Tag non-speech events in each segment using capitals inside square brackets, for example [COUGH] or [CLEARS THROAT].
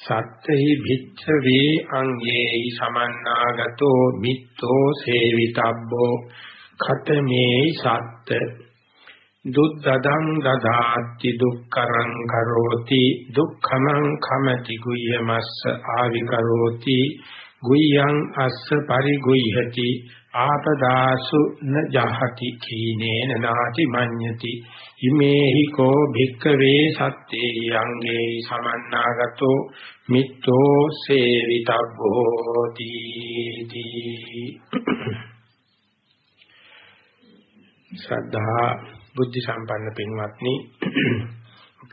සත්‍යෙහි භික්ඛවේ අංගේහි සමන්නාගතෝ මිත්තෝ සේවිතබ්බෝ ඛතමේ සත්ත දුද්දදං දදාති දුක්කරං කරෝති දුක්ඛමං khමති ගුය්‍යමස්ස ආවිකරෝති ගුය්‍යං අස්ස පරිගුය්‍යති ආපදාසු න ජහති කීනේන නාති මඤ්ඤති. ඉමේහි කෝ භික්කවේ සත්තේ අංගේ සමන්නාගතෝ මිත්තෝ සේවිතබ්බෝ තීති ශ්‍රද්ධා බුද්ධ සම්පන්න පින්වත්නි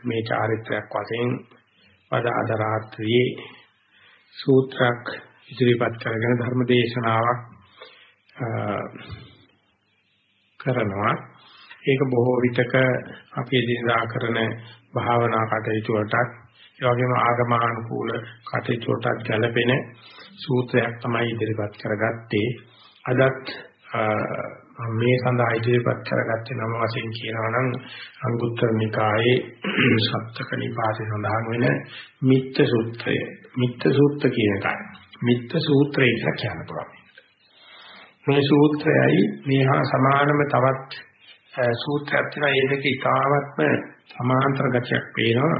මේ චාරිත්‍රාක් වශයෙන් පද අදරාත්‍රියේ සූත්‍රයක් ඉදිරිපත් කරගෙන ධර්ම දේශනාවක් කරනවා. ඒක බොහෝ විටක අපි එදිනදා කරන භාවනා කටයුතු වලටත් ඒ වගේම ආගමනුකූල කටයුතු වලටත් ගැලපෙන සූත්‍රයක් තමයි ඉදිරිපත් කරගත්තේ. අදත් මේ සඳහා ඉදිරිපත් කරගත්තේ නම වශයෙන් කියනවා නම් අංගුත්තර නිකායේ සප්තක නිපාතේ සඳහන් වෙන මිත්ත සූත්‍රය. මිත්ත සූත්‍ර කියන එකයි. මිත්ත සූත්‍රය කියලා කියන්න පුළුවන්. මේ සූත්‍රයයි මේ හා සමානම තවත් සූත්‍රයක් තියෙනවා. ඒ දෙක ඉතාමත්ම සමාන්තර ගතියක් පේනවා.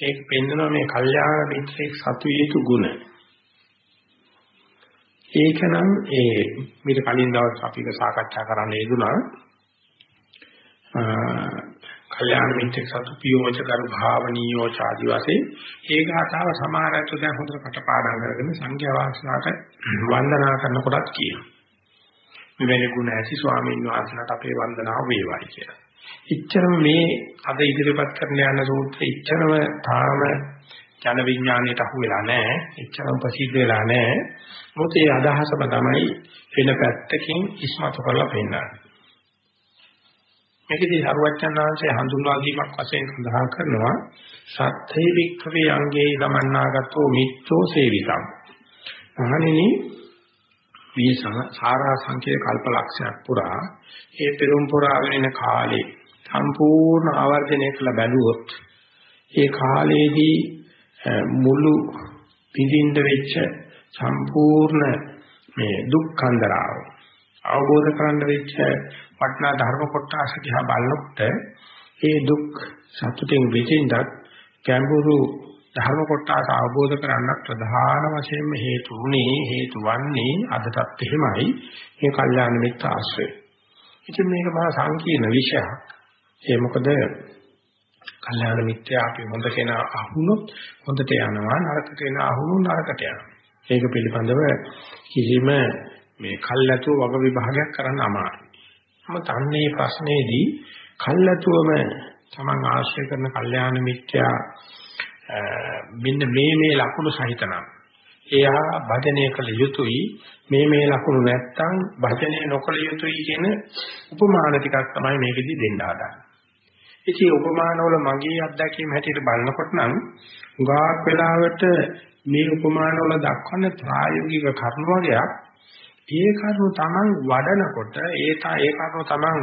ඒක පෙන්වනවා මේ කල්යාණ මිත්‍රෙක් සතු යුතු ගුණ. ඒකනම් ඒ මීට කලින් දවස් අපි ඒක සාකච්ඡා කරන්න යෙදුනා කල්යාණ මිත්‍රෙක් සතු පියෝච කර භාවනීයෝ ආදි වශයෙන් ඒ ගාතාව සමහරට දැන් හොඳට කටපාඩම් කරගෙන සංඝයා වහන්සේලාට වන්දනා කරනකොටත් කියනවා. මෙවැනි ගුණ ඇති ස්වාමීන් වහන්සේලාට අපේ වන්දනාව වේවායි කියලා. ඉච්ඡරම මේ අද ඉදිරිපත් කරන්න යන සූත්‍රය ඉච්ඡරම තාම ජන විඥාණයට අහු වෙලා නැහැ. ඉච්ඡරම ප්‍රසිද්ධ වෙලා නැහැ. මොකද ඒ අදහසම තමයි වෙන පැත්තකින් ඉස්මතු කරලා පෙන්නන්නේ. මේකදී සරුවච්චන් වහන්සේ හඳුන්වා දීමක් වශයෙන් සඳහන් කරනවා සත්‍යේ වික්ඛවේ අංගේ ගමන්නාගතෝ මිච්ඡෝ සේවිතම්. මහණෙනි මේ සාරා සංකේත කල්පලක්ෂයක් පුරා ඒ පෙරම් පුරාගෙන යන කාලේ සම්පූර්ණ ආවර්ජනය කළ බැලුවොත් ඒ කාලේදී මුළු පිඳින්න වෙච්ච සම්පූර්ණ මේ දුක්ඛන්දරාව අවබෝධ කරගන්න වෙච්ච වටනා ධර්ම කොටස දිහා බලනකොට ඒ දුක් සතුටින් විඳින්නත් ගැඹුරු ධර්ම කොටස අවබෝධ කරගන්නත් ප්‍රධාන වශයෙන්ම හේතු උනේ හේතු වන්නේ අදටත් එහෙමයි මේ කල්යාණ මිත්‍ර ආශ්‍රය. ඉතින් මේක මහා සංකීර්ණ විෂයක්. ඒ මොකද කල්යාණ මිත්‍යා අපි හොඳ කෙනා අහුනොත් හොඳට යනවා නරක කෙනා අහුනොත් නරකට යනවා. ඒක පිළිබඳව කිසිම මේ කල්ැතුව වග විභාගයක් කරන්න අමාරුයි. නමුත් අන්නේ ප්‍රශ්නේදී කල්ැතුවම තමන් ආශ්‍රය කරන කල්යාණ මිත්‍යා මෙන්න මේ මේ ලකුණු සහිතනම් එයා භජනය කළ යුතුයි මේ මේ ලකුණු නැත්තම් භජනය නොකළ යුතුයි කියන උපමාන ටිකක් තමයි මේකෙදි දෙන්න හදන්නේ. ඉතින් උපමානවල මගේ අත්දැකීම් හැටියට බලනකොට නම් උගාක් වෙලාවට මේ උපමානවල දක්වන ප්‍රායෝගික කරුණු වගේක් ඒ කරුණු Taman වඩනකොට ඒ තා ඒ කරුණු Taman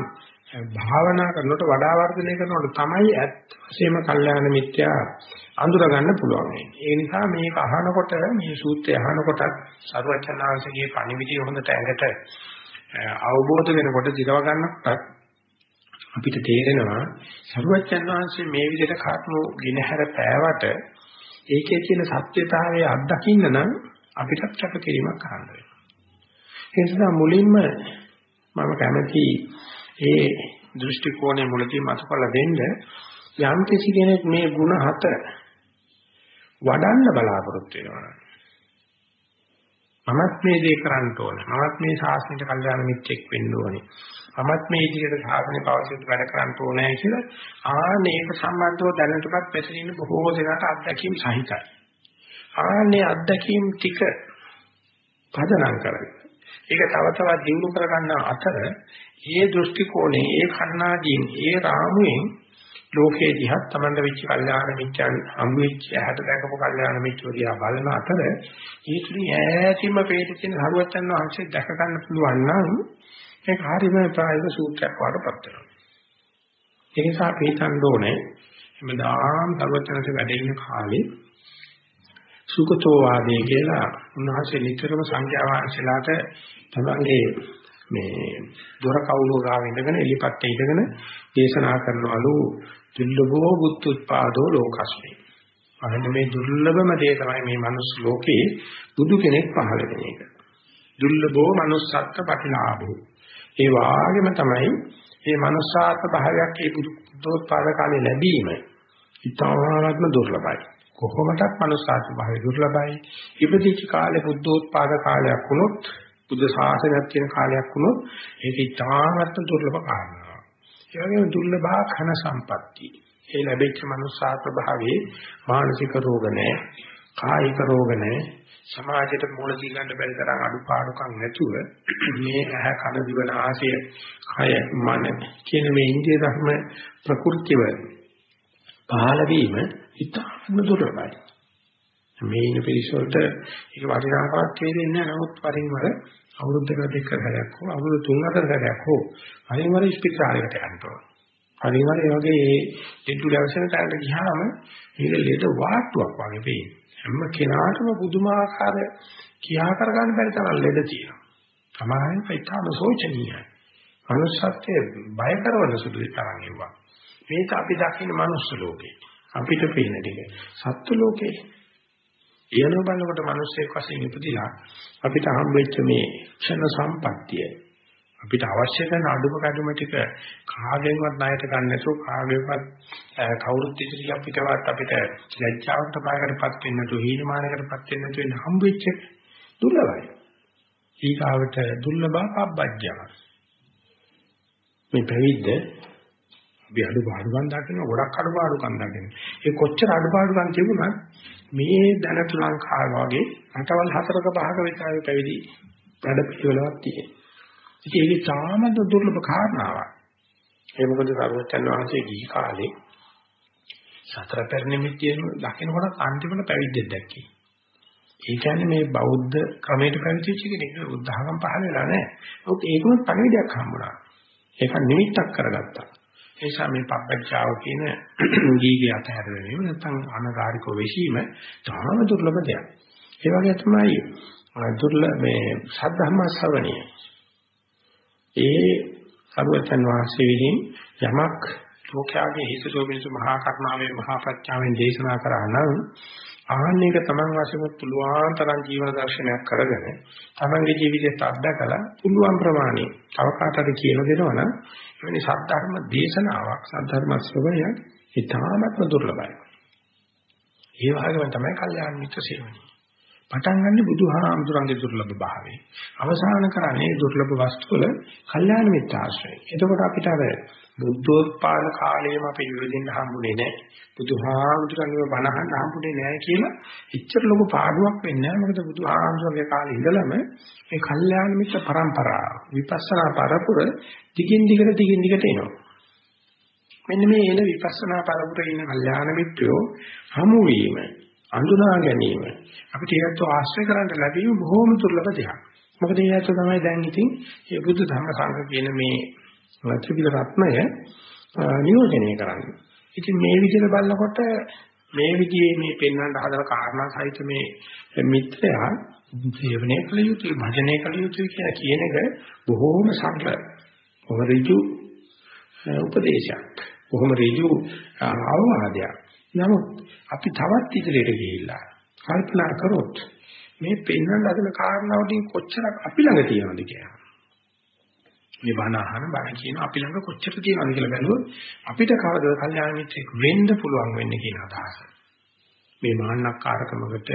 භාවනා කරනකොට වඩා වර්ධනය කරනකොට තමයි ඇත්ත වශයෙන්ම කල්යාණ මිත්‍යා අඳුර ගන්න පුළුවන් වෙන්නේ. ඒ නිසා මේක අහනකොට මේ සූත්‍රය අහනකොට සර්වචනාංශගේ පණිවිඩය හොඳට ඇඟට අවබෝධ වෙනකොට දිරව ගන්නකොට අපිට තේරෙනවා සර්වචන් වහන්සේ මේ විදිහට කරුණු ගිනහැර පෑවට ඒකේ තියෙන සත්‍යතාවය අත්දකින්න නම් අපිටත් කැපකිරීමක් කරන්න වෙනවා. ඒ නිසා මුලින්ම මම කැමති ඒ දෘෂ්ටි කෝණය මුලදී මතකලා දෙන්න යම් කිසි කෙනෙක් මේ ಗುಣ හත වඩන්න බලාපොරොත්තු වෙනවා. මමත් මේ දේ කරන්න ඕනේ. මමත් මේ ශාස්ත්‍රයට කල්යාණ මිත්‍යෙක් වෙන්න ඕනේ. මමත් මේ විදිහට ශාසනය පවසිත වැඩ කරන්න ඕනේ කියලා ආනේක සම්බන්ධව දැනටපත් මෙතන ඉන්න බොහෝ දෙනාට අත්දැකීම් සහිතයි. ආනේ අත්දැකීම් ටික පදනම් කරගෙන ඒක තව තවත් දියුණු කරගන්න අතර ඒ දෘෂ්ටි කෝණේ ඒ කන්නාදීන් ඒ රාමුවෙන් ලෝකයේ දිහත් Tamanda වෙච්ච කල්යාණ මිත්‍යන් හම් වෙච්ච ඇහැට දැකපු කල්යාණ මිත්‍යෝ දිහා බලන අතර ඒ තුලින් ඈතින්ම පේට තියෙන හරුවචන් වහන්සේ දැක ගන්න පුළුවන් නම් ඒක හරියම ප්‍රායෝගික සූත්‍රයක් වඩපත් වෙනවා. ඒ නිසා අපි හිතන්න ඕනේ හැමදාම හරුවචන්සේ වැඩ ඉන්න කාලේ සුගතෝ වාදේ කියලා උන්වහන්සේ නිතරම සංඛ්‍යා වහන්සේලාට තමන්ගේ මේ දොර කවුලෝ ගාව ඉඳගෙන එලිපත්තේ ඉඳගෙන දේශනා කරනවලු දුර්ලභෝ බුද්ධ උත්පාදෝ ලෝකස්මේ. අහන්න මේ දුර්ලභම දේ තමයි මේ මනුස්ස ලෝකේ බුදු කෙනෙක් පහළ වෙන එක. දුර්ලභෝ manussත්ත්ව ප්‍රතිලාභෝ. ඒ වාගේම තමයි මේ manussාත්ම භාවයක් ඒ බුද්ධෝත්පාද කාලේ ලැබීම ඉතාමත්ම දුර්ලභයි. කොහොමදත් manussාත්ම භාවය දුර්ලභයි. ඉපදිච්ච කාලේ බුද්ධෝත්පාද කාලයක් වුණොත් බුද්ධ ශාසනයක් තියෙන කාලයක් වුණොත් ඒක ඉතාමත්ම දුර්ලභ කාරණාවක්. ඒ වගේම දුර්ලභා ඝන සම්පatti. ඒ ලැබෙච්ච manussාත්ම භාවයේ මානසික රෝග නැහැ, කායික රෝග නැහැ, සමාජයට මූල දීගන්න බැරි තරම් අඩුපාඩුකම් නැතුව මේ ඇහ කන දිව නාසය කය මන කියන මේ ඉන්දිය ධර්ම ප්‍රകൃතිව පහළ වීම ඉතාම දුර්ලභයි. මේ ඉන්න පිරිසවලට ඒක වටිනාකමක් තේරෙන්නේ නැහැ. නමුත් වරින් වර අවුරුද්දක දෙක හැරයක් හෝ අවුරුදු තුන හතර හැරයක් හෝ වරින් වර ස්පිතාලයකට යනවා. වරින් වර ඒ වගේ ඒ දෙටු ලැබසෙන තැනට ගියාම මේක ලෙඩ වාට්ටුවක් වගේ පේනවා. හැම කෙනාටම පුදුමාකාර කියා කරගන්න බැරි තරම් ලෙඩ තියෙනවා. සමාහයෙන් පිටාම සෝචනීයයි. මනුස්සත්වයේ බය කරවන සුළු තරම් ඒවා. මේක අපි දකින්න මනුස්ස ලෝකේ. අපිට පේන දෙක. සත්ත්ව ලෝකේ එයන බලනකොට මිනිස්සෙක් වශයෙන් ඉපදිලා අපිට හම්බෙච්ච මේ ක්ෂණ සම්පත්තිය අපිට අවශ්‍ය කරන අඩුම කැඩුම ටික කාගෙන්වත් ණයට ගන්න නැතුව කාගෙන්වත් කවුරුත් ඉතිරි අපිටවත් අපිට ලැජ්ජාවට පායකටපත් වෙන්න නැතුව හීනමානකටපත් වෙන්න නැතුව ඉන්න හම්බෙච්ච දුර්ලභයි. ඊගාවට දුර්ලභ පබ්බජ්ජම. මේ පැවිද්ද අපි අඩුපාඩුකම් දකින්න ගොඩක් අඩුපාඩුකම් දකින්න. ඒ කොච්චර අඩුපාඩුකම් තිබුණත් මේ දැනට ලංකාව වගේ රටවල් හතරක පහක විතරයි පැවිදි වැඩ පිළිවෙලක් තියෙන්නේ. ඉතින් ඒක තාමත් දුර්ලභ කාරණාවක්. ඒ මොකද සරුවචන් වහන්සේ ගිහි කාලේ සතර පෙරනිමිතියෙන් දකින්නකොට අන්තිමට පැවිද්දෙක් දැක්කේ. ඒ කියන්නේ මේ බෞද්ධ ක්‍රමයට පැවිදිච්ච කෙනෙක් බුද්ධ ධර්ම පහල වෙලා නැහැ. ඔත් ඒකම පණිවිඩයක් හම්බුණා. ඒක නිමිත්තක් කරගත්තා. ඒ නිසා මේ පබ්බජාව කියන [CLEARS THROAT] ගීගේ අතහැරෙන්නේ නැත්නම් අනගාരികව වෙසීම තාම දුර්ලභ දෙයක්. ඒ වගේ තමයි දුර්ලභ මේ සද්ධර්ම ශ්‍රවණිය. ඒ සරුවචන් වහන්සේ විසින් යමක් ලෝකයාගේ හිතසෝ පිණිස මහා කරුණාවේ මහා ප්‍රඥාවෙන් දේශනා කරා නම් ආන්න එක තමන් වශයෙන් පුළුවන් තරම් ජීවන දර්ශනයක් කරගෙන තමන්ගේ ජීවිතයට අත්දකලා පුළුවන් ප්‍රමාණය තව කාටද කියලා දෙනවා නම් එවැනි සද්ධර්ම දේශනාවක් සද්ධර්ම ශ්‍රවණය ඉතාමත්ම දුර්ලභයි. ඒ වගේම තමයි කල්යාණ මිත්‍ර සේවනය. පටන් ගන්න බුදුහාමුදුරන්ගේ දුර්ලභ භාවය. අවසාන කරන්නේ දුර්ලභ වස්තු වල කල්යාණ මිත්‍ර ආශ්‍රය. එතකොට අපිට අර බුද්ධෝත්පාද කාලයේම අපි විවිධින් හම්බුනේ නැහැ. බුදුහාමුදුරන්ගේ බණහන් හම්බුනේ නැහැ කියලා එච්චර ලොකු පාඩුවක් වෙන්නේ නැහැ. මොකද බුදුහාමුදුරන්ගේ කාලේ ඉඳලම මේ කල්යාණ මිත්‍ර પરම්පරාව විපස්සනා පරපුර දිගින් දිගට දිගින් දිගට එනවා. මෙන්න මේ එන විපස්සනා පරපුරේ ඉන්න කල්යාණ මිත්‍රයෝ හමු වීම අඳුනා ගැනීම අපිට ඒකට ආශ්‍රය කරන්න ලැබීම බොහෝම දුර්ලභ දෙයක්. මොකද ඒකට තමයි දැන් ඉතින් මේ බුදු ධර්ම සංඝ කියන මේ ත්‍රිවිධ රත්නය නියෝජනය කරන්නේ. ඉතින් මේ විදිහට බලනකොට මේ විදිහේ මේ පෙන්වන්න හදන කාරණා සහිත මේ මිත්‍රයා සේවනය කළ යුතුයි, භජනය කළ යුතුයි කියලා කියන එක බොහෝම සරල. බොහොම ඍජු උපදේශයක්. බොහොම ඍජු අවවාදයක්. නමුත් අපි තවත් ඉදිරියට ගිහිල්ලා කල්පනා කරොත් මේ පෙන්වන්න හදන කාරණාවකින් කොච්චරක් අපි ළඟ තියෙනවද කියලා. මේ බණ අහන බණ කියන අපි ළඟ කොච්චර තියෙනවද කියලා බැලුවොත් අපිට කවදද කල්යාණ මිත්‍රෙක් වෙන්න පුළුවන් වෙන්නේ කියන අදහස. මේ මාන්නක්කාරකමකට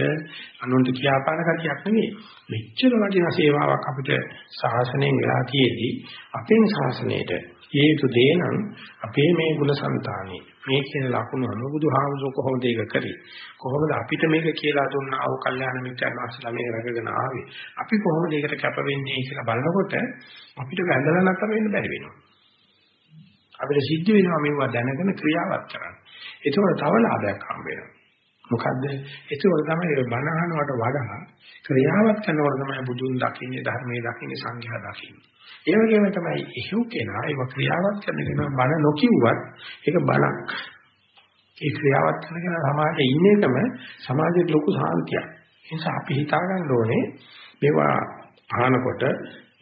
අනුන්ට කියාපාන කතියක් නෙවෙයි. මෙච්චර වටිනා සේවාවක් අපිට ශාසනයෙන් වෙලා තියෙද්දි අපෙන් ශාසනයට ඒ යුතු දේ නම් අපේ මේ ගුණසංතානේ මේ කියන ලකුණු අනුව බුදුහාමුදුරුවෝ කොහොමද ඒක කරේ? කොහොමද අපිට මේක කියලා දුන්නා? ආව කල්යාණ මිත්‍යාන් වහන්සේලා මේ රැකගෙන ආවේ. අපි කොහොමද ඒකට කැප වෙන්නේ කියලා බලනකොට අපිට වැඳලා නැතර වෙන්න බැරි වෙනවා. අපිට සිද්ධ වෙනවා මේවා දැනගෙන ක්‍රියාවත් කරන්න. ඒකවල තව ලාභයක් හම්බ වෙනවා. මොකද්ද ඒකවල තමයි බණහනවට වඩා ක්‍රියාවත් කරනකොට තමයි බුදුන් දකින්නේ ධර්මයේ දකින්නේ සංඝයා දකින්නේ ඒ වගේම තමයි එහෙව් කෙනා ඒක ක්‍රියාවත් කරන කෙනා බණ නොකියුවත් ඒක බණක්. ඒ ක්‍රියාවත් කරන කෙනා සමාජයේ ඉන්න එකම සමාජයේ ලොකු සාන්තියක්. ඒ නිසා අපි හිතා ගන්න ඕනේ මේවා අහනකොට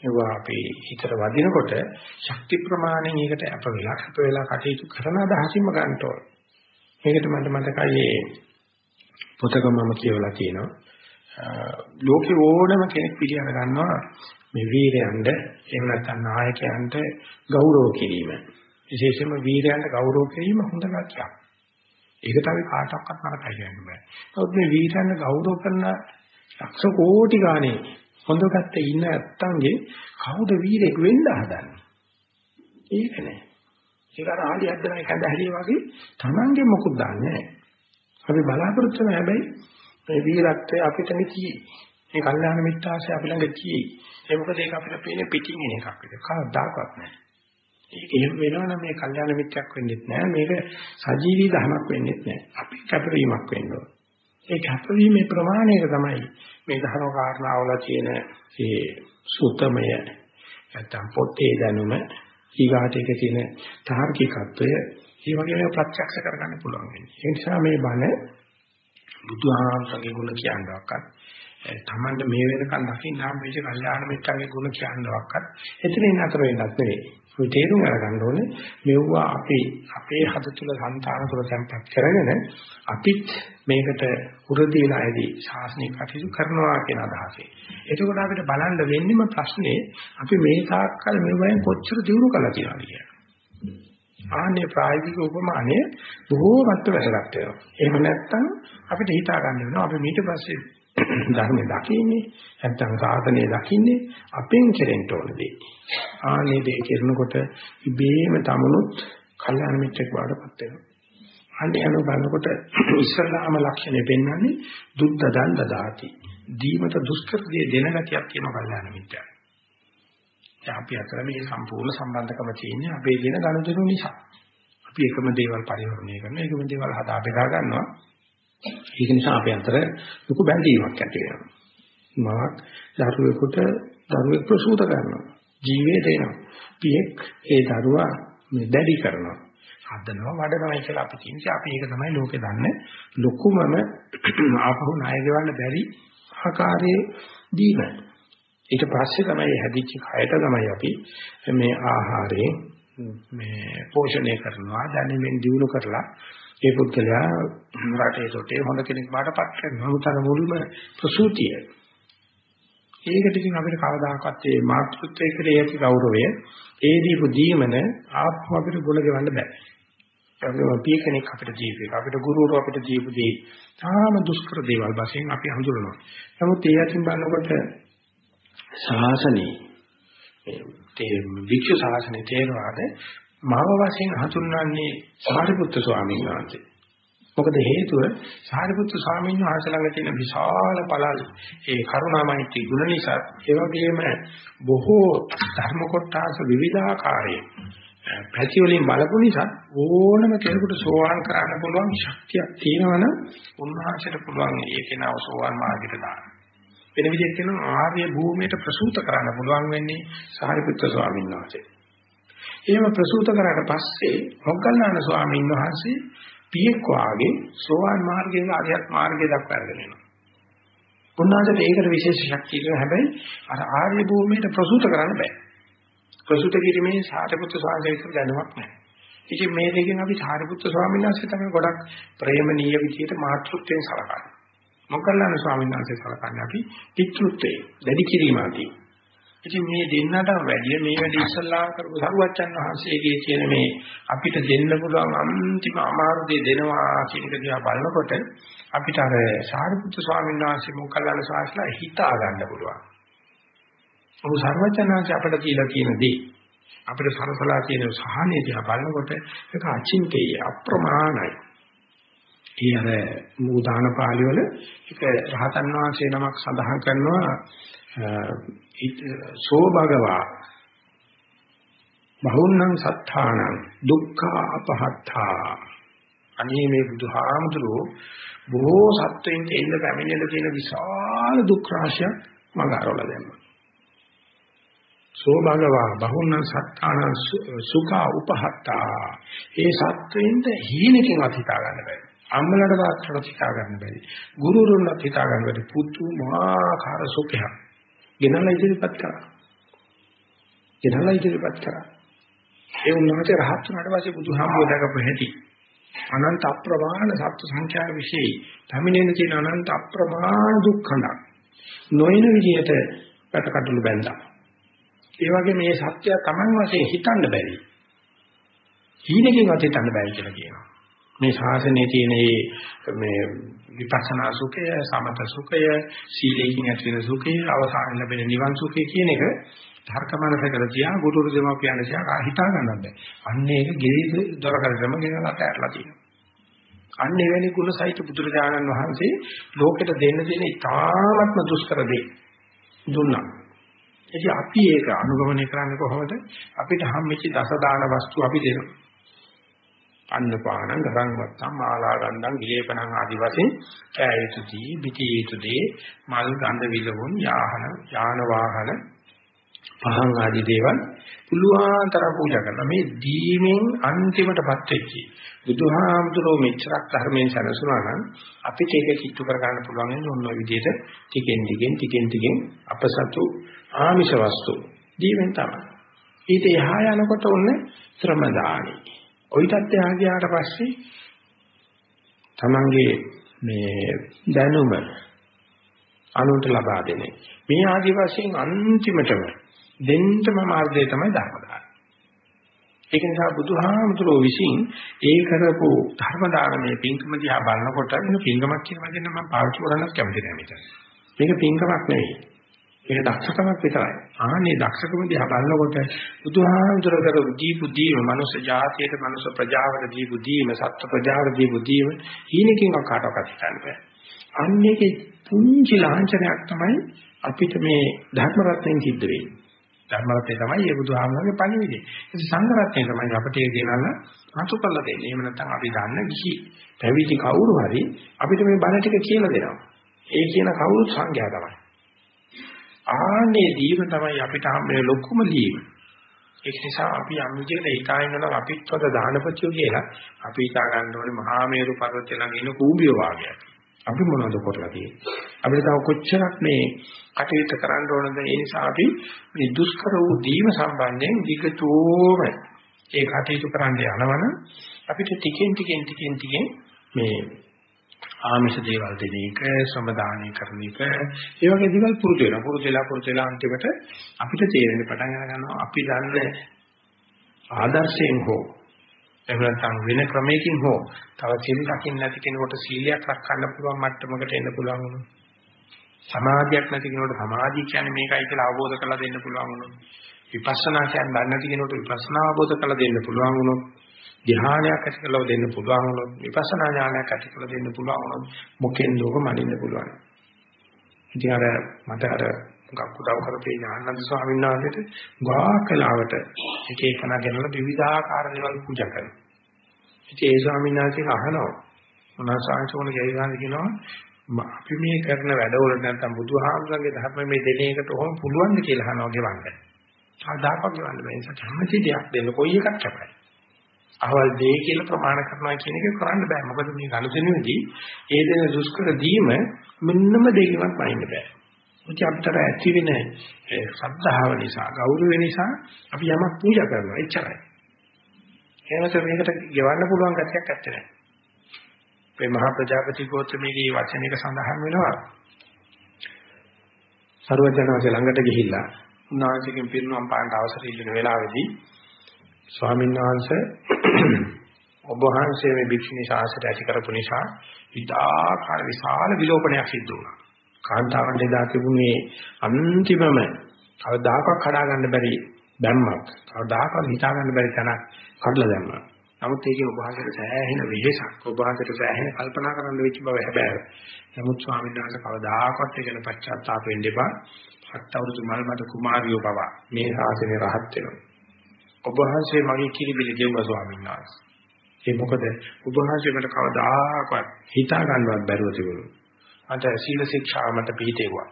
ඒවා අපේ හිතට වදිනකොට ශක්ති ප්‍රමාණයෙන් ඒකට අප වෙලා අප වෙලා කටයුතු කරන අදහසින්ම ගන්න ඕන. මේකට මට මතකයි මේ පොතක මම කියවලා තියෙනවා. ලෝකේ ඕනම කෙනෙක් පිළිගන්න ගන්නවා මේ වීරයන්ට එහෙම නැත්නම් නායකයන්ට ගෞරව කිරීම. විශේෂයෙන්ම වීරයන්ට ගෞරව කිරීම හොඳ ලක්ෂයක්. ඒකට අපි කාටවත් නරකයි කියන්න බෑ. නමුත් මේ වීරයන්ට ගෞරව කරන ලක්ෂ කෝටි ගානේ හොඳ පැත්තේ ඉන්න නැත්තන්ගේ කවුද වීරෙක් වෙන්න හදන්නේ? ඒක නෑ. ඒක අර ආලි හදන එක ඇඳහැලිය වගේ Tamange මොකුත් දන්නේ නෑ. අපි බලාපොරොත්තු වෙන හැබැයි මේ වීරත්වය අපිට නෙතියි. මේ කල්යාණ මිත්‍යාසය අපි ළඟ තියෙයි. ඒ මොකද ඒක අපිට පේන්නේ පිටින් එන එකක් විදිහට. කවදාකවත් නැහැ. ඒක එහෙම වෙනවනම් මේ කල්යාණ මිත්‍යක් වෙන්නේ නැහැ. මේක සජීවී ධර්මයක් වෙන්නේ නැහැ. අපි කැපවීමක් වෙන්න ඕන. ඒ කැපවීමේ ප්‍රමාණයක තමයි මේ ධර්ම කාරණාවල තියෙන ඒ සූත්‍රමය නැත්තම් පොතේ දැනුම ඊගාට එක තියෙන තාර්කිකත්වය ඒ වගේම ප්‍රත්‍යක්ෂ කරගන්න පුළුවන් වෙන්නේ. ඒ නිසා මේ බණ බුදුහාමසගේ ගුණ කියනවාක්වත් තමන්ට මේ වෙනකන් දකින්න හම්බෙච්ච කල්යාණ මිත්‍රාගේ ගුණ කියනවාක්වත් එතනින් අතර වෙන්නත් නෙවෙයි. ඔය තේරුම් අරගන්න ඕනේ මෙවුවා අපි අපේ හද තුල సంతාන තුල සම්පත් කරගෙන අපිත් මේකට උරදීලායේදී ශාසනික කටයුතු කරනවා කියන අදහසයි. එතකොට අපිට බලන්න වෙන්නේම ප්‍රශ්නේ අපි මේ තාක්කල් මෙවෙන් කොච්චර දියුණු කළා කියලා කියන්නේ. ආන්නේ ප්‍රායෝගික උපමානය බොහෝමත්ව වැදගත් වෙනවා. එහෙම නැත්නම් අපිට හිතා ගන්න වෙනවා අපි ඊට පස්සේ ධර්මයේ දකින්නේ නැත්නම් සාධනයේ දකින්නේ අපෙන් කෙරෙන්න ඕන දේ. ආනේ දේ කරනකොට ඉබේම තමනුත් කල්යාණ මිත්‍රෙක් වඩපත් වෙනවා. අනේ අනු බලනකොට ඉස්සල්ලාම ලක්ෂණය පෙන්වන්නේ දුක්ඛ දණ්ඩ දාති. දීමත දුෂ්කරදී දෙන ගතියක් තියෙන කල්යාණ මිත්‍රයා. දැන් අපි අතර මේ සම්පූර්ණ සම්බන්ධකම තියෙන්නේ අපේ දින ගනුදෙනු නිසා. අපි එකම දේවල් පරිවර්තනය කරනවා, එකම දේවල් හදා බෙදා ගන්නවා. ඒක නිසා අපේ අතර ලොකු බැඳීමක් ඇති වෙනවා. මවක් දරුවෙකුට දරුවෙක් ප්‍රසූත කරනවා. ජීවේ දෙනවා. පියෙක් ඒ දරුවා මේ දැඩි කරනවා. හදනවා වඩනවා කියලා අපි කියන්නේ. අපි ඒක තමයි ලෝකේ දන්නේ ලොකුමම ආපහු ණය ගෙවන්න බැරි ආකාරයේ දීම. ඊට පස්සේ තමයි හැදිච්ච කයට තමයි අපි මේ ආහාරයෙන් මේ පෝෂණය කරනවා දැනෙමින් දිනු කරලා ඒ පුද්ගලයා රටේ තොටේ හොඳ කෙනෙක් බාටපත් කරනවා උතර මුල්ම ප්‍රසූතිය. ඒකට ඉතින් අපිට කවදාකවත් මේ මාතෘත්වයේ කෙරේ ඇති ගෞරවය ඒ දීපු දීමන ආත්ම අපිට ගුණ ගෙවන්න බෑ. ඒකම පිය කෙනෙක් අපිට දීපේක අපිට ගුරුවරු අපිට දීපු දේ. තාම දුෂ්කර දේවල් වශයෙන් අපි හඳුනනවා. නමුත් ඒ අතින් බලනකොට ශාසනයේ ඒ වික්ෂු ශාසනයේ තේරවාද මාව වශයෙන් හඳුන්වන්නේ සාරිපුත්තු ස්වාමීන් වහන්සේ. මොකද හේතුව සාරිපුත්තු ස්වාමීන් වහන්සේ ළඟ තියෙන විශාල පළල් ඒ කරුණාමෛත්‍රී ගුණ නිසා ඒ වගේම බොහෝ ධර්ම කොටස විවිධාකාරයේ පැති වලින් බලපු නිසා ඕනම කෙනෙකුට සෝවාන් කරන්න පුළුවන් ශක්තියක් තියෙනවනම් උන්වහන්සේට පුළුවන් ඒකේ නව සෝවාන් මාර්ගයට දාන්න. වෙන විදිහට කියනවා ආර්ය භූමියට ප්‍රසූත කරන්න පුළුවන් වෙන්නේ සාරිපුත්‍ර ස්වාමීන් වහන්සේ. එහෙම ප්‍රසූත කරාට පස්සේ මොග්ගල්ලාන ස්වාමීන් වහන්සේ පියෙක් වාගේ සෝවාන් මාර්ගයෙන් අරියත් මාර්ගය දක්වා අරගෙන යනවා. උන්වහන්සේට ඒකට විශේෂ ශක්තිය තියෙනවා හැබැයි අර ආර්ය භූමියට ප්‍රසූත කරන්න බෑ. ප්‍රසූත කිරීමේ සාරිපුත්‍ර ස්වාමීන් වහන්සේ දැනුමක් නැහැ. ඉතින් මේ දෙකෙන් අපි සාරිපුත්‍ර ස්වාමීන් වහන්සේ තමයි ගොඩක් ප්‍රේමණීය විදියට මාතෘත්වයෙන් සලකන්නේ. මොග්ගල්ලාන ස්වාමීන් වහන්සේ සලකන්නේ අපි පිතෘත්වයේ දැඩි කිරීම ආදී. ඉතින් මේ දෙන්නට වැඩිය මේ වැඩි ඉස්සල්ලා කරපු සරුවච්චන් වහන්සේගේ කියන මේ අපිට දෙන්න පුළුවන් අන්තිම අමාරු දේ දෙනවා කියන එක දිහා බලනකොට අපිට අර සාරිපුත්තු ස්වාමීන් වහන්සේ මොග්ගල්ලාන ස්වාමීන්ලා හිතා ගන්න පුළුවන්. ඔහු සර්වඥාන්සේ අපට කියලා කියන දේ අපිට සරසලා තියෙන සහනය දිහා බලනකොට ඒක අචින්තේය අප්‍රමාණයි. ඒ අර මූදාන පාළි වල ඒක රහතන් වහන්සේ නමක් සඳහන් කරනවා සෝ භගවා බහුන්නං සත්තානං දුක්ඛ අපහත්තා. අනේ මේ බුදුහාමුදුරෝ බොහෝ සත්වෙන්ට එන්න පැමිණෙලා තියෙන විශාල දුක් රාශියක් මඟ අරවලා දැම්මා. සෝ භගවා බහුන්නං සත්තානං සුඛා උපහත්තා. ඒ සත්වෙන්ට හීනකින් අතිතා ගන්න බැහැ අම්මලට වාක්කට හිතා ගන්න බැරි. ගුරුරුන්වත් හිතා ගන්න බැරි. පුදුමාකාර සුඛයක්. ගෙනල්ලා ඉදිරිපත් කරා. ගෙනල්ලා ඉදිරිපත් කරා. ඒ උන්වහන්සේ රහත් වුණාට පස්සේ බුදුහාමුදුරුවෝ දැකපු හැටි. අනන්ත අප්‍රමාණ සත්‍ය සංඛ්‍යාව વિશે පැමිණෙන තියෙන අනන්ත අප්‍රමාණ දුක්ඛඳ. නොයන විදිහට පැටකටළු බැඳා. ඒ වගේ මේ සත්‍ය තමන් වශයෙන් හිතන්න බැරි. හීනකින්වත් හිතන්න බැරි කියලා කියනවා. මේ ශාසනයේ තියෙන මේ විපස්සනා සුඛය, සමත සුඛය, සීලයෙන් ඇති වෙන සුඛය, අවසාන ලැබෙන නිවන් සුඛය කියන එක ධර්කමනසකට තියා ගුරුතුරු දෙමාපියන් තියා හිතා ගන්නත් බෑ. අන්න ඒක ගෙයි දොර කරදම ගෙනලා ඇරලා තියෙනවා. අන්න එවැනි ගුණ සහිත බුදුරජාණන් වහන්සේ ලෝකෙට දෙන්න දෙන ඉතාමත්ම දුෂ්කර දේ දුන්නා. ඉතින් අපි ඒක අනුගමනය කරන්නේ කොහොමද? අපිට හම්බෙච්ච දස දාන වස්තු අපි දෙනවා. අන්නපානං ගරං වත්තම් මාලා ගන්ධං විලේපණං ආදි වශයෙන් කෑ යුතුදී පිටී යුතුදී මල් ගඳ විලවුන් යාහන යාන වාහන පහන් ආදි දේවල් පුළුවන් තරම් පූජා කරනවා. මේ දීමෙන් අන්තිමටපත් වෙච්චි. බුදුහාමුදුරෝ මෙච්චරක් ධර්මයෙන් සැලසුණා නම් අපිට ඒක කිට්ටු කර ගන්න පුළුවන් වෙන ඔන්න ඔය විදිහට ටිකෙන් ටිකෙන් ටිකෙන් ටිකෙන් අපසතු ආමිෂ වස්තු දීමෙන් තමයි. ඊට එහා යනකොට ඔන්නේ ශ්‍රම දානයි ওই තත්ත්වය ආගියාට පස්සේ තමන්ගේ මේ දැනුම අනුන්ට ලබා දෙන්නේ. මේ ආදි වශයෙන් අන්තිමටම දෙන්නම මාර්ගය තමයි ධර්ම දාන. ඒක නිසා බුදුහාමුදුරුවෝ විසින් ඒ කරපු ධර්ම දානමේ පින්කම දිහා බලනකොට මේක පින්කමක් කියන වචනේ මම පාවිච්චි කරන්නත් කැමති නැහැ මෙතන. මේක පින්කමක් නෙවෙයි. ඒක දක්ෂකමක් විතරයි. ආනේ දක්ෂකම දිහා බලනකොට බුදුහාමුදුර කර දීපු දීම මනුස්ස ජාතියට මනුස්ස ප්‍රජාවට දීපු දීම සත්ත්ව ප්‍රජාවට දීපු දීම හීනකින් කාටවත් හිතන්න බෑ. අන්නේකේ පුංචි ලාංඡනයක් තමයි අපිට මේ ධර්ම රත්නයෙන් සිද්ධ වෙන්නේ. ධර්ම රත්නය තමයි මේ බුදුහාමුදුරගේ පණිවිඩය. ඒ සංඝ රත්නය තමයි අපිට ඒ ගෙනල්ලා අතු කළ දෙන්නේ. එහෙම නැත්නම් අපි දන්න කිසි පැවිදි කවුරු හරි අපිට මේ බණ ටික කියලා දෙනවා. ඒ කියන කවුරුත් සංඝයා තමයි. ආනේ දීම තමයි අපිට හම්බෙන ලොකුම දීම. ඒක නිසා අපි යම් විදිහකට හිතාගෙන නම් අපිත් වද දානපතියෝ කියලා අපි හිතා ගන්න ඕනේ මහා මේරු පර්වතය ළඟ ඉන්න කූඹිය වාගයක්. අපි මොනවද කරලා තියෙන්නේ? අපිට තව කොච්චරක් මේ කටයුතු කරන්න ඕනද? ඒ නිසා අපි මේ දුෂ්කර වූ දීම සම්බන්ධයෙන් විගතෝම ඒ කටයුතු කරන්න යනවනම් අපිට ටිකෙන් ටිකෙන් ටිකෙන් ටිකෙන් මේ ආමිෂ දේවල් දෙන එක, සමදානය කරන එක, ඒ වගේ දේවල් පුරුදු වෙනවා. පුරුදු වෙලා පුරුදු වෙලා අන්තිමට අපිට තේරෙන්න පටන් ගන්නවා අපි දන්නේ ආදර්ශයෙන් හෝ එහෙම නැත්නම් වෙන ක්‍රමයකින් හෝ තව සිල් රකින්න නැති කෙනෙකුට සීලයක් රැකගන්න පුළුවන් මට්ටමකට එන්න පුළුවන් වුණොත් සමාධියක් නැති කෙනෙකුට සමාධිය කියන්නේ මේකයි කියලා අවබෝධ කරලා දෙන්න පුළුවන් වුණොත් විපස්සනා කියන්නේ දන්නේ නැති කෙනෙකුට විපස්සනා අවබෝධ කරලා දෙන්න පුළුවන් වුණොත් ධ්‍යානයක් ඇති කරලා දෙන්න පුළුවන් වුණොත් විපස්සනා ඥානයක් ඇති කරලා දෙන්න පුළුවන් වුණොත් මොකෙන් ලෝක මනින්න පුළුවන්. ඉතින් අර මට අර මොකක් උදව් කරපේ ඥානන්ද ස්වාමීන් වහන්සේට ගාකලාවට එක එකන ගැනලා විවිධාකාර දේවල් පූජා කරනවා. ඉතින් ඒ ස්වාමීන් වහන්සේ අහනවා මොනවාසාංශෝන ගේගාන කියනවා අපි මේ කරන වැඩවල නැත්නම් බුදුහාමුදුරන්ගේ ධර්ම මේ දෙන එකට ඔහොම පුළුවන් ද කියලා අහනවා ගෙවන්න. සාදාකම් ගෙවන්න බෑ. ඒ නිසා හැමති දෙයක් දෙන්න කොයි එකක් කැපයි. අහවල් දෙය කියලා ප්‍රමාණ කරනවා කියන එක කරන්න බෑ. මොකද මේ ගනුදෙනුවේදී ඒ දෙන දුෂ්කර දීම මෙන්නම දෙකවත් බයින්න බෑ. මුච අපතර ඇති වෙන ශ්‍රද්ධාව නිසා, ගෞරවය නිසා අපි යමක් පූජා කරනවා. එච්චරයි. එහෙමද මේකට ගෙවන්න පුළුවන් ගැටයක් නැත්තේ. මේ මහා ප්‍රජාපති ගෝත්‍රමේගේ වචනයක සඳහන් වෙනවා. සර්වඥාන්සේ ළඟට ගිහිල්ලා උන්වහන්සේගෙන් පිරිනුවම් පාන්න අවසර ඉල්ලන වෙලාවේදී ස්වාමීන් වහන්සේ ඔබ වහන්සේ මේ භික්ෂුණී ශාසනය ඇති කරපු නිසා විදාකාර විශාල විලෝපනයක් සිද්ධ වුණා. කාන්තාවන් දෙදා තිබුණේ අන්තිමම කවදාකවත් කඩා ගන්න බැරි දැම්මක්. කවදාකවත් හිතා ගන්න බැරි තැනක් කඩලා දැම්මා. නමුත් ඒකේ ඔබ වහන්සේට සෑහෙන වෙහෙසක් ඔබ වහන්සේට සෑහෙන කල්පනා කරන්න වෙච්ච බව හැබැයි. නමුත් ස්වාමීන් වහන්සේ කවදාකවත් ඒක ගැන පශ්චාත්තාප වෙන්න එපා. හත් අවුරුදු මල් මත කුමාරියෝ බව මේ ශාසනය රහත් වෙනවා. ඔබ වහන්සේ මගේ කිරිබිලි ගෙවුවා ස්වාමීන් වහන්සේ. ඒ මොකද ඔබ වහන්සේ මට කවදාකවත් හිතා ගන්නවත් බැරුව තිබුණා. මට සීල ශික්ෂා මට පිළිතෙවුවා.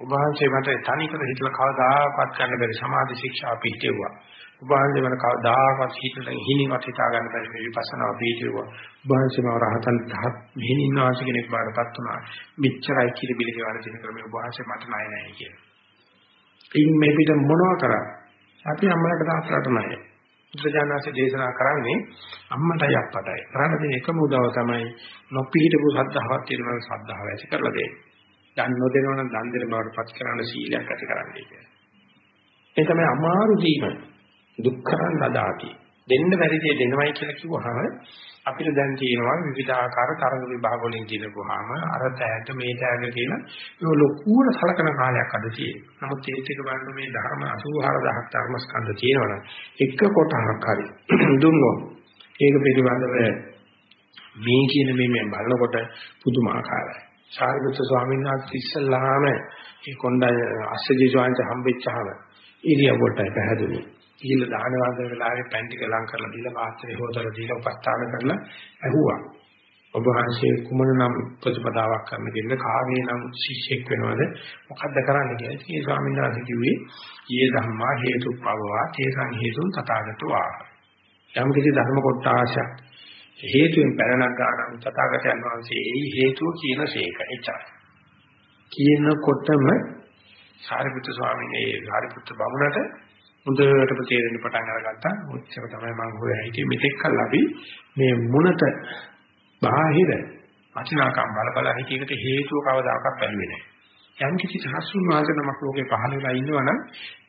ඔබ වහන්සේ මට තනිකර හිතලා කවදාකවත් ගන්න බැරි සමාධි ශික්ෂා පිළිතෙවුවා. ඔබ වහන්සේ මට කවදාකවත් හිතලා හිණිවත් හිතා ගන්න බැරි මේ විපස්සනා පිළිතෙවුවා. ඔබ වහන්සේ මම රහතන් තහත් මෙහෙණින් වාසි කෙනෙක් බාරපත් වුණා. මෙච්චරයි කිරිබිලි ගෙවන දින ක්‍රමයේ ඔබ වහන්සේ මට ණය නැහැ කියලා. ඉන් මේ පිට මොනවා කරා? අපි අම්මලට දාස්රට ණය. බුදුජානනාංශ දේශනා කරන්නේ අම්මටයි අප්පටයි. කරන්න තියෙන එකම උදව තමයි නොපිහිටපු සද්ධාවක් තියෙනවා සද්ධාව ඇති කරලා දෙන්නේ. දන් නොදෙනවා නම් දන් දෙන බවට පත් කරන්න සීලයක් ඇති කරන්නේ කියන්නේ. ඒ තමයි අමාරු ජීවන. දුක්ඛං දදාති. දෙන්න බැරි දේ දෙනවයි කියලා කිව්වහම අපිට දැන් තියෙනවා විවිධාකාර තරඟ විභාග වලින් දිනපුවාම අර තෑග මේ තෑග කියන ඒ ලොකුවට සලකන කාලයක් අද තියෙනවා. නමුත් ඒත් එක බලන්න මේ ධර්ම 84000ක් ධර්මස්කන්ධ තියෙනවනම් එක කොටහක් හරි [CLEARS THROAT] දුන්නොත් ඒක පිළිබඳව මේ කියන මේ මම බලනකොට පුදුමාකාරයි. සාරිපුත්‍ර ස්වාමීන් වහන්සේ ඉස්සල්ලාම මේ කොණ්ඩය අස්සජී ස්වාමීන් හම්බෙච්චාම ඉරියව්වට පැහැදුනේ. ඊළ දාන වන්දන වෙලාවේ පැන් ටික ලං කරලා දීලා වාස්තරේ හොදලා දීලා උපස්ථාන කරලා ඇහුවා. ඔබ වහන්සේ කුමන නම් ප්‍රතිපදාවක් කරන්න කියලා කාගේ නම් ශිෂ්‍යෙක් වෙනවද මොකද්ද කරන්න කියලා. ඒ ස්වාමීන් වහන්සේ කිව්වේ "යේ ධම්මා හේතුප්පවවා තේසං හේතුන් තථාගතෝ ආහ." යම් කිසි ධර්ම කොටාශයක් හේතුවෙන් පැනනක් ගන්න තථාගතයන් වහන්සේ ඒ හේතුව කියන ශේක එචා. කියනකොටම සාරිපුත්‍ර ස්වාමීන් වහන්සේ සාරිපුත්‍ර බමුණට හොඳටම තේරෙන්න පටන් අරගත්තා. ඔච්චර තමයි මම හොයලා හිටියේ. මෙතෙක් කල් අපි මේ මුණත බාහිර වචනාකම් බල බල හිතේකට හේතුව කවදාකවත් බැලුවේ නැහැ. යම් කිසි සහසුන් වාසනමක් ලෝකේ පහළ වෙලා ඉන්නවනම්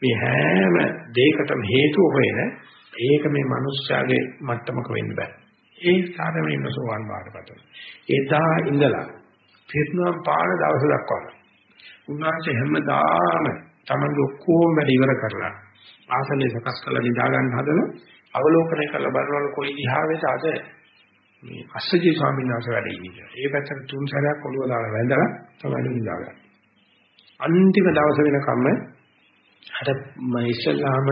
මේ හැම දෙයකටම හේතුව හොයන ඒක මේ මිනිස්යාගේ මට්ටමක වෙන්න බෑ. ඒ සාරම ඉන්න සෝවන් බාරපත. එදා ඉඳලා පිරිනුවම් පාන දවස දක්වා උන්වහන්සේ හැමදාම තමන්ගේ ඔක්කොම වැඩ ඉවර කරලා ආසනය සකස් කරලා නිදා ගන්න හදන අවලෝකනය කරලා බලනකොට කොයි දිහාවෙද අද මේ අස්සජී ස්වාමීන් වහන්සේ වැඩ ඉන්නේ. ඒ පැත්තට තුන් සැරයක් ඔළුව දාලා වැඳලා තමයි නිදා ගන්න. අන්තිම දවස වෙනකම්ම අර මම ඉස්සල්ලාම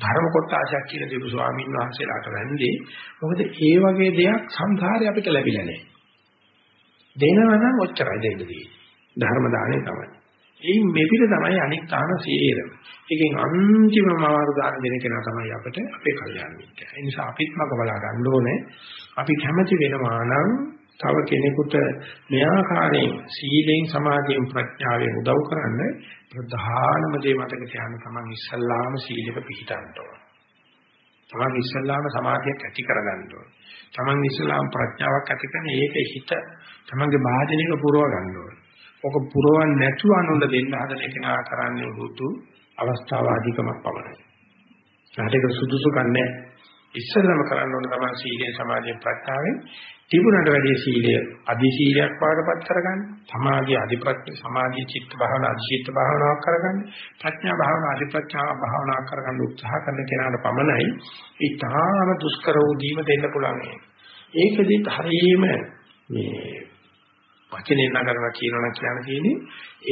ධර්ම කොටාශයක් කියලා දීපු ස්වාමීන් වහන්සේලාට වැඳේ. මොකද ඒ වගේ දෙයක් සංසාරේ අපිට ලැබිලා නැහැ. දෙනවා නම් ඔච්චරයි දෙන්න තියෙන්නේ. ධර්ම දාණය තමයි. එයින් මෙපිට තමයි අනික් තාන සීරම. ඒකෙන් අන්තිමම මාර්ග දාන දෙන කෙනා තමයි අපිට අපේ කල්යාණ මිත්‍යා. ඒ නිසා අපිත් මග බලා ගන්න ඕනේ. අපි කැමති වෙනවා නම් තව කෙනෙකුට මේ ආකාරයෙන් සීලෙන් සමාධියෙන් ප්‍රඥාවෙන් උදව් කරන්න ප්‍රධානම දේ මතක තියාගන්න තමන් ඉස්සල්ලාම සීලෙක පිහිටන්න ඕන. තමන් ඉස්සල්ලාම සමාධියක් ඇති කරගන්න ඕන. තමන් ඉස්සල්ලාම ප්‍රඥාවක් ඇති කරගෙන ඒක හිත තමන්ගේ වාදනයක පුරව ගන්න ඕන. ඔක පුරවන්නේ නැතුව අනුල දෙන්න හදන එක නා කරන්නේ හුතු අවස්ථාවාදීකමක් පමණයි. ඒකට සුදුසු කන්නේ ඉස්සෙල්ලම කරන්න ඕන තමයි සීලේ සමාධිය ප්‍රත්‍යාවෙන් තිබුණට වැඩි සීලය අධි සීලයක් පාඩපත් කරගන්න. සමාධිය අධි ප්‍රඥා සමාධිය චිත්ත භාවනා අධි චිත්ත භාවනාවක් කරගන්න. ප්‍රඥා භාවනා අධි ප්‍රඥා භාවනාවක් කරගන්න උත්සාහ කරන කෙනාට පමණයි ඊටාම දුෂ්කර වූ දීම දෙන්න පුළුවන්. ඒකදිත් හරියම මේ වචනේ නගරලා කියනවා කියන තියෙන්නේ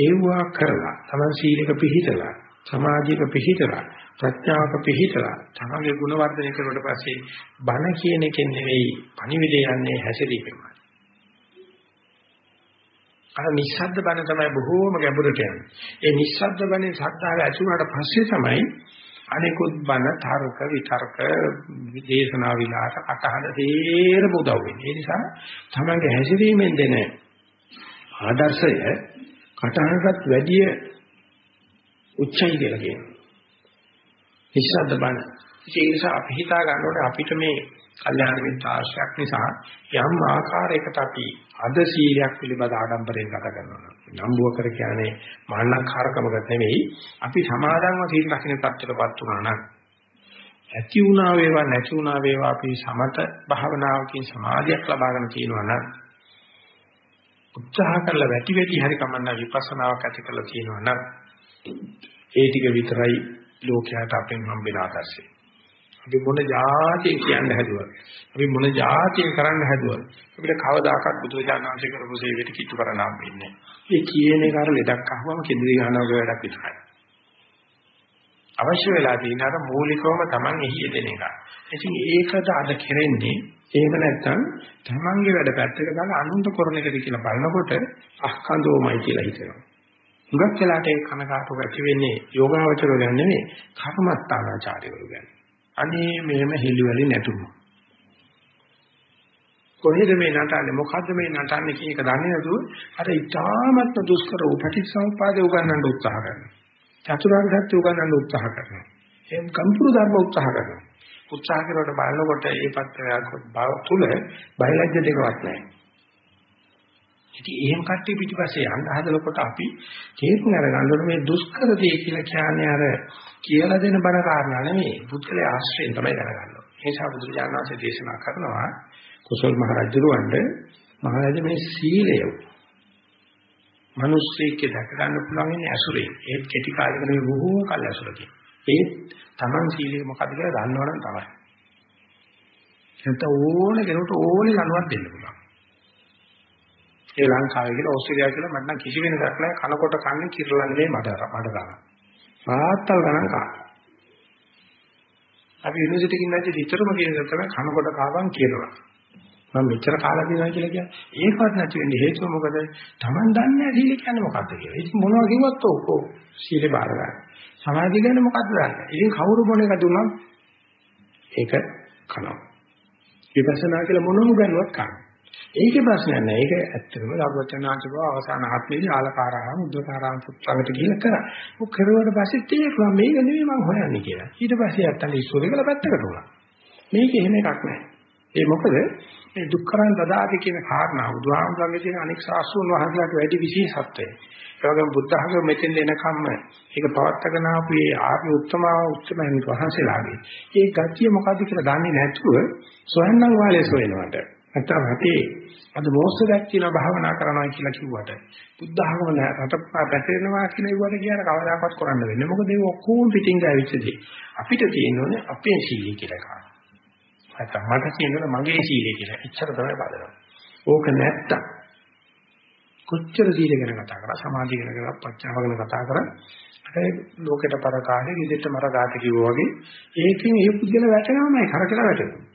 ඒවා කරලා තමයි සීලක පිළිහිතලා සමාධියක පිළිහිතලා ප්‍රඥාවක පිළිහිතලා තමගේ ගුණ වර්ධනය කරුවට පස්සේ බණ කියන එකෙන් නෙවෙයි පණිවිඩය යන්නේ හැසිරීමෙන්මයි අර නිස්සද්ද බණ තමයි බොහෝම ගැඹුරට යන්නේ. ඒ නිස්සද්ද බණේ සත්‍යාව ඇති වුණාට පස්සේ තමයි අනිකුත් බණ තර්ක විතර්ක විදේශනා විලාස අටහන තේරම උදව් වෙන්නේ. ඒ නිසා තමගේ හැසිරීමෙන් දෙන ආදර්ශය කටහඬටත් වැඩිය උච්චයි කියලා කියනවා. නිස්සද්ද බණ. ඒ නිසා අපි හිතා ගන්නකොට අපිට මේ කල්යාණ මිත්‍ර ආශ්‍රයක් නිසා යම් ආකාරයකට අපි අද සීලයක් පිළිබඳ ආඩම්බරයෙන් ගත කරනවා. නම්බුව කර කියන්නේ මාන්නකාරකමකට නෙවෙයි. අපි සමාදන්ව සීල රකින්න තත්ත්වයටපත් වුණා නම් ඇති වුණා වේවා නැති වුණා වේවා අපි සමත භාවනාවකින් සමාධියක් ලබා ගන්න තියෙනවා නම් උත්සාහ කරලා වැටි වැටි හරි කමන්න විපස්සනාවක් ඇති කරලා තියෙනවා නම් ඒ ටික විතරයි ලෝකයට අපෙන් හම්බෙන ආදර්ශය. අපි මොන જાතිය කියන්න හැදුවද? අපි මොන જાතිය කරන්න හැදුවද? අපිට කවදාකවත් බුදුරජාණන්සේ කරපු සේවයට කිට්ටු කරන්න හම්බෙන්නේ නැහැ. ඒ කියන එක අර ලෙඩක් අහුවම කෙන්දිරි ගන්නවා වගේ වැඩක් විතරයි. අවශ්‍ය වෙලා තියෙන අර මූලිකවම Taman එහි යෙදෙන එක. ඉතින් ඒකද අද කෙරෙන්නේ එහෙම නැත්නම් Tamanගේ වැඩ පැත්තක දාලා අනුන්ට කරන එකද කියලා බලනකොට අහකඳෝමයි කියලා හිතෙනවා. හුඟක් වෙලාට ඒ කනකාටු ඇති වෙන්නේ යෝගාවචරය ගැන නෙමෙයි කර්මස්ථානාචාර්යවරු ගැන. අනේ මෙහෙම හෙලිවලි නැතුණු. කොහෙද මේ නටන්නේ මොකද්ද මේ නටන්නේ කියන එක දන්නේ නැතුව අර ඊටාමත් දුෂ්කර උපටිසම්පාදේ උගන්නන්න උත්සාහ කරනවා. චතුරාර්ය සත්‍ය උගන්නන්න උත්සාහ කරනවා. එහෙම කම්පුරු ධර්ම උත්සාහ කරනවා. උත්සාහ කරනකොට බලනකොට ඒ පත්‍රය තුල බයලජ්‍ය දෙකවත් නැහැ. ඉතින් එහෙම කට්ටිය පිටිපස්සේ යන්න හදනකොට අපි තේරුම් අරගන්න ඕනේ මේ දුෂ්කර දේ කියලා කියන්නේ අර කියලා දෙන බණ කාරණා නෙමෙයි. පුද්ගලයා ආශ්‍රයෙන් තමයි දැනගන්න ඕනේ. ඒ නිසා බුදුරජාණන් වහන්සේ දේශනා කරනවා කුසල් මහ රජුරවණ්ඩ මහරජ මේ සීලය මිනිස්සෙක් දැක ගන්න පුළුවන් ඉන්නේ ඇසුරේ. ඒත් කෙටි කාලයකට මේ බොහෝ කල් ඇසුරකින්. ඒත් Taman සීලය මොකද කියලා දන්නවනම් තමයි. එතන ඕන කෙනෙකුට ඕනේ ලනුවක් දෙන්න පුළුවන්. ඒ ලංකාවේ කියලා ඕස්ට්‍රේලියාව කියලා මට නම් කිසි වෙනසක් නැහැ කනකොට කන්නේ කිරලන්නේ මඩ මඩ ගන්න. පාත්තල් ගණන් කා. අපි යුනිවර්සිටි එකකින් නැති විතරම කියන දේ තමයි කනකොට කාවන් කියලා. මම මෙච්චර කාලා දිනවා කියලා කියන්නේ ඒකවත් නැති වෙන්නේ හේතුව මොකද? Taman දන්නේ නැහැ සීල කියන්නේ මොකක්ද කියලා. ඉතින් මොනවා කිව්වත් ඔක්කො සීලේ බාර ගන්න. සමාධිය කියන්නේ මොකක්ද දන්නේ? ඉතින් කවුරු මොන එක දුන්නත් ඒක කනවා. විපස්සනා කියලා මොනම ගන්නවත් කනවා. ඒකේ ප්‍රශ්නයක් නෑ. ඒක ඇත්තටම ලබවචනාංශ බව අවසාන ආත්මේදී ආලකාරාම උද්දකාරාම පුත්‍රකට කියලා කරා. ඔක් කරුවාට පස්සේ තේරුණා මේක නෙවෙයි මම හොයන්නේ කියලා. ඊට පස්සේ අත්තන් ඉස්සුවේ කියලා පැත්තකට උනා. මේක එහෙම එකක් නෑ. ඒ මොකද මේ දුක්ඛරන් දදාති කියන කාරණා බුදුහාමුදුරන්ගේ තියෙන අනෙක් ශාස්ත්‍රෝන් වහන්සේලාට වැඩි විශේෂත්වය. ඒ වගේම බුද්ධ ධර්ම මෙතෙන් එනකම්ම ඒක පවත්තගෙන ආපු ඒ ආර්ය උත්තමව උත්තමයන් වහන්සේලාගේ. ඒ ගතිය මොකද්ද කියලා දන්නේ නැතුව සොයන්නම් වාලේ සොයනවට. නැත්නම් අපේ අද මොහොතක් කියලා භාවනා කරනවා කියලා කිව්වට බුද්ධ ආගම රටපා පැතිරෙනවා කියන ඒවට කියන කවදාකවත් කරන්න වෙන්නේ. මොකද ඒ ඔක්කොම පිටින් ගාවිච්ච දේ. අපිට තියෙන්නේ අපේ සීලය කියලා කාරණා. නැත්නම් මට කියනවා මගේ සීලය කියලා. එච්චර තමයි බලනවා. ඕක නැත්තම් කොච්චර සීල ගැන කතා කරා සමාධිය ගැන කතා පච්චාව ගැන කතා කරා ඒ ලෝකෙට පරකාරේ විදෙට මරගාත කිව්වා වගේ ඒකෙන් ඒ පුද්ගල වැටෙනවමයි කරකලා වැටෙනවා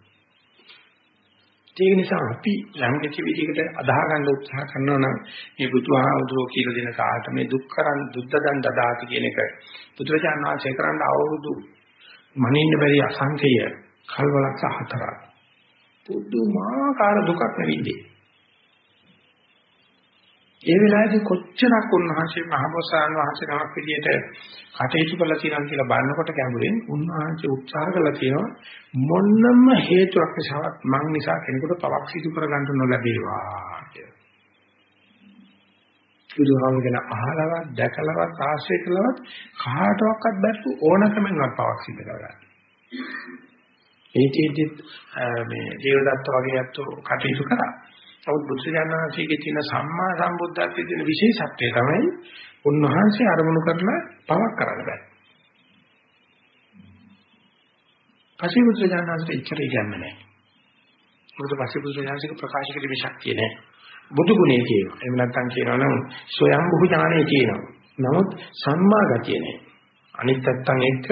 ඒක නිසා අපි යම් කිසි විදිහකට අදාහ ගන්න උත්සාහ කරනවා නම් මේ බුදුහාමුදුරුවෝ කියලා දෙන කාට මේ දුක්කරන් දුද්දදන් දදාති කියන එක බුදුරජාණන් වහන්සේ කරන්න අවුරුදු මනින්න බැරි අසංඛය කල්වලක්ෂ හතරක් පුදුමාකාර දුකක් නෙවිදී ඒ වෙලාවේදී කොච්චරක් උන්වහන්සේ මහබෝසාන් වහන්සේ නමක් විදියට කටයුතු කළා කියලා කියලා බලනකොට ගැඹුරින් උන්වහන්සේ උත්සාහ කළා කියනවා මොන්නම හේතුවක් නිසාවත් මං නිසා කෙනෙකුට පවක් සිදු කරගන්න නොලැබේවා කියලා. බුදුහාමුදුරගෙන අහලවත් දැකලවත් ආශ්‍රය කළවත් කාටවත් බැස්සු ඕනකමෙන්වත් පවක් සිදු කරගන්න. ඒකෙදි මේ දේවදත්ත වගේ අතෝ කටයුතු කරා. නමුත් බුදුසජාණන්සේගේ තියෙන සම්මා සම්බුද්ධත්වයේ තියෙන විශේෂත්වය තමයි උන්වහන්සේ අරමුණු කරලා පවක් කරන්න බෑ. පසේ බුදුසජාණන්සේ ඉච්ඡර ඉගන්නේ නැහැ. මොකද පසේ බුදුසජාණන්සේගේ ප්‍රකාශ කිරීමේ ශක්තිය නැහැ. බුදු ගුණේ කියනවා. එහෙම නැත්නම් කියනවා නම් ස්වයං බුහු ඥානය කියනවා. නමුත් සම්මා ගතිය නැහැ. අනිත් පැත්තන් එක්ක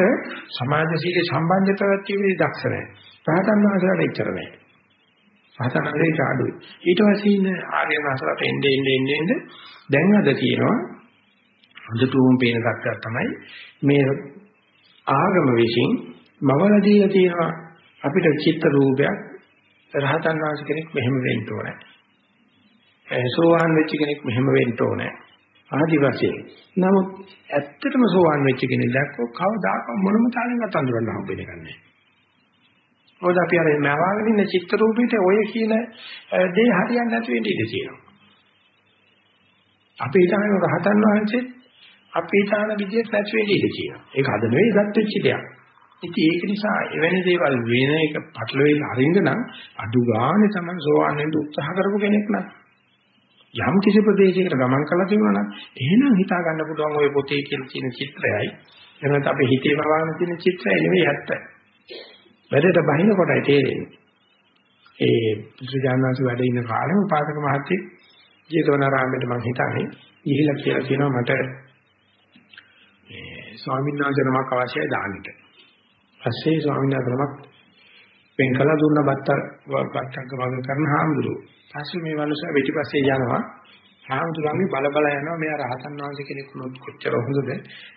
සමාජශීලී සම්බන්ධතාවයක් තියෙන්නේ දක්ෂ නැහැ. රහතන් වහන්සේලාට ඉච්ඡර නැහැ. සහතනරේ චාඩුයි. ඊට පස්සේ ඉන්න ආර්යනාසලට එන්නේ එන්නේ එන්නේ දැන් අද තියෙනවා හොඳටම පේන තත්ත්වයක් තමයි මේ ආගම විසින් මවලදී තියෙනවා අපිට චිත්ත රූපයක් රහතන් වහන්සේ කෙනෙක් මෙහෙම වෙන්න ඕනේ. සෝවාන් වෙච්ච කෙනෙක් මෙහෙම වෙන්න ඕනේ. ආදි වශයෙන්. නමුත් ඇත්තටම සෝවාන් වෙච්ච කෙනෙක් දැක්කොත් කවදාකවත් මොනම තාලෙන්වත් අඳුරන්න හම්බෙන්නේ නැහැ. මොකද අපි අර මවාගෙන ඉන්න චිත්ත රූපෙට ඔය කියන දේ හරියන්නේ නැති වෙන්න ඉඩ තියෙනවා. අපි හිතන රහතන් වහන්සේ අපි හිතන විදිහට නැති වෙන්න ඉඩ තියෙනවා. ඒක අද නෙවෙයි ගත් වෙච්ච දෙයක්. ඉතින් ඒක නිසා එවැනි දේවල් වෙන එක පටලවෙලා අරින්න නම් අඩු ගානේ තමයි සෝවාන් වෙන්න උත්සාහ කරපු කෙනෙක් නම් යම් කිසි ප්‍රදේශයකට ගමන් කළා කියනවා නම් එහෙනම් හිතා ගන්න පුළුවන් ওই පොතේ කියලා තියෙන චිත්‍රයයි එහෙනම් අපි හිතේ බවන තියෙන චිත්‍රය නෙවෙයි ඇත්ත. වැඩට බහින කොටයි තේරෙන්නේ. ඒ බුදුජානනාංශ වැඩ ඉන්න කාලෙම පාසක මහත්තයෙක් ජේතවනාරාමයට මම හිතන්නේ ගිහිලා කියලා කියනවා මට මේ ස්වාමීන් වහන්සේ නමක් අවශ්‍යයි දාන්නට. පස්සේ ස්වාමීන් වහන්සේ නමක් වෙන් කළා දුන්න බත්ත බත්තක්ක වගේ කරන හාමුදුරුවෝ. පස්සේ මේ මනුස්සයා පිටිපස්සේ යනවා. හාමුදුරන්ගේ බල බල යනවා මෙයා රහතන් වහන්සේ කෙනෙක් වුණොත් කොච්චර හොඳද.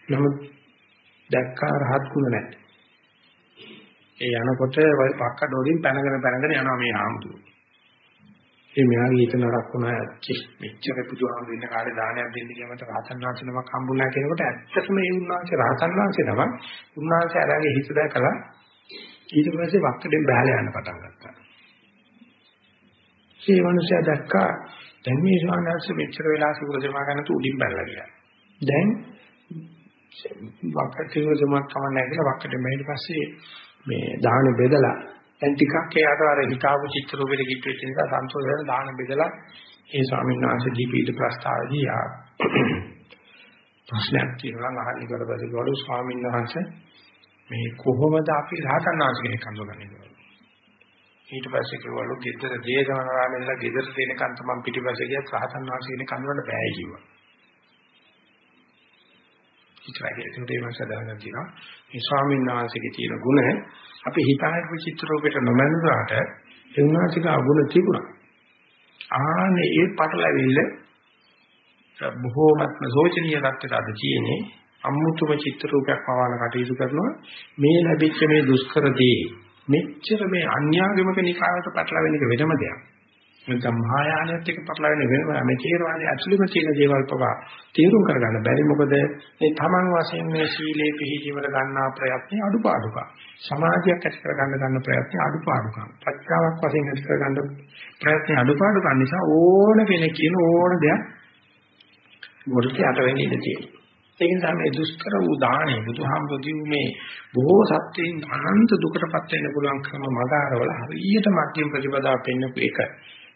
නමුත් දැක්කා රහත් ගුණ නැහැ. ඒ යනකොට පක්ක ඩෝරින් පැනගෙන පැනගෙන යනවා මේ හාමුදුරුවෝ. ඒ මෙයාගේ හිත නරක වුණා මෙච්චර බුදුහාමුදුරු ඉන්න කාලේ දානයක් දෙන්න ගියම මට රහතන් වහන්සේ නමක් හම්බුණා කියනකොට ඇත්තටම ඒ උන්වහන්සේ රහතන් වහන්සේ නම උන්වහන්සේ අරගේ හිත දැකලා ඊට පස්සේ වක්කඩෙන් බහලා යන්න පටන් ගත්තා. ඒ මනුස්සයා දැක්කා දැන් මේ ස්වාමීන් වහන්සේ මෙච්චර වෙලා සිවුර සමා ගන්න තු උඩින් බැලලා ගියා. දැන් වක්කඩ සිවුර සමා කමන්නේ කියලා වක්කඩෙන් බැලලා පස්සේ මේ දාහන බෙදලා දැන් ටිකක් එයාට අර හිතාපු චිත්‍ර රූපෙට කිට්ටු වෙච්ච නිසා සන්තෝෂ වෙන දාන බෙදලා ඒ ස්වාමීන් වහන්සේ දීපීඩ ප්‍රස්තාවදී ආ ප්‍රශ්නයක් තියෙනවා නම් අහන්න කරපස්සේ ගොළු ස්වාමීන් වහන්සේ මේ කොහොමද අපි රහතන් වහන්සේ කෙනෙක් හඳුනගන්නේ කියලා. ඊට පස්සේ කිව්වලු ගෙදර දේශනාරාමෙන්ලා ගෙදර දෙනකන් තමයි පිටිපස්සේ ගියත් රහතන් වහන්සේ කෙනෙක් හඳුනන්න බෑ කිව්වා. ඉතරයි ඒකට ඒ මාස දාගන්න තියෙනවා. මේ ස්වාමීන් වහන්සේගේ තියෙන ගුණ අපි හිතායක චිත්‍ර රූපයට නොමැනුනාට ඒ උන්වහන්සේගේ අගුණ තිබුණා. ආනේ ඒ පටලැවිල්ල බොහෝමත්ම සෝචනීය தත්ත්වයට අද තියෙන්නේ අමුතුම චිත්‍ර රූපයක් පවාන කටයුතු කරනවා මේ ලැබිච්ච මේ දුෂ්කර දේ මෙච්චර මේ අන්‍යාගමක නිකායට පටලවෙන එක වෙනම දෙයක්. නැත්නම් මහායානයත් එක්ක පටලවෙන වෙනම මේ තේරවාදී ඇතුළෙම තියෙන දේවල් පවා තේරුම් කරගන්න බැරි. මොකද මේ තමන් වශයෙන් මේ සීලේ පිළිහිවර ගන්නා ප්‍රයත්න අඩුපාඩුක සමාධියක් ඇති කරගන්න ගන්න ප්‍රයත්න අඩුපාඩුක ප්‍රඥාවක් වශයෙන් ඇති කරගන්න ප්‍රයත්න අඩුපාඩුක නිසා ඕන කෙනෙක් කියන ඕන දෙයක් මොකද යට වෙන්නේ ඉඳී ඒ නිසා මේ දුෂ්කර වූ දාණය බුදුහාමුදුරුවෝ මේ බොහෝ සත්‍යයෙන් අනන්ත දුකටපත් වෙන්න පුළුවන් ක්‍රම මගාරවල හරියට මධ්‍යම ප්‍රතිපදාව පෙන්වපු එක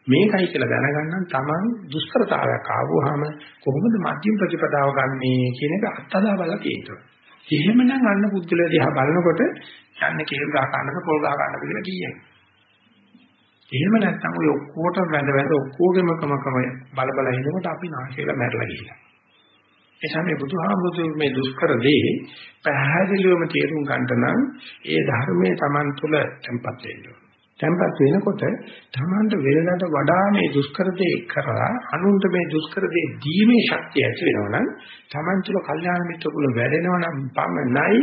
මේකයි කියලා දැනගන්න තමන් දුෂ්කරතාවයක් ආවොහම කොහොමද මධ්‍යම ප්‍රතිපදාව ගන්නේ කියන එක අත්දැක බලලා කියනවා. එහෙමනම් අන්න පුද්ගලයා දිහා බලනකොට යන්නේ කේල් ගහ ගන්නද පොල් ගහ ගන්නද කියලා කියන්නේ. එහෙම නැත්නම් ඔය ඔක්කොටම වැඳ වැඳ ඔක්කොගෙම කම කම බල බල ඉනකොට අපි නාශයලා මැරලා ගිහිලා. ඒ සමේ බුදුහාමුදුරු මේ දුෂ්කර දේ පැහැදිලිවම තේරුම් ගන්න නම් ඒ ධර්මයේ Taman තුල tempat වෙන්න ඕන. tempat වෙනකොට Tamanට වෙනකට වඩා මේ දුෂ්කර දේ කරලා අනුන්ට මේ දුෂ්කර දේ දීමේ ශක්තිය ඇති වෙනවා නම් Taman තුල කල්යාණ මිත්‍ර කුල වැඩෙනවා නම් පමණයි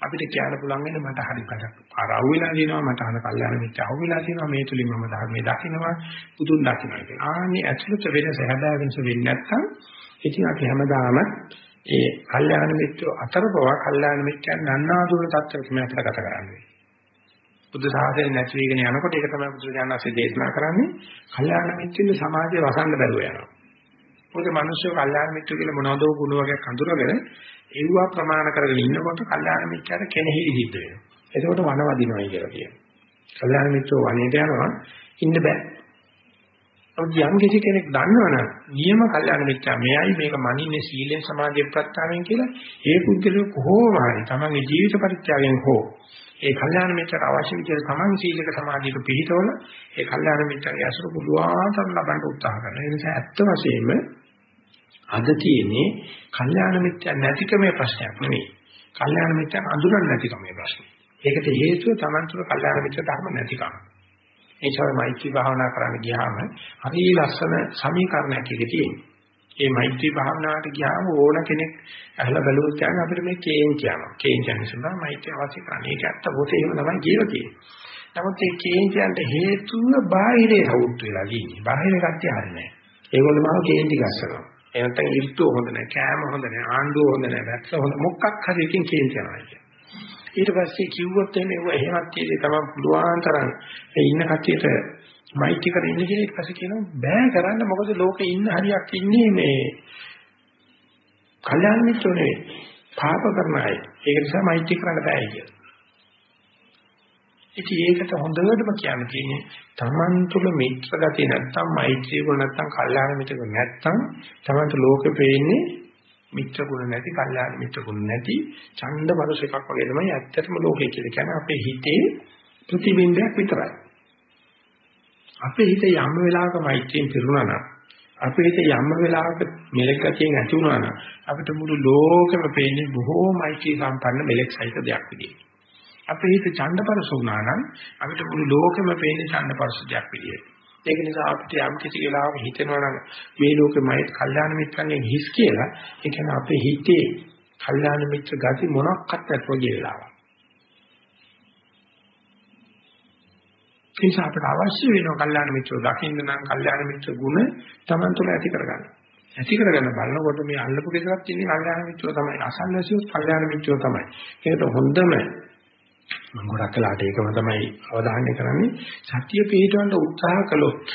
අපිට කියන්න පුළුවන් වෙන්නේ මට හරි පාරක් පාර අහුවෙලා දිනවා මට අහන කල්යාණ මිත්‍ර අහුවෙලා දිනවා මේ තුලින් මම ධර්මයේ දකින්නවා පුදුන් දකින්නවා කියන. ආන්නේ ඇතුළත වෙනස හැබෑ වෙනස වෙන්නේ නැත්නම් ඉතින් අපි හැමදාම ඒ කල්යාණ මිත්‍ර අතර පවා කල්යාණ මිත්‍යයන් නන්නාදුන තත්ත්වයක් තමයි අපිට ගත කරන්නේ. බුද්ධ ශාසනය නැති වෙගෙන යනකොට ඒක තමයි බුදුරජාණන්සේ දේශනා කරන්නේ කල්යාණ මිත්‍රින් සමාජය වසන්න බැරුව යනවා. මොකද මිනිස්සු කල්යාණ මිත්‍ර කියලා මොනවද ගුණ වර්ගයක් අඳුරගෙන ඒවා ප්‍රමාණ කරගෙන ඉන්නකොට කල්යාණ මිත්‍යාට කෙනෙහිලි සිද්ධ වෙනවා. එතකොට වනවදිනවයි කියලා කියනවා. කල්යාණ මිත්‍රෝ වනේට යනවා ඉන්න බෑ. නමුත් යම් කිසි කෙනෙක් දන්නවනම් නියම කල්යාණ මිත්‍යා මෙයයි මේක මනින්නේ සීලෙන් සමාධිය ප්‍රත්‍යාවෙන් කියලා ඒ පුද්ගලයා කොහොම හරි තමන්ගේ ජීවිත පරිත්‍යාගයෙන් හෝ ඒ කල්යාණ මිත්‍යට අවශ්‍ය විදිහට තමන් සීලක සමාධියක පිළිතවල ඒ කල්යාණ මිත්‍යාගේ අසුර පුළුවන් ලබන්න උත්සාහ කරනවා. ඒ නිසා ඇත්ත වශයෙන්ම අද තියෙන්නේ කල්යාණ මිත්‍යා නැතිකමේ ප්‍රශ්නයක් නෙවෙයි. කල්යාණ මිත්‍යා අඳුරන්නේ නැතිකමේ ප්‍රශ්නේ. ඒකට හේතුව තමන් තුළ කල්යාණ මිත්‍යා ධර්ම නැතිකම. ඒ තමයි මෛත්‍රී භාවනා කරන්න ගියාම හරි ලස්සන සමීකරණයක් එකේ තියෙනවා. මේ මෛත්‍රී භාවනාවට ගියාම ඕන කෙනෙක් අහලා බැලුවොත් කියන්නේ අපිට මේ කේන් කියනවා. කේන් කියන්නේ සඳහා මෛත්‍රී අවශ්‍ය කරන්නේ. ඒක ඇත්ත පොතේ එහෙම තමයි කියලා තියෙන්නේ. නමුත් මේ කේන් කියන්න හේතුව බාහිරේ සවුත් වෙලා ඉන්නේ. බාහිර කට්ටිය හරිනේ. ඒගොල්ලෝ මාව කේන්ටි ගස්සනවා. ඒ නැත්නම් ඉර්තු හොඳ නැහැ, කෑම හොඳ නැහැ, ආණ්ඩුව හොඳ නැහැ, වැක්ස හොඳ මොකක් හරි එකකින් කේන්ති යනවා කියන්නේ. ඊට පස්සේ කිව්වොත් එහෙම ඒව එහෙමත් තියෙදි තමයි පුළුවන් තරම් ඒ ඉන්න කට්ටියට මෛත්‍රී කරගෙන ඉන්න කියලා ඊට පස්සේ කියනවා බෑ කරන්න මොකද ලෝකේ ඉන්න හරියක් ඉන්නේ මේ කල්යාණ මිත්‍රෝ නෙවෙයි පාප කරන අය. ඒක නිසා මෛත්‍රී කරන්න බෑ කියලා. ඉතින් ඒකට හොඳටම කියන්න තියෙන්නේ Taman තුල මිත්‍ර ගතිය නැත්තම් මෛත්‍රී ගුණ නැත්තම් කල්යාණ මිත්‍ර ගුණ නැත්තම් Tamanට ලෝකෙ පේන්නේ මිත්‍ර ගුණ නැති, කල්යාණ මිත්‍ර ගුණ නැති ඡන්ද මනස එකක් වගේ තමයි ඇත්තටම ලෝකය කියලා කියන්නේ අපේ හිතේ ප්‍රතිබිම්බයක් විතරයි. අපේ හිත යම් වෙලාවක මෛත්‍රියෙන් පිරුණා නම් අපේ හිත යම් වෙලාවක මෙලෙක් ගතියෙන් ඇති වුණා නම් අපිට මුළු ලෝකෙම පේන්නේ බොහෝ මෛත්‍රී සම්පන්න මෙලෙක් සහිත දෙයක් විදියට. අපේ හිත ඡන්දපරස වුණා නම් අපිට මුළු ලෝකෙම පේන්නේ ඡන්දපරස දෙයක් විදියට. ඒක නිසා අපිට යම් කිසි වෙලාවක හිතෙනවා නම් මේ ලෝකෙමයි කල්යාණ මිත්‍රන්ගෙන් හිස් කියලා ඒ කියන්නේ අපේ හිතේ කල්යාණ මිත්‍ර ගති මොනක්වත් නැතුව ගියලාවක්. ඒ නිසා අපිට අවශ්‍ය වෙනවා කල්යාණ මිත්‍රව දකින්න නම් කල්යාණ මිත්‍ර ගුණ Taman තුළ ඇති කරගන්න. ඇති කරගන්න බලනකොට මේ අල්ලපු කෙසක් තියෙන කල්යාණ මිත්‍රව තමයි. අසල්වැසියෝ කල්යාණ මිත්‍රව තමයි. ඒකට හොඳම මම ගොඩක් කලකට ඒකම තමයි අවධානය කරන්නේ සතිය පිළිටවන්න උත්සාහ කළොත්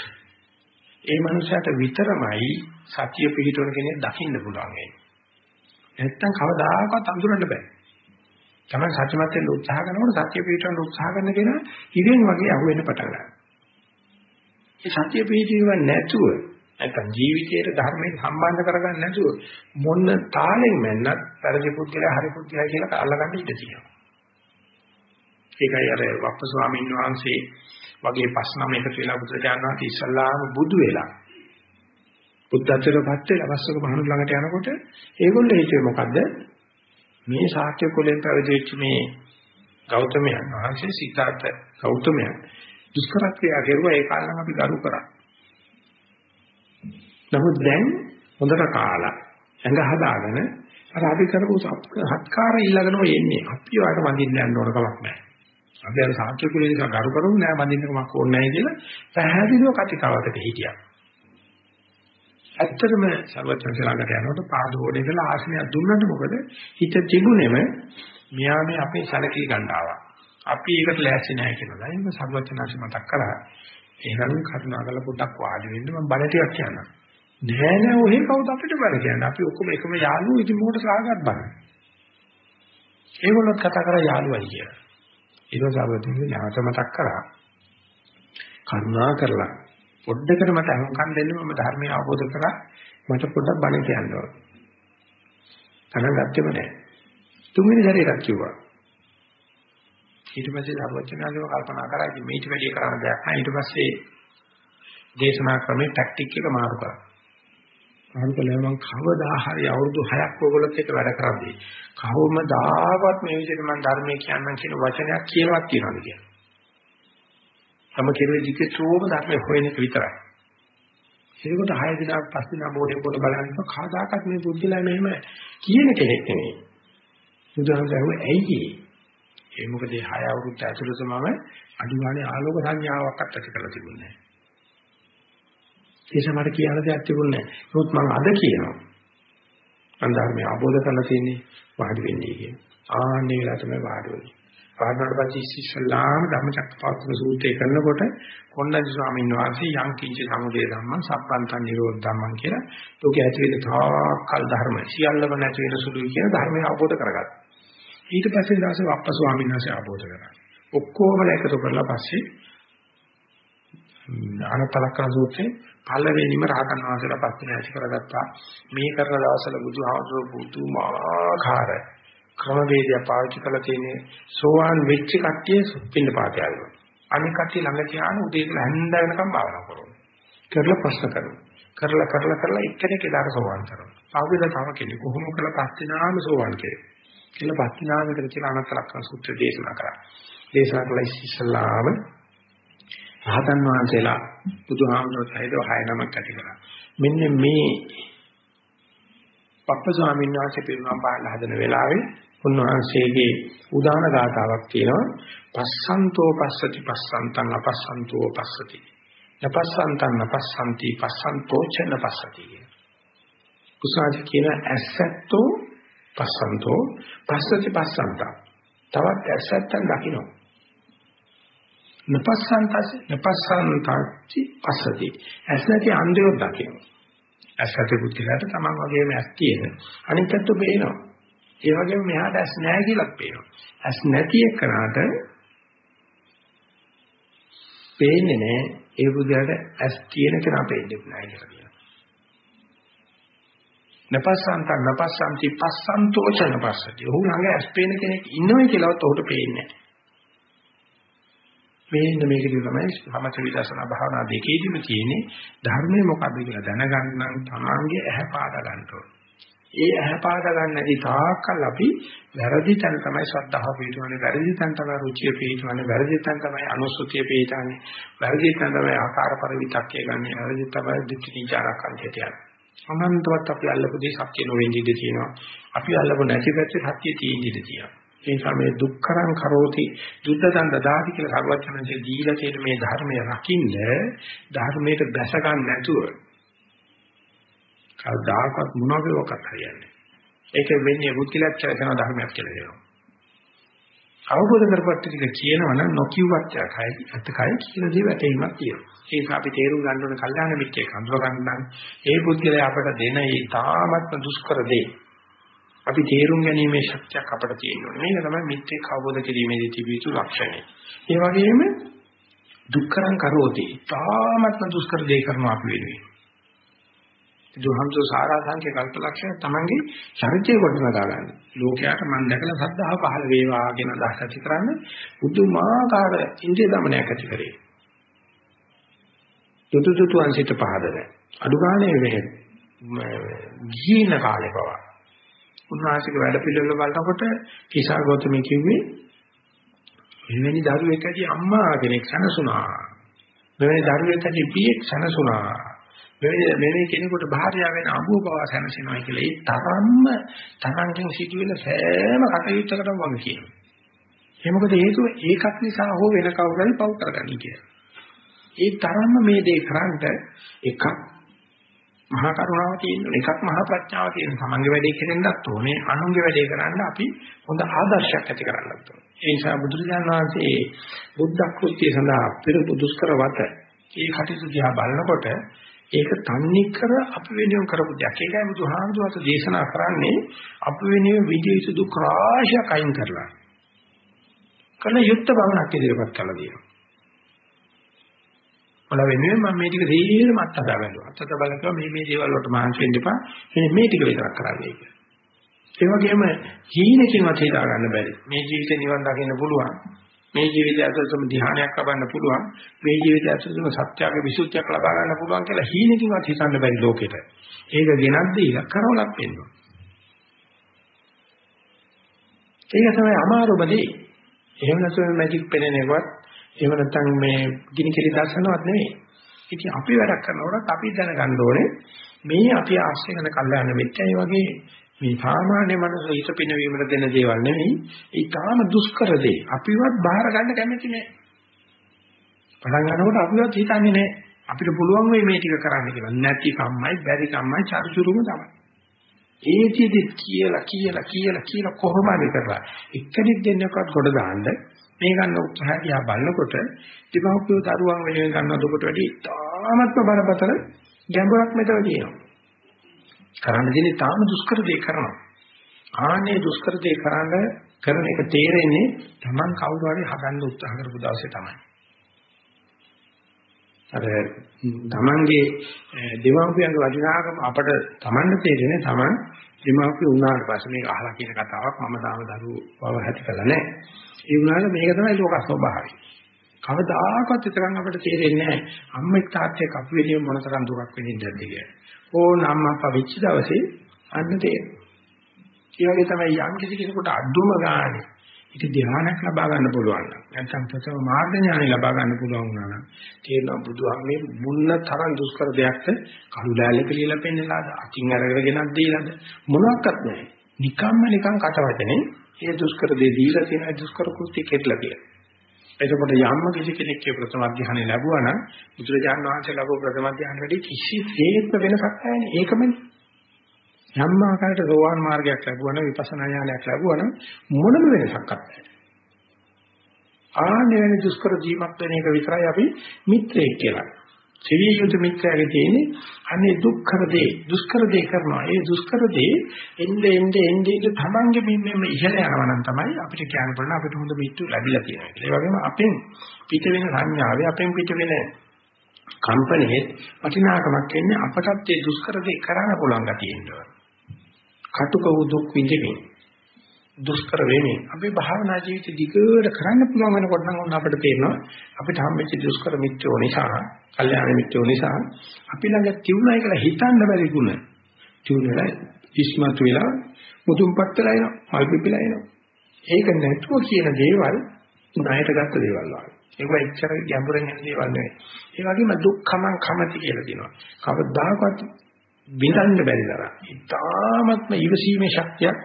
ඒ මනුස්සයාට විතරමයි සතිය පිළිටවන කෙනෙක් දකින්න පුළුවන් වෙන්නේ. නැත්තම් කවදාකවත් අඳුරන්න බෑ. තමයි සත්‍යමත් වෙන්න උත්සාහ කරනකොට සත්‍ය පිළිටවන්න උත්සාහ කරන කෙනා ඉරෙන් වගේ අහුවෙන්න පටන් ගන්නවා. ඒ සත්‍ය පිළිටීම නැතුව නැත්නම් ජීවිතයේ ධර්මයෙන් සම්බන්ධ කරගන්න නැතුව මොන තාලෙන් මැන්නත් පරිදි පුද්ගලයා හරි පුද්ගලයා කියලා අල්ලගන්න ඉඩ තියෙනවා. ඒකයි අර වප්ප ස්වාමීන් වහන්සේ වගේ පස්නම එකතු වෙලා බුදුරජාණන් වහන්සේ ඉස්සල්ලාම බුදු වෙලා බුද්ධත්වයටපත් වෙලා වස්සක මහණු ළඟට යනකොට ඒගොල්ලෝ හිතුවේ මොකද්ද මේ ශාක්‍ය කුලෙන් පැවිදිච්ච මේ ගෞතමයන් වහන්සේ සිතාර්ථ ගෞතමයන් දුෂ්කර ක්‍රියා කරුවා ඒ කාලෙම අපි ගරු කරා. නමුත් දැන් හොඳට කාලා ඇඟ හදාගෙන අර අපි කරපු සත්කාර ඊළඟනම එන්නේ. අපි වාට වඳින්න යන්න ඕන කමක් නැහැ. අපි අර ශාක්‍ය කුලේ නිසා ගරු කරුනේ නැහැ වඳින්න කමක් ඕනේ නැහැ කියලා පැහැදිලිව කතිකාවතට හිටියා. ඇත්තටම සර්වඥ ශ්‍රාගට යනකොට පාදෝඩේ කියලා ආශ්‍රය දුන්නට මොකද හිත තිබුණෙම මෙයා මේ අපේ සැලකී ගන්නවා. අපි ඒකට ලෑස්ති නැහැ කියනවා. ඒක සර්වඥාංශ මතක් කරා. එහෙනම් කරුණාකර පොඩ්ඩක් වාඩි වෙන්න මම බණ ටිකක් කියන්නම්. නෑ නෑ ඔහෙ කවුද අපිට බණ කියන්නේ? අපි ඔක්කොම එකම යාළුවෝ ඉතින් මොකට සාගත් බණ. ඒගොල්ලොත් කතා කරා යාළුවයි කියලා. ඊට සර්වඥාංශ ඥාත මතක් කරා. කරුණා කරලා පොඩ්ඩකට මට අහුම්කම් දෙන්න මම ධර්මය අවබෝධ කරා මට පොඩ්ඩක් බණ කියන්න ඕන. ගණන් ගත්තෙම නැහැ. තුන්වෙනි සැරේට කිව්වා. ඊට පස්සේ සර්වඥාලිව කල්පනා කරා ඉතින් මේට වැඩි කරන්න දෙයක් නැහැ. ඊට පස්සේ දේශනා ක්‍රමේ ටැක්ටික් එක මාරු කරා. මාරු කළා මම කවදා හරි අවුරුදු 6ක් ඕගොල්ලොත් එක්ක වැඩ කරද්දී කවමදාවත් මේ විදිහට මම ධර්මයේ කියන්නම් කියන වචනයක් කියලාවත් තියනවාද කියලා. තම කෙරුවේ දිගටම ධර්මයේ හොයන එක විතරයි. ඒකට 6 දිනක් 5 දිනක් බෝඩේ පොළ බලනකොට කාදාකත් මේ බුද්ධිලා මෙහෙම කියන කෙනෙක් නෙමෙයි. බුදුහාමුදුරුවෝ ඇයි ඒ මොකද 6 අවුරුද්ද ඇතුළත මම අඩුවානේ ආලෝක සංඥාවක්වත් ඇති කරලා තිබුණේ නැහැ. ඒ සමහර කියන දෙයක් තිබුණේ නැහැ. නමුත් මම අද කියනවා. මම ධර්මය අවබෝධ කරලා තියෙන්නේ වාඩි වෙන්නේ කියන. ආන්නේ වෙලාව තමයි වාඩි වෙන්නේ. පාඩනට පස්සේ ඉස්සල්ලාම ධම්මචක්කපවත්තන සූත්‍රය කරනකොට කොණ්ඩඤ්ඤ ස්වාමීන් වහන්සේ යම් කිංච සමුදය ධම්මං සම්පන්තං නිරෝධ ධම්මං කියලා ලෝකයේ ඇති වෙන තාකල් ධර්ම සියල්ලම නැති වෙන සුළුයි කියන ධර්මය අවබෝධ කරගත්තා. ඊට පස්සේ ඊදාසේ වප්ප ස්වාමීන් වහන්සේ අවබෝධ කරගත්තා. ඔක්කොම එකතු කරලා පස්සේ අනතරකන සූත්‍රයේ පළවෙනිම රහතන් වහන්සේලා පස්සේ ඇති කරගත්තා. මේ කරන දවසල බුදුහාමුදුරුවෝ පුදුමාකාර ක්‍රමවේදය පාවිච්චි කරලා තියෙන්නේ සෝවාන් වෙච්ච කට්ටිය පින්න පාතය ආවා. අනික කට්ටිය ළඟ තියාන උදේ ඉඳලා හැන්ද වෙනකම් භාවනා කරනවා. කරලා ප්‍රශ්න කරනවා. කරලා කරලා කරලා එක්කෙනෙක් එදාට සෝවාන් කරනවා. ආවිද තව කෙනෙක් කොහොම කරලා පස්සේ නාම සෝවාන් කෙරේ. කියලා පස්සේ නාමයකට කියලා අනන්ත ලක්ෂණ සූත්‍ර දේශනා කරා. දේශනා කළා ඉස්සල්ලාම රහතන් වහන්සේලා බුදුහාමුදුරුවෝ සහිතව හය නමක් ඇති කරා. මෙන්න මේ පප්ප ස්වාමීන් වහන්සේ පිරුණම් පාන්න හදන වෙලාවේ උන්වහන්සේගේ උදාන ගාතාවක් තියෙනවා පස්සන්තෝ පස්සති පස්සන්තං අපස්සන්තෝ පස්සති. නපස්සන්තං නපස්සන්ති පස්සන්තෝ ච නපස්සති කුසාජ කියන ඇසත්තෝ පස්සන්තෝ පස්සති පස්සන්තං තවත් ඇසත්තන් දකින්න නපස්සන්තස් නපස්සන්තති පස්සති ඇස නැති අන්ධයෝ දකින්න ඇස් ඇති පුද්ගලයාට තමන් වගේම ඇස් තියෙන අනිත් පැත්ත පේනවා ඒ වගේම මෙහාට ඇස් නැහැ කියලාත් පේනවා. ඇස් නැති එකනට පේන්නේ නැහැ ඒ බුද්ධයාට ඇස් තියෙන කෙනා පේන්නේ නැහැ කියලා කියනවා. නපස්සන්ත නපස්සන්ති පස්සන්තෝච නපස්සති. ඔහු ළඟ ඇස්පේන කෙනෙක් ඉන්නවයි කියලාවත් ඔහුට පේන්නේ නැහැ. මේන්න මේකදී තමයි සමථ විදර්ශනා භාවනා දෙකේදීම තියෙන්නේ. ධර්මයේ මොකද්ද කියලා දැනගන්න නම් තමන්ගේ ඇහැ පාද ගන්න ඕනේ. ඒ ඇහැ පාද ගන්න නැති තාක්කල් අපි වැරදි තැන තමයි ශ්‍රද්ධාව පිටවන්නේ වැරදි තැන තමයි රුචිය පිටවන්නේ වැරදි තැන තමයි අනුසුතිය පිටවන්නේ වැරදි තැන තමයි ආකාර පරිවිතක්කය ගන්න වැරදි තමයි දිට්ඨි නිචාරකන්තයට යන්නේ. අනන්තවත් අපි අල්ලපු දේ සත්‍ය නොවෙන්නේ ඉඳී තියෙනවා. අපි අල්ලපු නැති පැත්තේ සත්‍ය තියෙන්නේ ඉඳී තියෙනවා. ඒ නිසා මේ දුක්කරං කරෝති දුද්ද දණ්ඩ දාති කියලා සර්වඥයන්සේ දීලා තියෙන මේ ධර්මය රකින්න ධර්මයට බැස ගන්න නැතුව කවදාකවත් මොනවාකවත් හරියන්නේ. ඒක වෙන්නේ බුද්ධිලත් කරන ධර්මයක් කියලා කියනවා. අවබෝධ කරපත් ටික කියනවනම් නොකියුවත් යකයි අතකයි කියන දේ වැටීමක් තියෙනවා. ඒක අපි තේරුම් ගන්න ඕන කල්යාණ මිත්‍යෙක් අඳුර ගන්න ඒ බුද්ධිලයා අපට දෙන ඒ තාමත්ම දුෂ්කර දේ අපි තේරුම් ගැනීමේ ශක්තියක් අපට තියෙනවා. මේක තමයි මිත්‍යෙක් අවබෝධ කිරීමේදී තිබිය යුතු ලක්ෂණය. ඒ වගේම දුක්කරං කරෝති. තාමත්ම දුෂ්කර දේ කරනවා අපි වෙනුවෙන්. දුහම්සෝ සාරාංශික කල්පලක්ෂණ තමන්ගේ චරිතය කොටනගා ගන්න. ලෝකයට මම දැකලා සද්ධාව පහළ වේවා කියන අදහස ඇති කරන්නේ බුදුමාකාර ඉන්දිය දමනයක් ඇති කරේ. තුතුතු අංශිත පහදන. අඩු ගානේ වෙහෙ ගිහින කාලේ පවා. උන්වහන්සේගේ වැඩ පිළිවෙල බලනකොට කිසා ගෞතමී කිව්වේ මෙවැනි දරුවෙක් ඇති අම්මා කෙනෙක් සනසුනා. මෙවැනි දරුවෙක් ඇති පියෙක් සනසුනා. මෙවැනි මෙවැනි කෙනෙකුට භාර්යාව වෙන අඹුව බව සැනසෙනවා කියලා ඒ තරම්ම තරංගෙන් සිදුවෙන සෑම කටයුත්තකටම වගේ කියනවා. ඒ මොකද හේතුව ඒකක් නිසා හෝ වෙන කවුරුහරි පව් කරගන්න කියලා. ඒ තරම්ම මේ දේ කරන්ට එකක් මහා කරුණාව තියෙන එකක් මහා ප්‍රඥාව තියෙන තමන්ගේ වැඩේ කෙරෙන්නත් ඕනේ අනුන්ගේ වැඩේ කරන්න අපි හොඳ ආදර්ශයක් ඇති කරගන්නත් ඕනේ. ඒ නිසා බුදුරජාණන් වහන්සේ බුද්ධ කෘත්‍ය සඳහා පෙර දුෂ්කර වත ඒ කටයුතු දිහා බලනකොට ඒක තන්නේ කර අප වෙනුවෙන් කරපු දෙයක්. ඒකයි බුදුහාමුදුරුවෝ දේශනා කරන්නේ අප වෙනුවෙන් විදිය යුතු දුක් රාශියක් අයින් කරලා. කල යුක්ත භවණක් ඉදිරියපත් කළා දිනවා. මල වෙනුවෙන් මම මේ ටික තීරම අත්හදා බලනවා. අත්හද බලනවා මේ මේ දේවල් වලට මහන්සි වෙන්න එපා. මෙන්න මේ ටික විතරක් කරන්නේ කියලා. ඒ වගේම හීනකින්වත් හිතා ගන්න බැරි. මේ ජීවිතේ නිවන් දකින්න පුළුවන්. මේ ජීවිතය ඇතුළතම ධ්‍යානයක් ලබන්න පුළුවන් මේ ජීවිතය ඇතුළතම සත්‍යයේ විසුද්ධියක් ලබා ගන්න පුළුවන් කියලා හීනකින්වත් හිතන්න බැරි ලෝකෙට ඒක ගෙනත් දීලා කරවලක් වෙන්නවා ඒක තමයි අමාරුමදී එහෙම නැත්නම් මැජික් පෙනෙනේවත් එහෙම නැත්නම් මේ ගිනි කෙලි දර්ශනවත් නෙවෙයි. ඉතින් අපි වැඩක් කරනකොට අපි දැනගන්න ඕනේ මේ අපි ආශ්‍රය කරන කල්යාණ මිත්‍යයි වගේ මේ සාමාන්‍ය මනස හිත පිනවීමට දෙන දේවල් නෙවෙයි. ඒ තාම දුෂ්කර දේ. අපිවත් බාහිර ගන්න කැමති නෑ. පටන් ගන්නකොට අපිවත් හිතන්නේ නෑ. අපිට පුළුවන් වෙයි මේ ටික කරන්න කියලා. නැති කම්මයි බැරි කම්මයි චරිචුරුම තමයි. ඒකෙදි කියලා කියලා කියලා කියලා කොහොම හරි කරලා. එක්කෙනෙක් දෙන්නකවත් ගොඩ දාන්න මේ ගන්න උත්සාහය දිහා බලනකොට දෙමව්පියෝ දරුවන් වෙනුවෙන් ගන්න දුකට වැඩි තාමත්ම බරපතල ගැඹුරක් මෙතන තියෙනවා කරන්න දෙන්නේ තාම දුෂ්කර දේ කරනවා. ආන්නේ දුෂ්කර දේ කරන්න කරන එක තේරෙන්නේ Taman කවුරු හරි හදන්න උත්සාහ කරපු දවසේ තමයි. අර Tamanගේ දෙමාපියන්ගේ වටිනාකම අපට Taman තේරෙන්නේ Taman දෙමාපිය වුණාට පස්සේ මේක අහලා කියන කතාවක් මම තාම දරුවෝ බව ඇති කළා නෑ. ඒ වුණාට මේක තමයි ලෝක ස්වභාවය. කවදාකවත් එතරම් අපිට තේරෙන්නේ නැහැ අම්මෙක් තාත්තෙක් අපි වෙනින් මොනතරම් දුකක් විඳින්නද කියලා. ඕන අම්මා අප්පා වෙච්ච දවසේ අන්න තේරෙනවා. ඒ වගේ තමයි යම් කිසි කෙනෙකුට අඩුම ගානේ ඒක ධ්‍යානයක් ලබා ගන්න පුළුවන් නම් නැත්නම් ප්‍රථම මාර්ග ඥානෙ ලබා ගන්න පුළුවන් වුණා නම් තේරෙනවා බුදුහාමේ මුන්න තරම් දුෂ්කර දෙයක්ද කළු ලෑල්ලක ලියලා පෙන්නලාද අකින් අරගෙන ගෙනත් දීලාද මොනවත් නැහැ. නිකම්ම නිකම් කට වචනේ ඒ දුෂ්කර දේ දීලා තියෙන දුෂ්කර කෘත්‍ය කෙట్లా කියලා. එතකොට යම්ම කිසි කෙනෙක්ගේ ප්‍රථම අධ්‍යානෙ ලැබුවා නම් බුදුරජාණන් වහන්සේ ලැබුව ප්‍රථම අධ්‍යාන වැඩි කිසිසේත්ම වෙනසක් නැහැ ඒකමනේ. යම් ආකාරයකට සෝවාන් මාර්ගයක් ලැබුවා නම් විපස්සනා ඥානයක් ලැබුවා නම් මොනම වෙනසක් නැහැ. ආන්නේ වෙන දුෂ්කර ජීවත් වෙන එක විතරයි අපි මිත්‍රයෙක් කියලා. සෙවිය යුතු මිත්‍රයාගේ තියෙන්නේ අනේ දුක්ඛර දේ දුෂ්කර දේ කරනවා. ඒ දුෂ්කර දේ එnde එnde එnde තමන්ගේ මෙන්න ඉහළ යනවා නම් තමයි අපිට කියන්න පුළුවන් අපිට හොඳ මිත්‍රු ලැබිලා තියෙනවා. ඒ වගේම අපෙන් පිට වෙන සංඥාවේ අපෙන් පිට වෙන කම්පණයේ වටිනාකමක් එන්නේ අපටත් ඒ දුෂ්කර දේ කරන්න පුළුවන් ගතියෙන්නවා. කටුක වූ දුක් විඳින්නේ දුෂ්කර වෙන්නේ අපි භාවනා ජීවිත දිගට කරන්න පුළුවන් වෙනකොට නම් ඔන්න අපිට තේරෙනවා අපිට හම්බෙච්ච දුෂ්කර මිත්‍රෝ නිසා, කල්යාණ මිත්‍රෝ නිසා අපි ළඟ තියුණා කියලා හිතන්න බැරි ගුණ. තියුණා ඉස්මතු වෙලා මුතුන්පත් වෙලා එනවා, මල් පිපිලා එනවා. ඒක නැතුව කියන දේවල් ණයට ගත්ත දේවල් වගේ. ඒක එච්චර ගැඹුරින් යන දේවල් නෙවෙයි. ඒ වගේම දුක්ඛමං කමති කියලා කියනවා. කවදාකවත් විඳන්න බැරි තරම්. ඊ타ත්ම ඉවසීමේ ශක්තියක්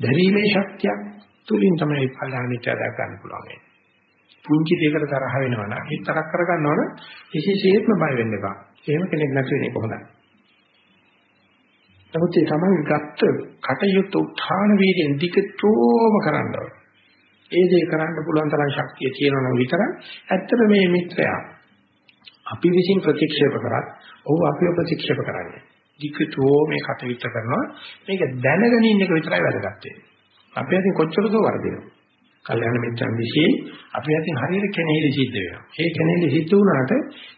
දැරීමේ ශක්තියක් තුලින් තමයි ඵලාමිත දා ගන්න පුළුවන්. පුංචි දෙයකට තරහ වෙනවා නම් ඒ තරක් කරගන්නවනම් විශේෂයෙන්ම බය වෙන්න එපා. එහෙම කෙනෙක් නැති වෙන්නේ කොහොමද? නමුත් ඒ තමයි ගත්ත කටයුත්ත උත්හාන වීර්යෙන් දිගටම කරන්න ඒ දේ කරන්න පුළුවන් තරම් ශක්තිය තියෙනවා නම් විතරක් ඇත්තට මේ මිත්‍රයා අපි විසින් ප්‍රතික්ෂේප කරත් ඔහු අපිව ප්‍රතික්ෂේප කරන්නේ. දිගටෝ මේ කටයුත්ත කරනවා මේක දැනගෙන ඉන්න එක විතරයි වැදගත් වෙන්නේ. අපි අතින් කොච්චරද වර්ධිනවා. කල්යාණ මිත්‍රන් විශ්ේ අපි අතින් හරියට කෙනෙහිලි සිද්ධ වෙනවා. ඒ කෙනෙහිලි සිද්ධ වුණාට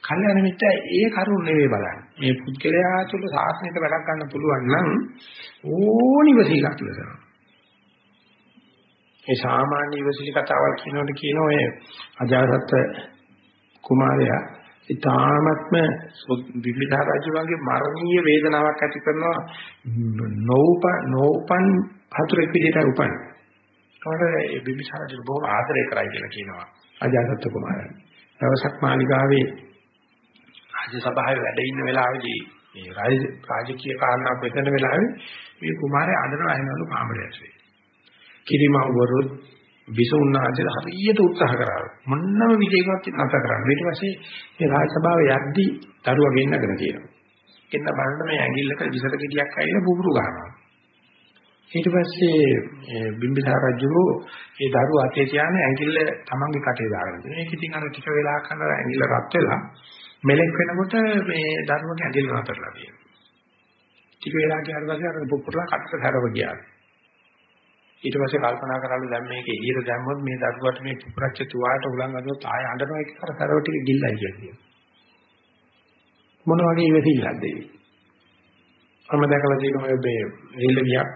කල්යාණ මිත්‍රය ඒ කරුණ නෙවෙයි බලන්නේ. මේ පුද්ගලයා තුළ සාසනික වැඩක් ගන්න පුළුවන් නම් ඕනිවසීලක් ලෙසනවා. ඒ සාමාන්‍ය ඉවසිලි කතාවල් කියනකොට කියන ඔය අජාසත් කුමාරයා ඊ타ත්ම විවිධ රාජ්‍යවන්ගේ මරණීය වේදනාවක් ඇති කරනවා නෝප නෝපන් හතරෙක් විදිහට උපන්. ඒකට බිම්බිසාරජු බොහොම ආදරය කරයි කියලා කියනවා අජාසත් කුමාරයා. දවසක් මාලිගාවේ රාජ්‍ය සභාවේ වැඩ ඉන්න වෙලාවේදී මේ රාජකීය කාරණා වෙතන වෙලාවේ මේ කුමාරයා අඬනවා එනවලු කාමරයට. කිරිමවරුත් විසුණුනාන්සේ හරියට උත්සාහ කරා. මොන්නම විදිහකට නැත කරන්නේ. ඊට පස්සේ මේ රාජ සභාවේ යද්දී දරුවා ගෙන්නගෙන තියෙනවා. එන්න බලන්න මේ ඇඟිල්ලක විසට ගෙඩියක් ඇවිල්ලා පුපුරු ගන්නවා. ඊට පස්සේ බිම්බිසාර රජුගේ ඒ දරුවා අතේ තියාගෙන ඇඟිල්ල තමන්ගේ කටේ දාගෙන තියෙනවා. ඒක ඉතින් අර ටික වෙලා කරලා ඇඟිල්ල රත් වෙලා මෙලෙක් වෙනකොට මේ දරුවගේ ඇඟිල්ල නතරලා තියෙනවා. ටික වෙලා ගියාට පස්සේ අර පුපුරලා කටට හැරව ගියා. ඊට පස්සේ කල්පනා කරලා දැන් මේක එළියට දැම්මොත් මේ දරුවට මේ පුපුරච්ච තුවාලට උලන් අදුනොත් ආය අඬනවා ඒක අර කරව ටික ගිල්ලයි කියන්නේ. මොන වගේ ඉවසිල්ලක්ද ඒක? මම දැකලා තියෙනවා මේ රිලවියක්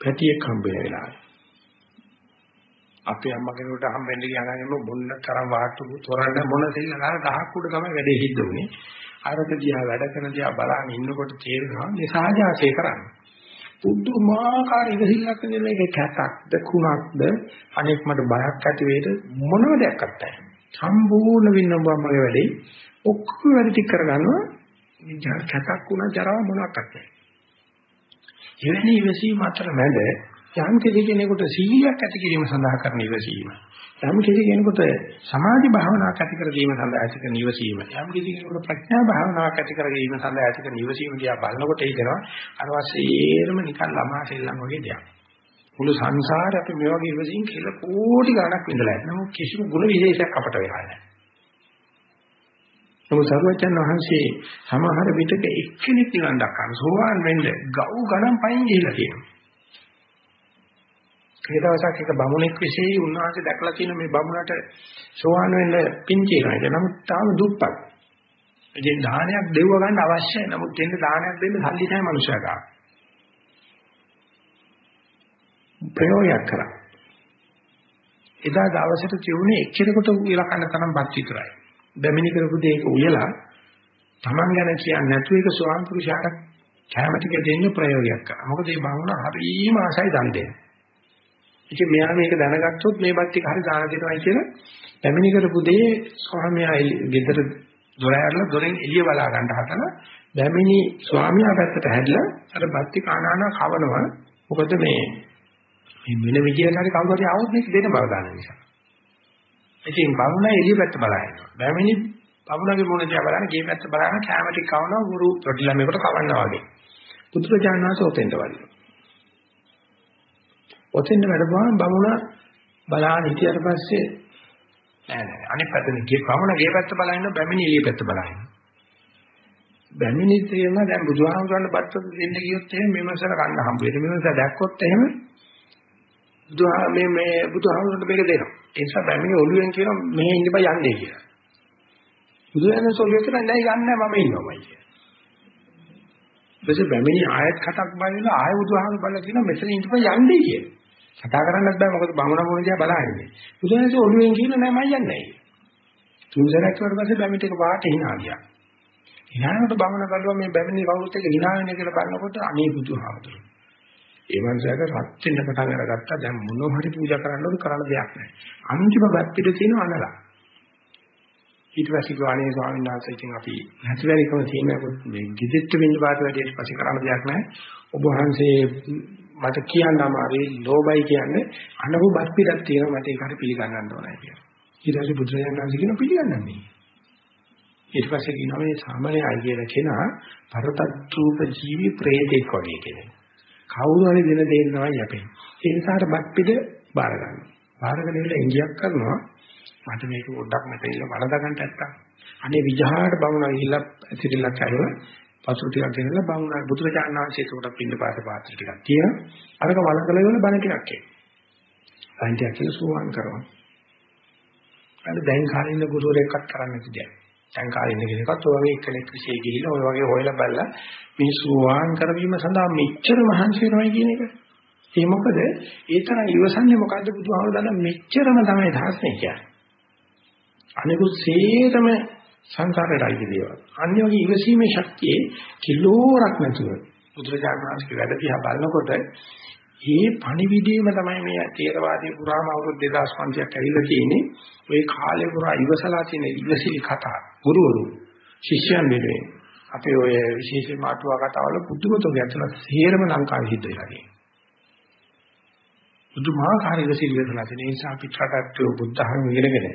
පැටියෙක් හම්බ වෙන වෙලාවේ. අපේ අම්මා කෙනෙකුට හම්බෙන්න ගියාම මොන්න තරම් වාට්ටු තොරන්න මොන දෙයක් නෑ ගහක් උඩ තමයි වැඩේ සිද්ධ වුනේ. අරක දිහා වැඩ කරන දිහා බලන් ඉන්නකොට තේරෙනවා මේ සාජාසය කරන්නේ. පුදුමාකාර ඉවසිල්ලක් නේ මේක කැතක්ද කුණක්ද අනෙක් මට බයක් ඇති වේද මොනම දෙයක් අත්තයි. සම්පූර්ණ වින්නඹ මගේ වැඩේ ඔක්කොම වැඩ ටික කරගන්නවා. මේ කැතක් කුණ ජරා මොනවත් නැහැ. එවැනි ඉවසීම අතර මැද යම් කෙනෙකුට සීලයක් ඇති කිරීම සඳහා කරන ඉවසීම. යම් කෙනෙකුට සමාධි භාවනාවක් ඇති කර ගැනීම සඳහා ඇති කරන ඉවසීම. යම් කෙනෙකුට ප්‍රඥා භාවනාවක් ඇති කර ගැනීම සඳහා ඇති කරන ඉවසීම දිහා බලනකොට හිතෙනවා අර වශයෙන්ම නිකන් ළමා සෙල්ලම් වගේ දෙයක්. මුළු සංසාරේ අපි මේ වගේ ඉවසීම් කියලා කෝටි ගණක් විඳලා නැහැ. නමුත් කිසිම ಗುಣ විශේෂයක් අපට වෙලා නැහැ. නමුත් සර්වචන් වහන්සේ සමහර විටක එක්කෙනෙක් නිවන් දක්වන සෝවාන් වෙන්න ගව් ගණන් පයින් ගිහිලා තියෙනවා. ඒ දවසක් එක බමුණෙක් විශේෂයි උන්වහන්සේ දැකලා තියෙන මේ බමුණට සෝවාන් වෙන්න පින් කියනවා. ඒක නමුත් තාම දුප්පත්. ඉතින් දානයක් දෙවව ගන්න අවශ්‍යයි. නමුත් දෙන්න දානයක් දෙන්න සල්ලි නැහැ මනුෂයා ගාව. ප්‍රයෝගයක් කරා. එදා දවසට තියුනේ එක්කෙනෙකුට උයලා කන්න තරම් බත් විතරයි. බැමිණි කරපු දෙයක උයලා Taman ගැන කියන්නේ නැතුව ඒක ස්වාම පුරුෂයාට කැම ටික දෙන්න ප්‍රයෝගයක් කරා. මොකද මේ බමුණ හරිම ආසයි දන් දෙන්න. ඉතින් මෙයා මේක දැනගත්තොත් මේ බත් ටික හරි දාන දෙනවයි කියලා පැමිණි කරපු දේ ස්වාමියා ගෙදර දොර ඇරලා දොරෙන් එළිය බලා ගන්න හදන පැමිණි ස්වාමියා පැත්තට හැදලා අර බත් ටික අනානා කවනවා. මොකද මේ මේ වෙන විදියට හරි කවුරු හරි ආවොත් මේක දෙන්න බව දාන නිසා. ඉතින් බමුණ එළිය පැත්ත බලනවා පැමිණි බමුණගේ මොන දිහා බලන ගේ පැත්ත බලන කැම ටික කවනවා ගුරු පොඩි ළමයෙකුට කවන්නා වගේ. පුදුරජානනාස ඔතෙන්ට වදිනවා ඔතෙන් වැඩපුවාම බමුණ බලාන හිටියට පස්සේ නෑ නෑ. අනිත් පැත්තෙන් ගිය බමුණ ගේ පැත්ත බලන බැමිණි ඊයේ පැත්ත බලන බැමිණි තේම දැන් බුදුහාමුදුරන් බත්තට දෙන්න ගියොත් එහෙම මෙමසල ගන්න හම්බ වෙන්නේ මෙමස දැක්කොත් එහෙම බුදුහා මේ මේ බුදුහාමුදුරන්ට මේක දෙනවා. ඒ නිසා බැමිණි ඔළුවෙන් කියනවා මෙහෙ බෑ යන්නේ කියලා. බුදුහාමුදුරන් ඔළුවෙන් කියනවා නෑ යන්නේ මම ඉන්නවමයි කියලා. ඊපස්සේ බැමිණි ආයත් කටක් බලලා ආය බුදුහාම බලලා කියනවා මෙතන ඉඳපන් යන්නේ කියලා. කතා කරන්නත් බෑ මොකද බමුණ මොන දිහා බලන්නේ. බුදුහාමසේ ඔළුවෙන් කියන නෑ මම යන්නේ නෑ. තුන් සැරයක් වුණාට පස්සේ බැමිණිට එක පාට hina ගියා. hinaනකොට බමුණ බලුවා මේ බැමිණි කවුරුත් එක hina වෙන කියලා බලනකොට අනේ බුදුහාමතුරු. ඒ මනුස්සයාට රත් වෙන්න පටන් අරගත්තා දැන් මොනව හරි පූජා කරන්න ඕන කරන්න දෙයක් නැහැ. අන්තිම බත් පිට තියෙන අනලා. ඊට පස්සේ ගානේ ස්වාමීන් වහන්සේ ඉතින් අපි නැතිවැරිකම තියෙන මේ ගිදෙට්ට වෙන්න පාට වැඩියට පස්සේ කරන්න දෙයක් නැහැ. ඔබ වහන්සේ මට කියන්න අමාරුයි ලෝබයි කියන්නේ අනබු බත් පිටක් තියෙනවා මට ඒකට පිළිගන්නන්න ඕනයි කියලා. ඊට පස්සේ බුදුරජාණන් වහන්සේ කියන පිළිගන්නන්නේ. ඊට පස්සේ කියනවා මේ සාමාන්‍ය අය කියන කෙනා පරතත්ූප ජීවි ප්‍රේතෙක් වගේ කෙනෙක්. කවුරු හරි දෙන දේ තමයි යපෙන්නේ. ඒ නිසාට බත් පිට බාර ගන්නවා. බාරගෙන ඉල ඉංගියක් කරනවා. මට මේක පොඩ්ඩක් මෙතන ඉන්න වලදා ගන්න නැත්තම්. අනේ විජහාට බවුනා ගිහිල්ලා ඇතිරිලක් ඇරලා පසු ටිකක් ගෙනලා බවුනා බුදුරජාණන් වහන්සේ උඩ පින්න පාත පාත්‍ර ටිකක් තියෙන. අරක වලකල වල බණ ටිකක් එයි. අයින්ටියක් කියලා සුවාන් කරනවා. අර දැන් කාලේ ඉන්න ගුරුවරයෙක්වත් කරන්නේ නැති දෙයක්. දැන් කාලේ ඉන්න කෙනෙක්වත් ඔය වගේ කෙනෙක් විශ්ේ ගිහිල්ලා ඔය වගේ හොයලා බලලා මිනිස්සු වාන් කරවීම සඳහා මෙච්චර මහන්සි වෙනවයි කියන එක. ඒ මොකද ඒ තරම් ඉවසන්නේ මොකද්ද බුදුහාමුදුරුවෝ දාන මෙච්චරම තමයි ධාස්නේ කියන්නේ. අනිකුත් සේතම සංසාරයටයි දේවල්. අන්‍ය වගේ ඉවසීමේ ශක්තියේ කිලෝරක් නැතුව බුදුරජාණන් වහන්සේගේ වැඩ දිහා බලනකොට මේ පණිවිඩයම තමයි මේ තේරවාදී පුරාම අවුරුදු 2500ක් ඇවිල්ලා තියෙන්නේ. ওই කාලේ පුරා ඉවසලා තියෙන ඉවසිලි කතා. ගුරුවරු ශිෂ්‍යයන් වෙනුවෙන් අපේ ඔය විශේෂ මාතුවා කතාවල පුදුමතෝ ගැතලා සේරම ලංකාවේ හිට වෙලා තියෙනවා. බුදුමාහාර ඉවසිලි වෙලා තියෙන නිසා අපි රටට බුද්ධහම ඉගෙනගෙන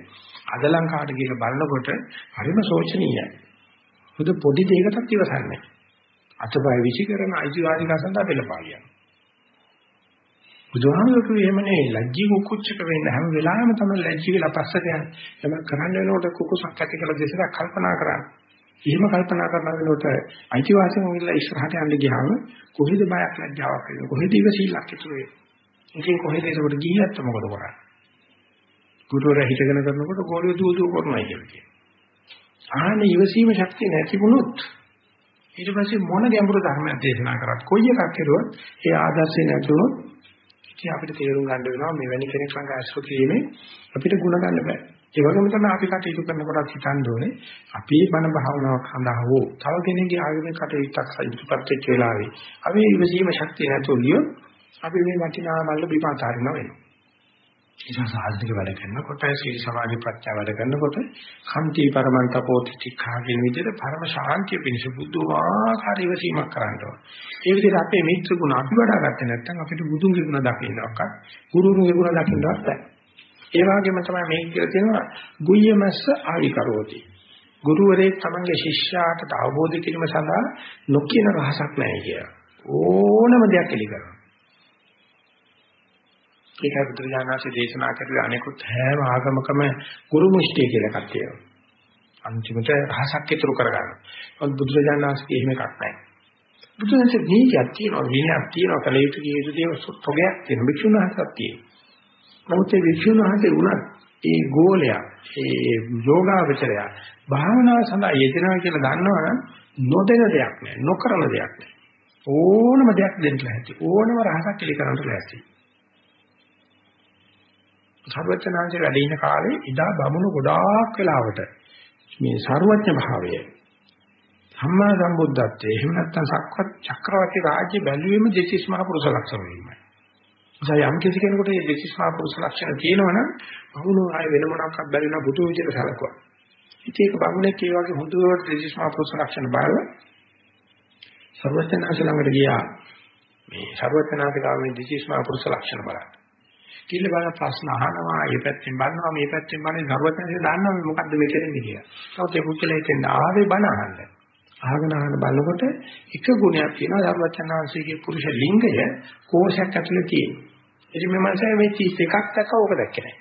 අද ලංකාවට ගිහලා බලනකොට හරිම සෝචනීයයි. බුදු පොඩි දෙයකටත් ඉවසන්නේ. අතපය විසි කරන අයිතිවාසිකම් සඳහා පෙළපාලියක්. බුදුහාමුදුරුවෝ එහෙමනේ ලැජ්ජී කුකුච්චක වෙන්න හැම වෙලාවෙම තමයි ලැජ්ජී වෙලා පස්සට යන්නේ. එතන කරන්න වෙනකොට කුකුසක් ඇති කියලා දෙසක් කල්පනා කරන්නේ. එහෙම කල්පනා කරන වෙනකොට අයිතිවාසිකම් විලා ඉස්සරහට යන්න ගියාම කොහෙද බයක් ලැජ්ජාවක් වෙන්නේ? කොහෙද ඉවසීලක් ඉතුරු වෙන්නේ? ඉතින් කොහෙද ඒකට ගියත් මොකද කරන්නේ? ගුරුවරයා හිතගෙන කරනකොට ගෝලිය දුව දුව කරනවා කියන්නේ. ආන ඉවසීම ශක්තිය නැතිවුණොත් ඊට පස්සේ මොන ගැඹුරු ධර්මයක් දේශනා කරත් කොයි එකක් කරුවත් ඒ ආදර්ශය නැතුනොත් ඉතින් අපිට තේරුම් ගන්න වෙනවා මෙවැනි කෙනෙක් ළඟ ඇසුරු කිරීමේ අපිට ಗುಣ ගන්න බෑ. ඒ වගේම තමයි අපි කටයුතු කරනකොට හිතන්න ඕනේ අපි බණ භාවනාවක් සඳහා හෝ තව කෙනෙක්ගේ ආගමික කටයුත්තක් ඉදිරිපත් වෙච්ච වෙලාවේ අපි ඉවසීම ශක්තිය නැතුව ලියොත් අපි මේ වටිනා මල්ල බිපාතාරිනවා වෙනවා. නිසා සාධනික වැඩ කරනකොට සීල සමාධි ප්‍රත්‍යා වැඩ කරනකොට කන්ති පරමන්තපෝති තිඛා කියන විදිහට පරම ශාන්තිය පිණිස බුදුආකාර ඉවසීමක් කරන්න ඕන. ඒ විදිහට අපේ මිත්‍ර ගුණ අපි වඩා ගත්තේ නැත්නම් අපිට බුදුන්ගේ ගුණ දකින්නවත් ගුරුරුගේ ගුණ දකින්නවත් බැහැ. ඒ වගේම තමයි මේ කියලා තියෙනවා ගුය්‍යමස්ස ආවිකරෝති. ගුරුවරයෙක් තමන්ගේ ශිෂ්‍යයාට අවබෝධ කිරීම සඳහා නොකියන රහසක් නැහැ කියලා. ඕනම දෙයක් එලි කරනවා. ඒකයි බුදුරජාණන්සේ දේශනා කරලා අනෙකුත් හැම ආගමකම ගුරු මුෂ්ටිය කියලා එකක් තියෙනවා. අන්තිමට රහසක් ඉතුරු කරගන්න. මොකද බුදුරජාණන්සේ එහෙම එකක් නැහැ. බුදුන්සේ නීතියක් තියෙනවා, විනයක් තියෙනවා, කල යුතු කිය යුතු දේවල් තොගයක් තියෙනවා. භික්ෂුන් වහන්සේක් තියෙනවා. නමුත් ඒ භික්ෂුන් වහන්සේ උනත් ඒ ගෝලයා, ඒ යෝගාවචරය භාවනාව සඳහා යෙදෙනවා කියලා දන්නවනම් නොදෙන දෙයක් නෑ, නොකරන දෙයක් නෑ. ඕනම දෙයක් දෙන්න ලෑස්ති. ඕනම රහසක් එලි කරන්න ලෑස්ති. සර්වඥාන්සේ වැඩ ඉන කාලේ ඉදා බමුණු ගොඩාක් වෙලාවට මේ සර්වඥ භාවය සම්මා සම්බුද්ධත්වයේ එහෙම නැත්නම් සක්වත් චක්‍රවර්ති රාජ්‍ය බැලුවෙම දෙසිස් මහ පුරුෂ ලක්ෂණ වීමයි. ඒ යම් කිසි කෙනෙකුට මේ දෙසිස් මහ පුරුෂ ලක්ෂණ තියෙනවනම් බමුණු ආය වෙන මොනක්වත් බැරි වෙන බුදු විදියට සැලකුවා. ඉතින් ඒක බමුණෙක් ඒ වගේ හොඳට දෙසිස් මහ පුරුෂ ලක්ෂණ බලලා සර්වඥාන්සේ ළඟට ගියා. මේ සර්වඥාන්සේ ගාව මේ දෙසිස් මහ පුරුෂ ලක්ෂණ බලන්න. කිල්ල බලන ප්‍රශ්න අහනවා මේ පැත්තෙන් බලනවා මේ පැත්තෙන් බලන්නේ සර්වඥයන්සේ දන්නවා මේ මොකද්ද මේ කරන්නේ කියලා. නමුත් ඒ පුච්චලෙන් ආවේ බණ අහන්න. අහගෙන අහන බලනකොට එක ගුණයක් තියෙනවා සර්වඥාන්සේගේ පුරුෂ ලිංගය කෝෂයක් ඇතුලේ තියෙනවා. ඉතින් මේ මනසයි මේ 31ක් දැක්ක ඕක දැක්කේ නැහැ.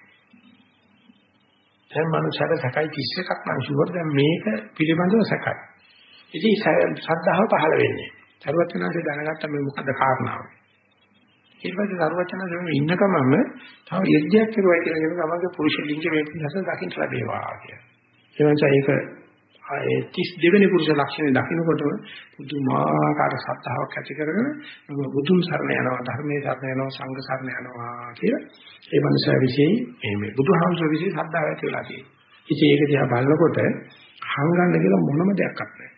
දැන් මනුෂ්‍යර සකයි 31ක් නම් ෂුවර් දැන් මේක පිළිබඳව සකයි. ඉතින් ශ්‍රද්ධාව පහළ වෙන්නේ. සර්වඥාන්සේ දැනගත්ත මේ මොකද කාරණාව. ඊට පස්සේ සරුවචන ඉන්නකමම තව යද්දයක් කරුවයි කියලා කියන තමගේ පුරුෂ ලිංග මේ පිටස දකින්න ලැබේවා කියලා. ඒ නිසා ඒක ඒ 32 වෙනි පුරුෂ ලක්ෂණය දකින්නකොටම පුදුමාකාර සත්‍තාවක් ඇති කරගෙන බුදුන් සරණ යනවා ධර්මයේ සරණ යනවා සංඝ සරණ යනවා කියලා ඒ මනුස්සයා විශේෂ මේ මේ බුදුහාමුදුරුවෝ විශේෂ සද්ධාව ඇති වෙලා තියෙනවා. ඉතින් ඒක දිහා බලනකොට හංගන්න කියලා මොනම දෙයක් නැහැ.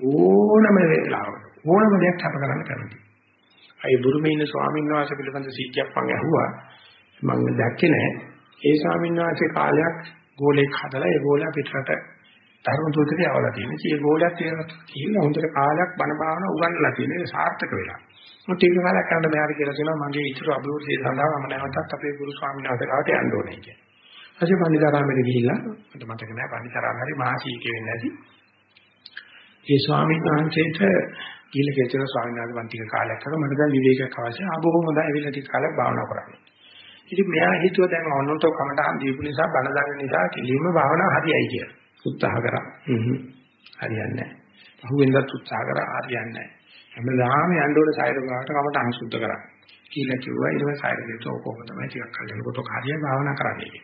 ඕනම වෙලාවක ඕනම දෙයක් අප කරන්න කැමති. අයි බුරුමේ ඉන්න ස්වාමීන් වහන්සේ පිළිබඳ සීක්‍යක් මම ඇහුවා. මම දැක්කේ නැහැ. ඒ ස්වාමීන් වහන්සේ කාලයක් ගෝලෙක් හදලා ඒ ගෝලයා පිටරට ධර්ම දූතකේ යවලා තියෙනවා. ඉතින් ඒ ගෝලයක් කියලා හොඳට කාලයක් බණ භාවනා උගන්වලා තියෙන ඒක සාර්ථක වෙලා. මොකද ඒක කාලයක් කරන්න බෑර කියලා කියනවා මගේ ඊටු අභිවෘද්ධිය සඳහා මම නැවතත් අපේ ගුරු ස්වාමීන් වහන්සේ කාට යන්න ඕනේ කියලා. ඊපස්සේ පන්දිතරාමෙට ගිහිල්ලා මට මතක නෑ පන්දිතරාම හරි මහසීකේ වෙන්නේ නැති. ඒ ස්වාමීන් වහන්සේට ගිහිල්ලා කියන ස්වාමීන් වහන්සේ වන්තික කාලයක් කරා මට දැන් විවේකයක් අවශ්‍යයි. ආ බොහොම හොඳයි ඇවිල්ලා ටික කාලයක් භාවනා කරන්න. ඉතින් මෙයා හිතුවා දැන් ඔන්නතෝ කමටහන් දීපු නිසා බණ දන්න නිසා කිලිම භාවනා හරියයි කියලා. උත්සාහ කරා. හ්ම් හරියන්නේ නැහැ. පහුවෙන්දත් උත්සාහ කරා හරියන්නේ නැහැ. හැමදාම යන්න ඕනේ සායර ගාවට කමටහන් සුද්ධ කරා. කියලා කිව්වා ඊට පස්සේ සායර දෙවියෝ කොහොමද තමයි ටිකක් කල්යනකොට හරිය භාවනා කරන්නේ.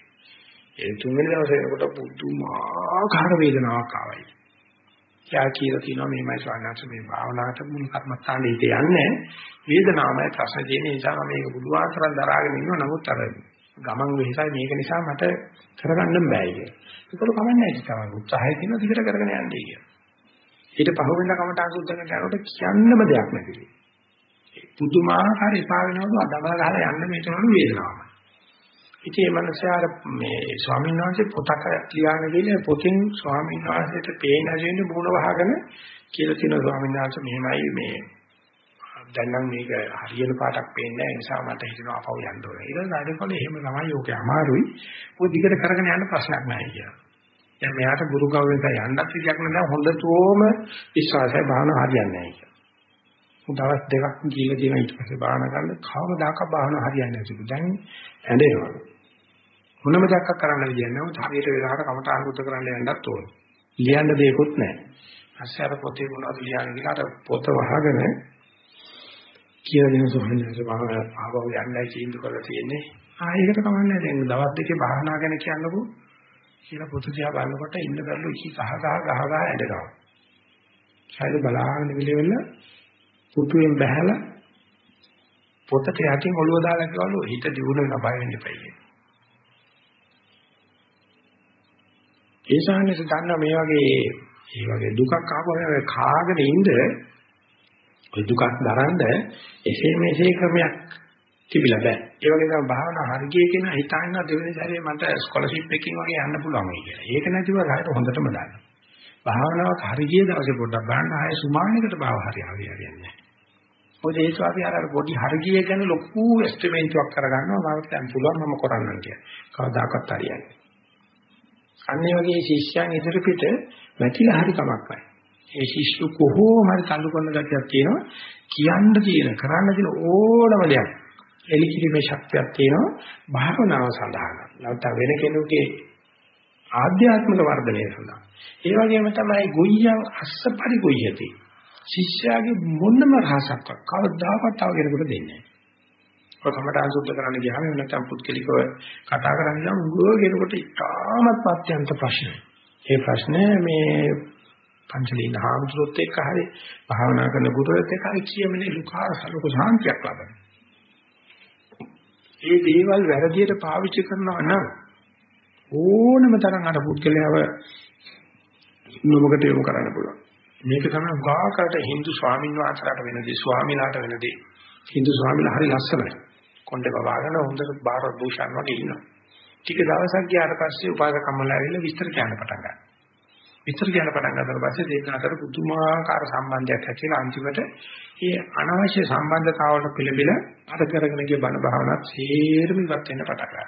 ඒ තුන්වෙනි දවසේ එනකොට පුදුමාකාර වේදනාවක් ආවයි. යා කියලා තියෙනවා මේමයි ස්වාමීන් මේ භාවනාවට මුල් කර්මස්ථානේ හිත යන්නේ වේදනාවයි ප්‍රශ්න දෙන නිසා මේක බුදුආතරන් දරාගෙන ඉන්නවා නමුත් අර ගමන් වෙහසයි මේක නිසා මට කරගන්න බෑ කිය. ඒකල කමන්නේ නැහැ තමයි උත්සාහය තියෙන දිගට කරගෙන යන්නේ කිය. ඊට පහුවෙන්ද කමට අසුද්ධ කරනකොට කියන්නම දෙයක් නැතිලි. පුදුමාකාර එපා වෙනවලු අදමල ගහලා යන්න මේකනලු වේදනාවක්. ඉතින් මේ මනසාර මේ ස්වාමීන් වහන්සේ පොතක ලියාගෙන ගිහලා පොතෙන් ස්වාමීන් වහන්සේට පේන හැදෙන්න මුණ වහගෙන කියලා තියෙන ස්වාමීන් වහන්සේ මෙහෙමයි මේ දැන් නම් මේක හරියන පාටක් පේන්නේ නැහැ ඒ නිසා මට හිතෙනවා අපව යන්න ඕනේ. ඊට පස්සේ එහෙම තමයි ඕකේ අමාරුයි. ඔය දිගට කරගෙන යන්න ප්‍රශ්නයක් නැහැ කියලා. දැන් මෙයාට ගුරු ගෞරවයෙන් යන්නත් විදියක් නැහැ හොඳටම විශ්වාසයි භාවනා හරියන්නේ නැහැ කියලා. දවස් දෙකක් ගිහලා තියෙන ඊට පස්සේ භාවනා කරන්න කවමදාක භාවනා හරියන්නේ නැහැ. දැන් ඇඬෙනවා. මොනම දෙයක් කරන්න විදියක් නැහැ. හරියට වෙලාවට කමට අනුරුද්ධ කරන්න යන්නත් ඕනේ. ලියන්න දෙයක්වත් නැහැ. පස්සේ අර පොතේ මොනවද ලියන්නේ කියලා අර පොත වහගෙන කියලා දෙන සෝහනස ආවව යන්නයි තීන්දුව කරලා තියෙන්නේ. ආ ඒකට කමන්නේ දැන් දවස් දෙකේ භාවනා ගැන කියන්නකෝ කියලා පොත දිහා බලනකොට ඉන්න බැලු ඉහි කහ කහ ගහ ගහ ඇඬනවා. ඡයිද බලාගෙන ඉවිලෙන්න පුතුෙන් බහැලා පොතට යටින් ඔළුව දාලා කිව්වලු හිත දියුණු වෙන බය වෙන්න එපා කියලා. ඒ සාහනස දන්නා මේ වගේ මේ වගේ දුකක් ආවම කාගෙන ඉඳ ඔය දුකක් දරන්න එසේ මෙසේ ක්‍රමයක් තිබිලා බෑ. ඒ වගේ තමයි භාවනා හරිය කියන හිතාගෙන දෙවෙනි සැරේ මට ස්කෝලර්ෂිප් එකකින් වගේ යන්න පුළුවන් වෙයි කියලා. ඒක නැතිව රහයට හොඳටම දන්න. භාවනාවක් හරිය දවසේ පොඩ්ඩක් බලන්න ආයේ සුමානයකට භාව හරිය හරිය හරියන්නේ නැහැ. මොකද ඒ ස්වාමී අර පොඩි හරිය ගැන ලොකු එස්ටිමේට්යක් කරගන්නවා මම දැන් පුළුවන් මම කරන්නම් කියලා. කවදාකවත් හරියන්නේ. අන්නේ වගේ ශිෂ්‍යයන් ඉදිරි පිට වැටිලා හරි කමක් නැහැ. ඒ ශිෂ්‍ය කොහොම හරි තල්ලු කරන ගැටියක් තියෙනවා. කියන්න තියෙන, කරන්න තියෙන ඕනම දෙයක්. එලිකිරීමේ ශක්තියක් තියෙනවා භාවනාව සඳහා. නැත්නම් වෙන කෙනෙකුගේ ආධ්‍යාත්මික වර්ධනය සඳහා. ඒ වගේම තමයි ගොයියන් අස්ස පරිගොයියති. ශිෂ්‍යයාගේ මොනම රහසක්වත් කවදාකවත් තව කෙනෙකුට දෙන්නේ නැහැ. ඔය කමඨාන් සුද්ධ කරන්න ගියාම නැත්නම් පුත්කලිකව කතා කරන්න ගියාම උගෝ කෙනෙකුට ඉතාමත් අත්‍යන්ත ප්‍රශ්න. ඒ ප්‍රශ්නේ මේ පංචලීන හාමුදුරුවොත් එක්ක හරි භාවනා කරන ගුරුවරයෙක් එක්ක හරි කියමනේ ලුකාර සලක සාන්තියක් ලබන. ඒ දේවල් වැරදියට පාවිච්චි කරනවා නම් ඕනම තරම් අර පුද්ගලයාව නොමකට යොමු කරන්න පුළුවන්. මේක තමයි ගාකට Hindu ස්වාමීන් වහන්සේලාට වෙනදී ස්වාමීලාට වෙනදී Hindu ස්වාමීලා හරි ලස්සනයි. කොණ්ඩේ බබාගෙන හොඳට බාහිර භූෂණ වගේ ඉන්නවා. ටික දවසක් ගියාට පස්සේ උපාසකම්මලා ඇවිල්ලා විස්තර කියන්න පටන් ගන්නවා. විතර කියන පටන් ගන්නතර පස්සේ දෙක අතර පුදුමාකාර සම්බන්ධයක් ඇතිලා අන්තිමට මේ අනවශ්‍ය සම්බන්ධතාවලට පිළිබිල අර කරගෙන ගිය බණ භාවනාවත් සේරම ඉවත් වෙන්න පටන් ගන්නවා.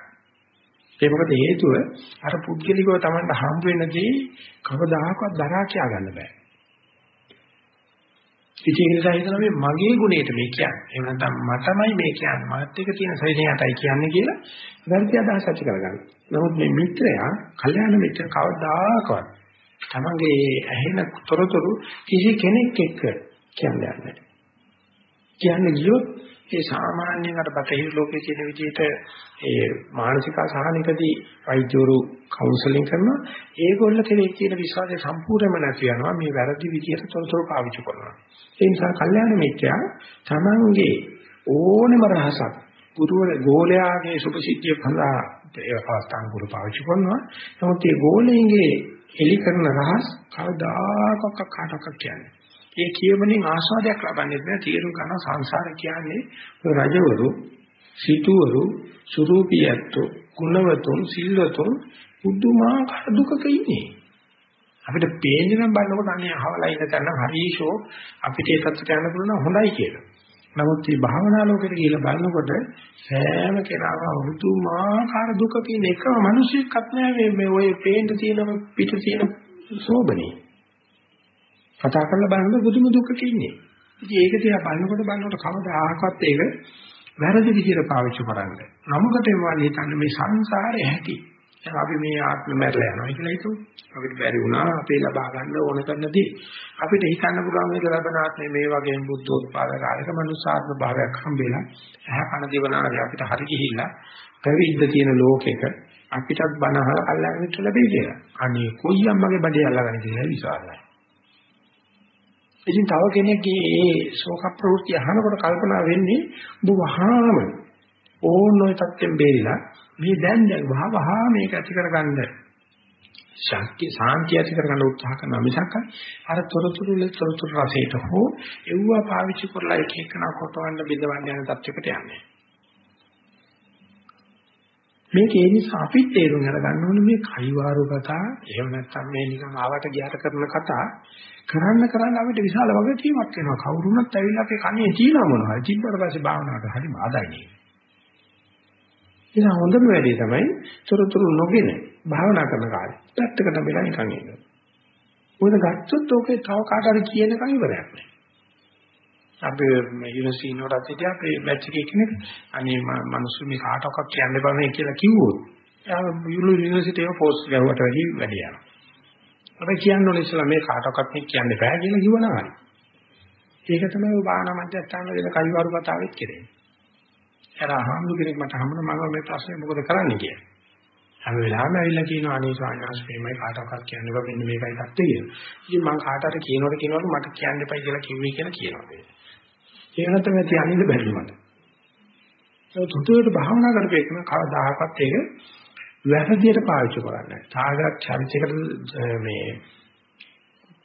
ඒ මොකද හේතුව අර පුද්ගලිකව Tamanට හම්බ වෙනදී කවදාහක්වත් දරා කියා ගන්න බෑ. ඉතින් ඒ නිසා හිතනවා මේ මගේ ගුණයට මේ කියන්නේ. එහෙම නැත්නම් මටමයි මේ කියන්නේ. මාත් එක තියෙන සෛන්‍යයටයි කියන්නේ කියලා වැරදි අදහස් ඇති කරගන්න. නමුත් මේ මිත්‍රයා, කල්යාණ මිත්‍ර කවදාකවත් තමන්ගේ ඇහෙන තොරතුරු කිසි කෙනෙක් එක්ක කියන්නේ නැහැ. කියන්නේ ගියොත් ඒ සාමාන්‍යයෙන් අර බටහිර ලෝකයේ තියෙන විදිහට ඒ මානසික අසහනකදී වෛද්‍යවරු කවුන්සලින් කරනවා. ඒගොල්ල කෙනෙක් තියෙන විශ්වාසය සම්පූර්ණයෙන්ම නැති යනවා මේ වැරදි විදිහට තොරතුරු පාවිච්චි කරනවා. ඒ නිසා කල්යාණ මිත්‍යා තමන්ගේ ඕනෙම රහසක් ගුරුවර ගෝලයාගේ සුභසිද්ධිය සඳහා ඒ අවස්ථාන කුරු පාවිච්චි කරනවා. නමුත් මේ ගෝලයේ එලි කරන රහස් කවදාකවත් කාටවත් කියන්නේ. ඒ කියවලින් ආස්වාදයක් ලබන්නේ නැහැ තීරු කරන සංසාර කියන්නේ රජවරු සිටුවරු සුරූපියත්තු ගුණවතුන් සිල්වතුන් පුදුමාකාර දුකක ඉන්නේ අපිට පේන්නේ නම් බලනකොට අනේ අහවලා ඉන්න තැන හරිෂෝ අපිට ඒ තත්ත්වයට යන්න පුළුවන් හොඳයි කියලා. නමුත් මේ භාවනා ලෝකෙට ගිහිල්ලා බලනකොට සෑම කෙනාම පුදුමාකාර දුකක ඉන්න එකම මිනිස්සෙක්වත් නෑ මේ මේ ඔය පේන්න තියෙන පිට තියෙන සෝබනේ. කතා කරලා බලනකොට පුදුම දුකක ඉන්නේ. ඉතින් ඒක දිහා බලනකොට බලනකොට කවදාහක්වත් ඒක වැරදි විදිහට පාවිච්චි කරන්නේ. නමුකට ඒවා හිතන්නේ මේ සංසාරේ ඇති. අපි මේ ආත්ම මැරලා යනවා කියලා හිතුව. අපිට බැරි වුණා අපේ ලබා ගන්න ඕන කරනදී අපිට හිතන්න පුළුවන් මේක ලබන ආත්මේ මේ වගේම බුද්ධෝත්පාද කාලයක මනුස්සාත්ම භාවයක් හම්බෙලා ඇහ කන දිවනාදී අපිට හරි ගිහිල්ලා පැවිද්ද තියෙන ලෝකෙක අපිටත් බණ අහලා අල්ලගෙන ඉන්න ලැබෙයි කියලා. අනේ කොයි අම්මගේ බඩේ අල්ලගෙන කියලා විශ්වාසයි. ඉතින් තව කෙනෙක්ගේ ඒ ශෝක ප්‍රවෘත්ති අහනකොට කල්පනා වෙන්නේ ඔබ වහාම ඕන ඔය තත්ත්වෙන් බේරිලා මේ දැන් දැන් වහවහා මේක ඇති කරගන්න ශක්තිය සාන්තිය ඇති කරගන්න උත්සාහ කරන මිසක් අර තොරතුරු වල තොරතුරු රසයට හෝ එව්වා පාවිච්චි කරලා එක එකන කොටවන්න බෙදවන්න යන තත්යකට යන්නේ. මේක ඒ නිසා අපි තේරුම් අරගන්න ඕනේ මේ කයිවාරු කතා එහෙම නැත්නම් මේ නිකන් ආවට ගියට කරන කතා කරන්න කරන්න අපිට විශාල වගකීමක් වෙනවා කවුරුනත් ඇවිල්ලා අපේ කන්නේ තියනවා මොනවද තිබ්බට පස්සේ භාවනාවට හරි බාධායි නේ හොඳම වැඩේ තමයි තොරතුරු නොගෙන භාවනා කරන කාලේ පැත්තකට වෙලා නිකන් ඉන්න. මොකද ගත්තොත් ඕකේ තව කාට හරි කියන එකක් ඉවරයක් නෑ. අපි යුනිවර්සිටි නෝරත් හිටියා අපේ බැච් එකේ කෙනෙක් අනේ මිනිස්සු මේ කාටවත් කියන්න බෑ මේ කියලා කිව්වොත් එයා යුනිවර්සිටි එකේ පෝස්ට් ගහුවට වැඩි වැඩි යනවා. අපි කියන්න ඕනේ ඉස්සලා මේ කාටවත් මේ කියන්න බෑ කියලා කිව්වනම් හරි. ඒක තමයි ඔය භාවනා මධ්‍යස්ථාන වල කයිවාරු කතාවෙත් කෙරෙන්නේ. එර අහම්දු කෙනෙක් මට හම්බුන මම මේ ප්‍රශ්නේ මොකද කරන්නේ කියලා. හැම වෙලාවෙම ඇවිල්ලා කියනවා අනේ ස්වාමීන් වහන්සේ කාටවත් කියන්න බෑ මෙන්න මේකයි තත්ත්වය කියලා. ඉතින් මම කාට හරි කියනකොට කියනකොට මට කියන්න එපයි කියලා කිව්වේ කියලා කියනවා. ඒක නැත්නම් ඇති අනින්ද බැරි මට. ඒක තුතුවට භාවනා කරපේකම කවදාහක්වත් ඒක වැරදියට පාවිච්චි කරන්නේ නැහැ. තාගත චරිතයකට මේ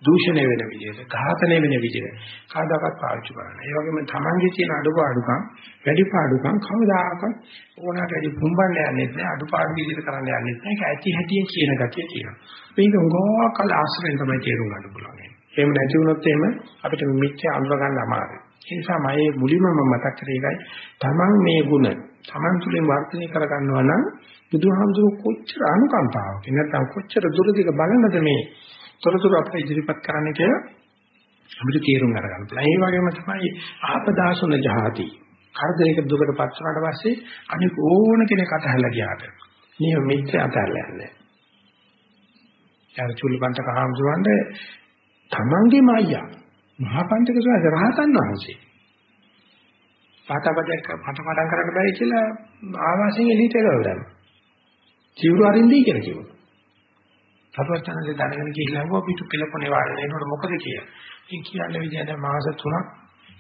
දූෂණය වෙන විදිහට, ඝාතනය වෙන විදිහට කාදාකත් පාවිච්චි කරන්නේ. ඒ වගේම තමන්ගේ තියෙන අඩුපාඩුකම්, වැඩිපාඩුකම් කවදාකවත් ඕනකට වැඩි පුම්බන්න යන්නේ නැහැ. අඩුපාඩු විදිහට කරන්න යන්නේ නැහැ. ඒක ඇති හැටියෙන් කියන ගතිය තියෙනවා. මේක උගෝකල් ආශ්‍රයෙන් තමයි තේරුම් ගන්න පුළුවන්. එහෙම නැති වුණොත් එහෙම අපිට මිත්‍ය අඳුර ගන්න අමාරුයි. ඒ නිසා මම මුලින්ම මතක් කරේ එකයි තමන් මේ ಗುಣ තමන් තුළින් වර්ධනය කර ගන්නවා නම් බුදුහාමුදුරු කොච්චර අනුකම්පාවක් නැත්නම් කොච්චර දුරදිග බලනද මේ තොරතුරු අපිට ඉදිරිපත් කරන්න කියලා අපිට තීරුම් අරගන්න පුළුවන්. ඒ වගේම තමයි ආපදාසුන ජහති. කරදරයක දුකට පත් වුණාට පස්සේ අනික ඕන කෙනෙක් අතහැරලා ගියාට මේ මිත්‍ය අතහැරලා යන්නේ. යාර චුල්ලපන්ත කහම්සුවන්ට තමන්ගේ මායියා මහා පන්තික සෝස රහතන් වහන්සේ. පාතපදයක් පටපඩම් කරන්න බැරි කියලා ආවාසයෙන් එළියට එළවලා. ජීවරු අරින්දී කියලා කිව්වා. සර්වඥාන්සේ දැනගෙන ගිහිල්ලා ආවා පිටු පිළපොනේ වාඩි වෙනකොට මොකද කියලා. ඉතින් කියන්නේ විදිහට මාස 3ක්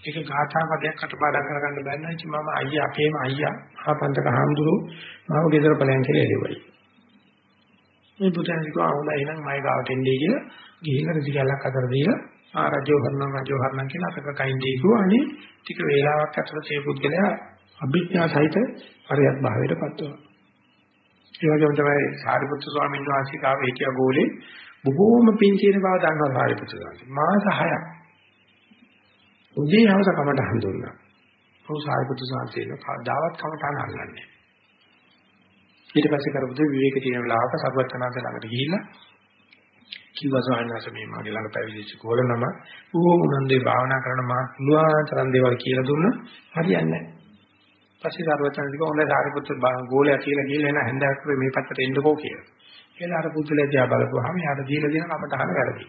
ඒක ගාථා පදයක් අටපාඩම් කරගන්න බැන්න ඉතින් මම අයියා අපේම අයියා ආපන්තක හාමුදුරුවෝ මාව ගෙදර ඵලයන් කියලා එළෙවයි. මේ පුතන් කිව්වා හොඳයි එහෙනම් මයි ගාවට එන්නේ කියලා ගිහිල්ලා රිසිකලක් අතර දීලා ආ රජෝ හරනම් රජෝ හරනම් කියලා අපක කයින් දීකුවා අනේ ටික වේලාවක් ඇතුළත මේ පුද්ගලයා අභිඥා සහිත හරියත් භාවයටපත් වෙනවා. ඒ වගේම තමයි සාරිපුත්තු ස්වාමීන් වහන්සේ කාව හිටිය ගෝලේ බොහෝම පින් කියන බව දන්නවා සාරිපුත්තු ස්වාමීන් මාස 6ක් උදේ හවස කමට හඳුන්නා. ඔව් සාරිපුත්තු ස්වාමීන් කවදාවත් කමට අල්ලන්නේ. ඊට පස්සේ කරපු දේ විවේක තියෙන වෙලාවක සර්වඥාන්ත ළඟට ගිහිල්ලා කිව්වා ස්වාමීන් වහන්සේ මේ මගේ ළඟ පැවිදිච්ච කෝලනම ඌ උනන්දේ භාවනා කරන මා පුළුවන් තරම් දේවල් කියලා දුන්නා හරියන්නේ නැහැ. පස්සේ සර්වචන්දික හොඳ සාරිපුත්‍ර ගෝලයා කියලා ගිහලා එන හැන්දෑවක මේ පැත්තට එන්නකෝ කියලා. කියලා අර පුදුලේ දිහා බලපුවාම යාට දීලා දෙන කමටහන වැරදි.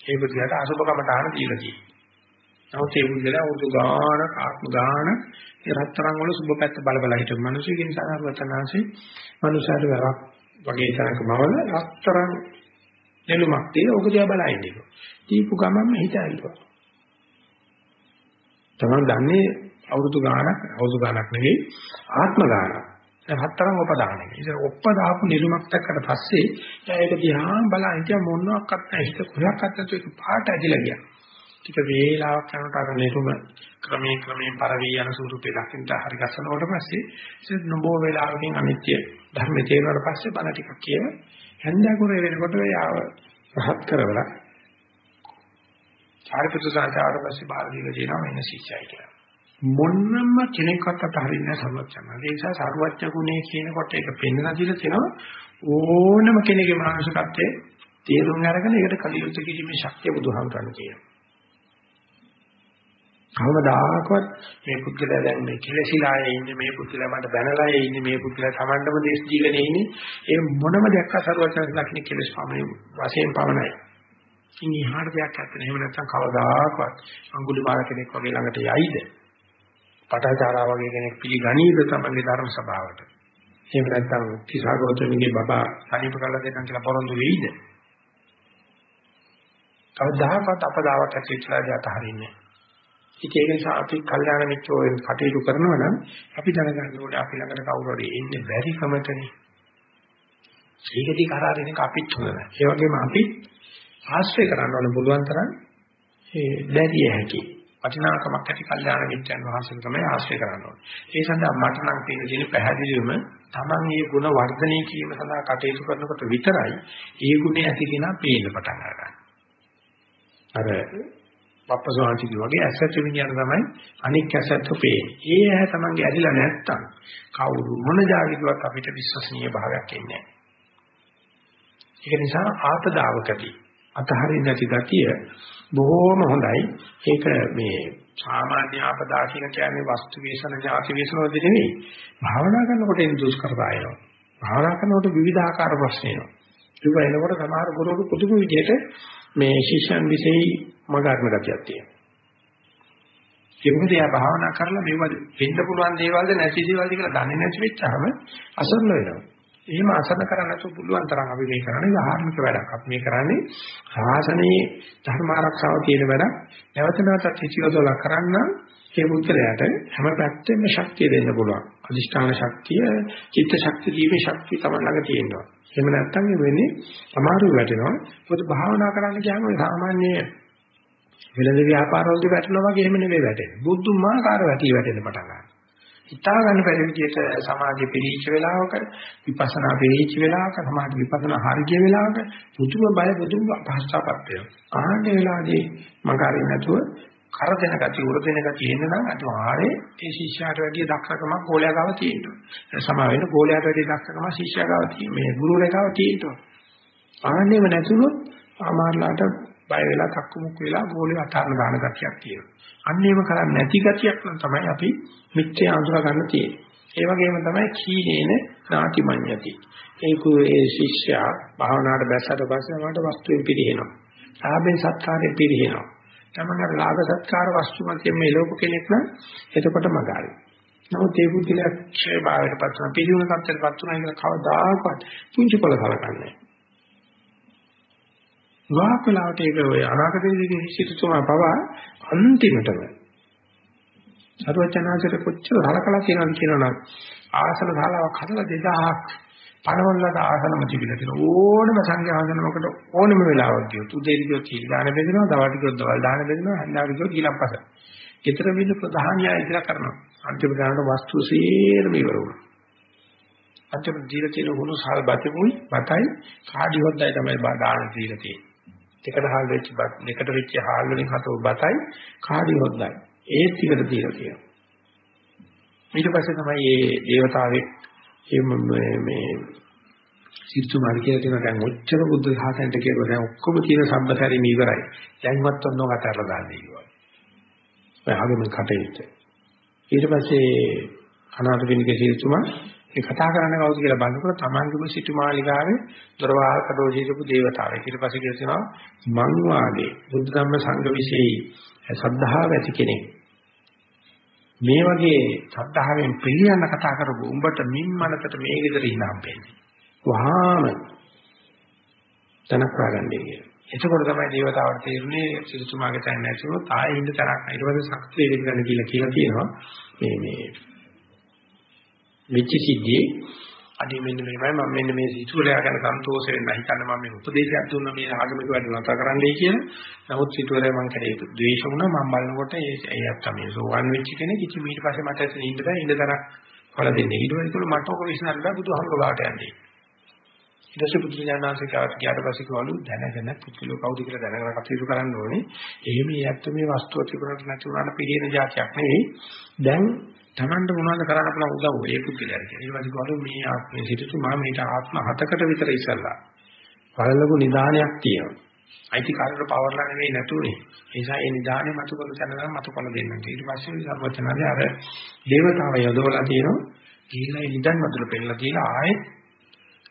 ඒ පුදුලට අසුබ කමටහන දීලා තියෙනවා. නමුත් ඒ බුද්ධලා උදු ගාන ආත්ම ගාන ඒ රත්තරන් වල සුබ පැත්ත බල බල හිටපු මිනිස්සු කියන සාරවතනාසේ මනුෂ්‍යර වරක් වගේ තරක මවල රත්තරන් නෙළුමක් තියෙන ඕක දිහා බලයින් ඉන්නවා. දීපු ගමන්ම හිත ඇල්ලුවා. තමයි දන්නේ අවුරුදු ගාණක් අවුරුදු ගාණක් නෙවෙයි ආත්ම ගාණක්. හතරම උපදානයි. ඉතින් උපදාපු නිරුමක් දැක්කට පස්සේ ඒක දිහා බලන් හිටිය මොනවාක්වත් නැහැ. හිත කොහොක්වත් නැතුව ඒක පාට ඇදිලා ගියා. ටික වේලාවක් යනකොට අර නිරුම ක්‍රමයෙන් ක්‍රමයෙන් පරවී යන ස්වරූපේ දකින්න හරි ගස්සනකොට පස්සේ ඉතින් නොබෝ වේලාවකින් අනිත්‍ය ධර්මයේ තේරුණාට පස්සේ බල ටිකක් කියව හැන්දකුරේ වෙනකොට යාව රහත් කරවලා සාරිපුත්‍ර සාචාර පස්සේ බාර දීලා කියනවා මෙන්න ශිෂ්‍යයි කියලා. මොන්නම්ම කෙනෙක්වත් අතහරින්නේ සර්වඥ. ඒ නිසා සර්වඥ ගුණය කියනකොට ඒක පෙන්වලා දීලා තියෙනවා ඕනම කෙනෙකුගේ මානසිකත්වයේ තේරුම් අරගෙන ඒකට කලියුත් කිරීමේ ශක්තිය බුදුහාමුදුරන් කියනවා. කවදාකවත් මේ පුද්ගලයා දැන් මේ කෙලසිලායේ ඉන්නේ මේ පුද්ගලයා මට බැනලා ඉන්නේ මේ පුද්ගලයා Tamandම දේශ දීගෙන ඉන්නේ ඒ මොනම දෙයක් අසරුවචන ලක්ෂණ කෙලස් පමණයි වශයෙන් පමණයි. ඉතින් ඊහාට දෙයක් නැත්නම් එහෙම නැත්නම් කවදාකවත් අඟුලිමාල කෙනෙක් වගේ ළඟට යයිද? පටාචාරා වගේ කෙනෙක් පිළිගනීද තමන්ගේ ධර්ම සභාවට? එහෙම නැත්නම් කිසాగෞතමගේ බබා සනීප කරලා දෙන්නම් කියලා පොරොන්දු වෙයිද? කවදාකවත් අපදාවක් ඇති වෙච්චලා දී අතහරින්නේ ඉතින් ඒක නිසා අපි කල්යාණ මිත්‍රෝ කටයුතු කරනවා නම් අපි දැනගන්න ඕනේ අපි ළඟට කවුරු හරි එන්නේ බැරි කමතනේ. ඒකදී කරාරින එක අපිත් හොඳ නැහැ. ඒ වගේම අපි ආශ්‍රය කරන්න ඕන පුළුවන් තරම් ඒ දැරිය හැකි. වටිනාකමක් ඇති කල්යාණ මිත්‍රයන් වහන්සේ තමයි ආශ්‍රය කරන්න ඕනේ. ඒ සඳහා මට නම් තියෙන දේ පැහැදිලිවම Taman මේ ගුණ වර්ධනය කිරීම සඳහා කටයුතු කරනකොට විතරයි ඒ ගුණය ඇති කෙනා පේන්න පටන් ගන්නවා. අර පප්පසෝන්තිගේ වගේ ඇසත් විඤ්ඤාණ තමයි අනික් ඇසත් පේන්නේ. ඒ ඇහැ තමන්ගේ ඇදිලා නැත්තම් කවුරු මොන જાතිකවත් අපිට විශ්වසනීය භාවයක් එන්නේ නැහැ. ඒක නිසා ආපදාවකදී අතහරින්න නැති ගතිය බොහොම හොඳයි. ඒක මේ සාමාන්‍ය ආපදා කියන කියන්නේ වස්තු වේසන ಜಾති වේසන වලදී නෙවෙයි. භාවනා කරනකොට එන දුෂ්කරතා එනවා. භාවනා කරනකොට විවිධාකාර ප්‍රශ්න එනවා. ඒක එනකොට සමහර ගුරුවරු පුදුම විදිහට මේ ශිෂ්‍යයන් විසෙයි මගාත්ම ගතියක් තියෙනවා. ඒ මොකද එයා භාවනා කරලා මේවා වෙන්න පුළුවන් දේවල්ද නැති දේවල්ද කියලා දන්නේ නැති වෙච්චාම අසරණ වෙනවා. එහෙම අසරණ කරන්න නැතුව පුළුවන් තරම් අපි මේ කරන්නේ ධාර්මික වැඩක්. අපි මේ කරන්නේ ශාසනයේ ධර්ම ආරක්ෂාව තියෙන වැඩක්. නැවත නැවතත් හිතියොදලා කරන්න ඒ පුද්ගලයාට හැම පැත්තෙම ශක්තිය දෙන්න පුළුවන්. අදිෂ්ඨාන ශක්තිය, චිත්ත ශක්තිය දීමේ ශක්තිය තමයි ළඟ තියෙනවා. එහෙම නැත්නම් මේ වෙන්නේ අමාරු වැටෙනවා. මොකද භාවනා කරන්න ගියාම සාමාන්‍ය වෙළඳ ව්‍යාපාරවලදී වැටෙනවා වගේ එහෙම නෙමෙයි වැටෙන්නේ. බුද්ධමාකාර වැටි වැටෙන්න පටන් ගන්නවා. හිතා ගන්න බැරි විදිහට සමාධිය පිළිච්ච වෙලාවක විපස්සනා පිළිච්ච වෙලාවක සමාධි විපස්සනා හරිය වෙලාවක පුදුම බය පුදුම පහසුතාවක් වෙනවා. ආන්නේ වෙලාවේදී මගහරින්න නැතුව කර දෙන ගතිය උර දෙන ගතිය එන්න නම් අනිවාර්යයෙන් ඒ ශිෂ්‍යයාට වැඩිය දක්ෂකමක් ගෝලයා ගාව තියෙනවා. සමා වෙන ගෝලයාට වැඩිය දක්ෂකමක් ශිෂ්‍යයා ගාව තියෙනවා. මේ ගුරුවරයා ගාව තියෙනවා. ආන්නේම නැතුනොත් ආමාරලාට බය වෙලා තක්කමුක් වෙලා ගෝලේ අතාරන දාන ගතියක් තියෙනවා. අන්නේම කරන්නේ නැති ගතියක් නම් තමයි අපි මිත්‍ය අඳුර ගන්න තියෙන්නේ. ඒ වගේම තමයි කීනේන නාතිමඤ්ඤති. ඒක ඒ ශිෂ්‍යයා භාවනාවට බැස්සට පස්සේ මට වස්තුවෙන් පිළිහෙනවා. ආබෙන් සත්කාරයෙන් පිළිහෙනවා. තමන්ගේ ලාභ සත්කාර වස්තු මතින් මේ ලෝක කෙනෙක් නම් එතකොට මගාරි. නමුත් ඒ පුද්ගලයා ක්ෂය භාවයට පත් වෙන පිළිුණ කප්පට පත් වෙනා කියලා කවදාකවත් පුංචි කොල කලකන්නේ. වාකලාවට ඒක ඔය අනාගතයේදී සිටුතුමා පවා අන්තිමටම සර්වචනාචර කොච්චර හලකලා කියනවද කියනවනම් ආසන ශාලාවක් හදලා 2000ක් පණවලට ආසනම තිබිලා තියෙන ඕනම සංඝයාසනමකට ඕනම වෙලාවක් ගියොත් උදේට ගියොත් කීල් දාන බෙදෙනවා දවල්ට ගියොත් දවල් දාන බෙදෙනවා හන්දාට ගියොත් ඊළම්පස. ඊතර විදු ප්‍රධානියා ඉතලා කරනවා. අන්තිම ගානට වස්තු සේරම ඉවර වුණා. අන්තිම දීලා තියෙන හුණු සාල් බතෙමුයි බතයි කාඩි හොද්දයි තමයි දාන දීලා තියෙන්නේ. දෙකට හාල් වෙච්ච බත් දෙකට වෙච්ච හාල් වලින් හතෝ බතයි කාඩි හොද්දයි. ඒ ටිකට දීලා තියෙනවා. ඊට පස්සේ තමයි මේ දේවතාවෙක් මේ මේ සිතුමාරි කියලා තියෙන දැන් ඔච්චර බුද්ධ ශාසනයට කියනවා දැන් ඔක්කොම තියෙන සම්බතරිම ඉවරයි. දැන්වත් ඔන්නෝ කතරලා දාන්නේ කිව්වා. ඔය ආගමෙන් කටයුත්ත. ඊට පස්සේ අනාථ වෙනික සිතුමා මේ කතා කරන්නේ කවුද කියලා බලනකොට තමන්ගේම සිටු මාලිගාවේ දොරවල් කඩෝ ජීවපු දේවතාවෙක්. ඊට පස්සේ කියනවා මං වාගේ බුද්ධ ධම්ම සංඝ විශේෂයි සද්ධාව ඇති කෙනෙක්. මේ වගේ සද්ධාවෙන් පිළියන්න කතා කරපු උඹට මිම්මනකට මේ විතර ඉනාම් වෙන්නේ. වහාම තනක් ගන්නන්නේ කියලා. එතකොට තමයි දේවතාවට තේරුනේ සිසුතුමාගේ තැන නැතිවොත් ආයෙ ඉන්න තරක් නැහැ. ඊට පස්සේ ශක්තිය වෙන්න කියලා කියලා කියනවා. මේ මේ වෙච්ච සිද්ධියේ අනේ මෙන්න මේවයි මම මෙන්න මේ සිතුවරයා ගැන සන්තෝෂ වෙන්න හිතන්න මම මේ උපදේශයක් දුන්නා මේ ආගමික වැඩ නතර කරන්නයි කියලා. නමුත් සිතුවරයා මං කරේ ද්වේෂ වුණා මම බලනකොට ඒ ඒ තමයි සෝවන් වෙච්ච කෙනෙක් ඉතින් ඊට පස්සේ මට එතන ඉන්න බෑ ඉන්න තරක් වල දෙන්නේ. ඊට පස්සේ මට ඔක විශ්නාලා බුදුහාමුදුරුවෝ ගාවට යන්නේ. ඊට පස්සේ බුදුරජාණන්සේ කාට ගියාට පස්සේ කවලු දැනගෙන පුදුලෝ කවුද කියලා දැනගෙන කටයුතු කරන්න ඕනේ. එහෙම යැත්ත මේ වස්තුව තිබුණාට නැති වුණාට පිළිෙන જાතියක් නෙවෙයි. දැන් Tamanට මොනවද කරන්න පුළුවන් උදව් ඒ පුදුලයන් කියන. ඊට පස්සේ කවලු මේ ආත්මේ සිටුතුමා මේට ආත්ම හතකට විතර ඉස්සල්ලා. පළලකු නිදානයක් තියෙනවා. අයිතිකාරයට පවර්ලා නෙවෙයි නැතුනේ. ඒ නිසා ඒ නිදානේ මතු කරන තැන නම් මතු කරලා දෙන්න. ඊට පස්සේ සර්වචනදී අර දේවතාව යොදවලා තියෙනවා. ඊළඟ නිදන් වතුර පෙන්නලා තියලා ආයෙත්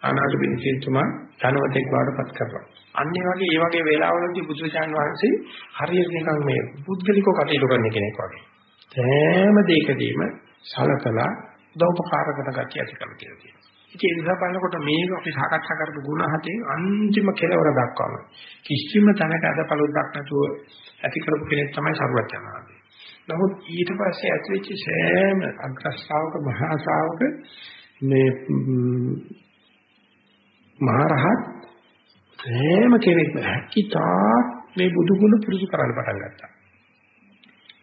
ආනාද පිළිසිතුමා ධනවතෙක් වඩපත් කරනවා. අන්න ඒ වගේ ඒ වගේ වේලාවලදී බුදුචාන් වහන්සේ හරියට නිකන් මේ පුද්ගලිකව කටයුතු කරන කෙනෙක් වගේ. සෑම දෙයකදීම සලකලා උදව්පකාර කරන ගැටි ඇති කරලා තියෙනවා. ඉතින් ඒ නිසා බලනකොට මේක අපි සාකච්ඡා කරපු ගුණ හතේ අන්තිම කෙලවර දක්වන කිසිම තැනක අදපළොද්දක් නැතුව ඇති කරපු කෙනෙක් තමයි සරුවත් යනවා. නමුත් ඊට පස්සේ ඇතිවෙච්ච සෑම අග්‍රස්සාවක මහා ශාවක මේ මහරහත් හැම කෙනෙක්ම හැකිතා මේ බුදු ගුණ පුරුදු කරන්න පටන් ගත්තා.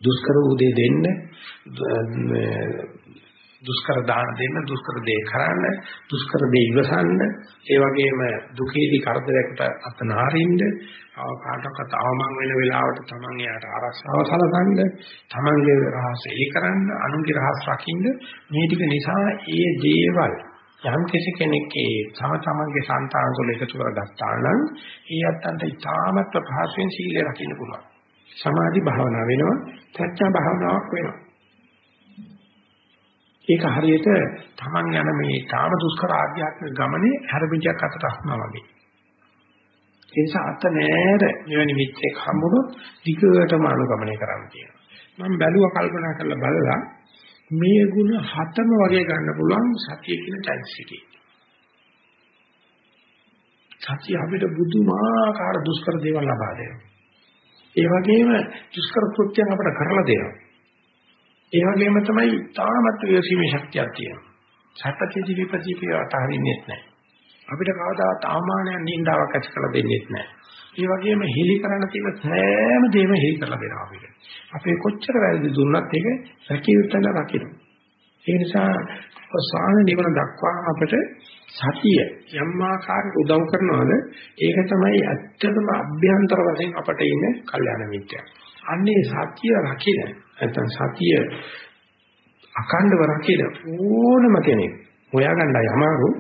දුෂ්කර උදේ දෙන්න දුෂ්කර දාන දෙන්න දුෂ්කර දේ කරන්න දුෂ්කර දේ ඉවසන්න ඒ වගේම දුකේදී කරදරයකට අතනාරින්න කාටවත් අවමන් වෙන වෙලාවට තමන් එයාට ආරක්ෂාව සලසන්න තමන්ගේ රහස ඒ කරන්න අනුන්ගේ රහස් රකින්න මේ ටික නිසා ඒ දේවල් යම් කිසි කෙනෙක්ගේ තම තමන්ගේ సంతානවල එකතු කරගත්තා නම් ඒ අත්තන්ට ඉතාමත් පහසුවෙන් සීලය රකින්න පුළුවන්. සමාධි භාවනා වෙනවා, ප්‍රඥා භාවනාවක් වෙනවා. ඒක හරියට තමන් යන මේ තාම දුෂ්කර ආධ්‍යාත්මික ගමනේ හැරමිටියක් අතට අහනවා වගේ. ඒ නිසා අත නෑර මෙවැනි මිත්‍යෙක් හම්බුනොත් ධිකයටම අනුගමනය කරන්න තියෙනවා. මම බැලුවා කල්පනා කරලා බලලා මේ ಗುಣ හතම වගේ ගන්න පුළුවන් සතිය කියන චෛතසිකේ. සතිය අපිට බුදුමාකාර දුෂ්කර දේවල් ලබා දෙනවා. ඒ වගේම දුෂ්කර කෘත්‍යයන් අපිට කරලා දෙනවා. ඒ වගේම තමයි තාමත් විශ්ීමේ ශක්තියක් තියෙනවා. සත්‍යති විපදීපේ අතහරින්නේ නැහැ. අපිට කවදාවත් ආමානයක් නින්දාවක් ඇති කරලා දෙන්නේ නැහැ. ඒ වගේම හිලි කරන්න තියෙන සෑම දෙයක්ම හිලි කරලා දෙනවා අපිට. අපේ කොච්චර වැරදි දුන්නත් ඒක රැකියුත්තන රකින්න. ඒ නිසා සාන නිවන දක්වා අපිට සතිය යම් ආකාරයක උදව් කරනවාද ඒක තමයි ඇත්තටම අභ්‍යන්තර වශයෙන් අපට ඉන්නේ කල්යාණ මිත්‍යා. අන්නේ සතිය රකින්න නැත්නම් සතිය අකණ්ඩව රකින්න ඕනම කෙනෙක් හොයාගන්නයි අමාරු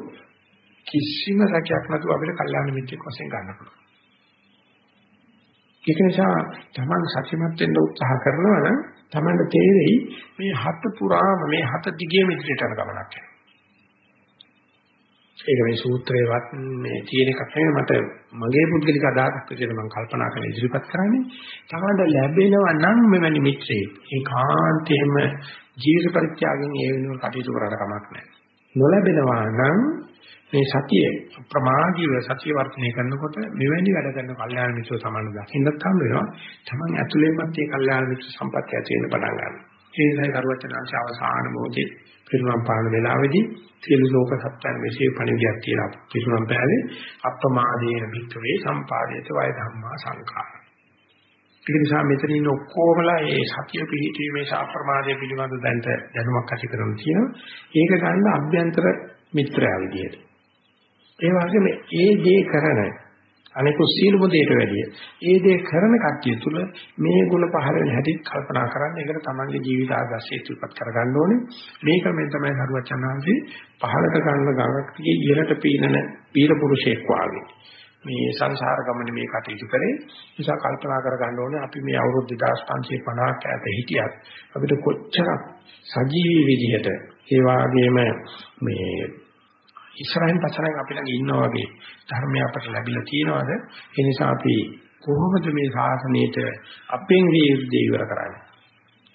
කිසිම සැකයක් නැතුව අපිට කල්යාණ මිත්‍යෙක් වශයෙන් ගන්න පුළුවන්. ඒක නිසා Taman සත්‍යමත් වෙන්න උත්සාහ කරනවා නම් Tamanට තේරෙයි මේ හත පුරාම මේ හත දිගේ ඉදිරියට යන ගමනක් යනවා. ඒක මේ සූත්‍රේවත් මේ තියෙන එකක් නෙවෙයි මට මගේ පුද්ගලික අදහසක් විදිහට මම කල්පනා කරලා ඉදිරිපත් කරන්නේ. Tamanට ලැබෙනවා නම් මෙවැනි මිත්‍රයෙක් ඒකාන්තයෙන්ම ජීවිත පරිත්‍යාගයෙන් ඒ වෙනුවට කටයුතු කරලා කමක් නැහැ. නොලැබෙනවා නම් මේ සතිය ප්‍රමාදීව සතිය වර්ධනය කරනකොට මෙවැනි වැඩ කරන කල්යාණ මිත්‍ර සමාන දකින්නත් හම් වෙනවා. Taman ඇතුළෙන්මත් මේ කල්යාණ මිත්‍ර සම්පත්‍ය ඇති වෙන්න පටන් ගන්නවා. ඒ නිසායි කරුවචනාංශ අවසාන මොහොතේ පිරුණම් පාන වෙලාවේදී සියලු ලෝක සත්‍යයන් මෙසේ පණිවිඩයක් කියලා පිරුණම් පෑවේ අප්‍රමාදේන භික්ඛවේ සම්පාදේත වය ධම්මා සංඛාර. ඒක නිසා මෙතන ඉන්න ඔක්කොමලා මේ සතිය පිහිටීමේ සාප්‍රමාදයේ පිළිබඳ දැනට දැනුමක් ඇති කරගන්න තියෙනවා. ඒක ගන්න අභ්‍යන්තර මිත්‍රයා විදියට. ඒ වගේම ඒ දේ කරන අනිකුත් සීලම දෙයට වැඩිය ඒ දේ කරන කට්ටිය තුල මේ ಗುಣ පහළ වෙන හැටි කල්පනා කරන්න ඒකට තමන්ගේ ජීවිත ආදර්ශය ඉදිරිපත් කරගන්න ඕනේ. මේක මෙන් තමයි හරුවචනාංශේ පහළට ගන්න ගඟක් දිගේ ඉහළට පීනන පීර පුරුෂයෙක් වාගේ. මේ සංසාර ගමනේ මේ කටයුතු කරේ. නිසා කල්පනා කරගන්න ඕනේ අපි මේ අවුරුදු 2550ක් ඈත හිටියත් අපිට කොච්චර සජීවී විදිහට ඒ වගේම මේ ඉස්සරහින් පස්සෙන් අපි ළඟ ඉන්නා වගේ ධර්මය අපට ලැබිලා තියෙනවද? ඒ නිසා අපි කොහොමද මේ ශාසනයට අපෙන් වියුද්ධ ඉවර කරන්නේ?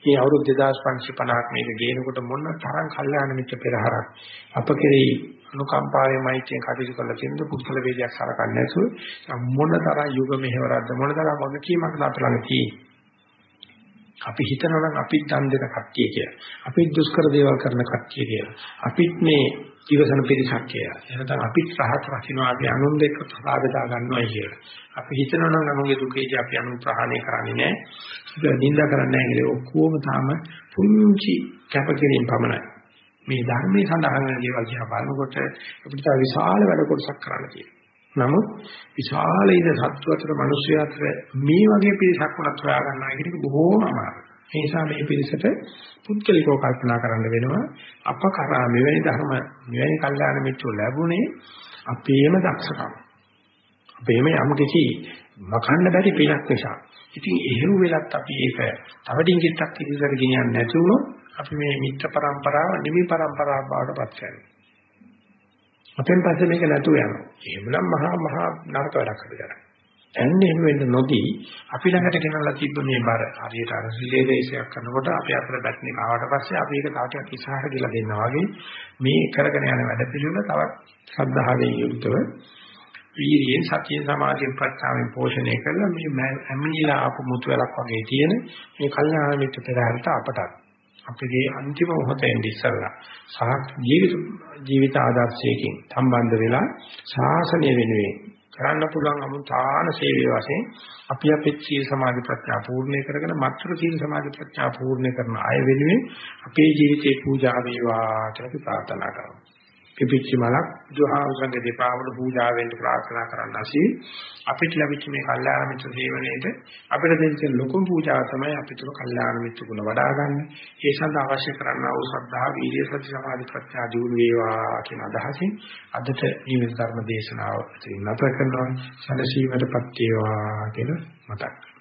මේ අවුරුදු 2550ක් මේක ගේනකොට මොන තරම් කල්යාණ මිත්‍ර පෙරහරක් අප කෙරෙහි අනුකම්පාවෙන් මෛත්‍රියෙන් කටයුතු කරලා තියෙනද පුද්ගල වේදයක් සලකන්නේ නැතුව මොන තරම් යුග මෙහෙවරක්ද මොන තරම් වගකීමක්ද අප ළඟ තියෙන්නේ අපි හිතනවා නම් අපිත් දන් දෙන කට්ටිය කියලා. අපිත් දුෂ්කර දේවල් කරන කට්ටිය කියලා. අපිත් මේ ජීවසන පිරිසක් කියලා. එහෙනම් අපිත් රහත් රකින්නවා අපි අනුන් දෙක්ක සාගතා ගන්නවා කියලා. අපි හිතනවා නම් අනුන්ගේ දුකේදී අපි අනුන් ප්‍රහාණය කරන්නේ නැහැ. ඒක නිඳා කරන්නේ නැහැ කියලා ඔක්කොම තාම පුංචි කැපකිරීම පමණයි. මේ ධර්මයේ සඳහන් වෙන දේවල් දිහා බලනකොට අපිට විශාල වැඩ කොටසක් කරන්න තියෙනවා. නමුත් විශාල ඉද සත්ව අතර මිනිස්සු අතර මේ වගේ පිරිසක් උනත් හොයා ගන්නවා කියන එක බොහෝම අමාරුයි. ඒ නිසා මේ පිරිසට පුද්ගලිකව කල්පනා කරන්න වෙනවා අප කරා මෙවැනි ධර්ම මෙවැනි කල්යාණ මිත්‍රෝ ලැබුණේ අපේම දක්ෂකම්. අපේම යම් කිසි මකන්න බැරි පිනක් නිසා. ඉතින් එහෙම වෙලත් අපි ඒක තව ඩිංගිත්තක් ඉදිරියට ගෙනියන්නේ නැතුව අපි මේ මිත්‍ර පරම්පරාව නිමි පරම්පරාව බවට පත් කරනවා. අපෙන් පස්සේ මේක නැතුව යනවා. එහෙමනම් මහා මහා නරක වැඩක් අපි කරන්නේ. එන්නේ එහෙම වෙන්න නොදී අපි ළඟට ගෙනල්ලා තිබ්බ මේ බර හරියට අර සිලේ දේශයක් කරනකොට අපි අතර බැට්නේ ආවට පස්සේ අපි ඒක තව ටිකක් ඉස්සරහට ගිහලා දෙන්නා වගේ මේ කරගෙන යන වැඩ පිළිවෙල තවත් ශ්‍රද්ධාවෙන් යුක්තව වීර්යයෙන් සතියෙන් සමාධියෙන් ප්‍රඥාවෙන් පෝෂණය කරලා මේ ඇමිනිලා ආපු මුතු වැලක් වගේ තියෙන මේ කල්යාණ මිත්‍ර පෙරහැරට අපටත් අපේ අන්තිම මොහොතෙන් ඉස්සරලා සහ ජීවිත ජීවිත ආදර්ශයකින් සම්බන්ධ වෙලා ශාසනය වෙනුවෙන් කරන්න පුළුවන් අමුතාන සේවය වශයෙන් අපි අපේ සීල සමාධි ප්‍රඥා පූර්ණේ කරගෙන මත්තර සීල සමාධි ප්‍රඥා පූර්ණේ කරන අය වෙනුවෙන් අපේ ජීවිතේ පූජා වේවා කියලා ප්‍රාර්ථනා කරමු. පිපිච්ච මලක් බුදුහාමුදුරන්ගේ දෙපාවල පූජා වෙන්න ප්‍රාර්ථනා කරන්න ඇසී අපිට ලැබිච්ච මේ කල්යාණ මිත්‍ර සේවනයේද අපිට දෙන්න ලොකුම පූජාව තමයි අපි තුල කල්යාණ මිත්‍ර ගුණ වඩා ගන්න. ඒ සඳහා අවශ්‍ය කරන්නා වූ ශ්‍රද්ධා, වීර්ය, සති, සමාධි, ප්‍රඥා දියුණු වේවා කියන අදහසින් අදට නිවිත ධර්ම දේශනාව ඉතින් නැත කරනවා. සැලසීමටපත් වේවා කියලා මතක්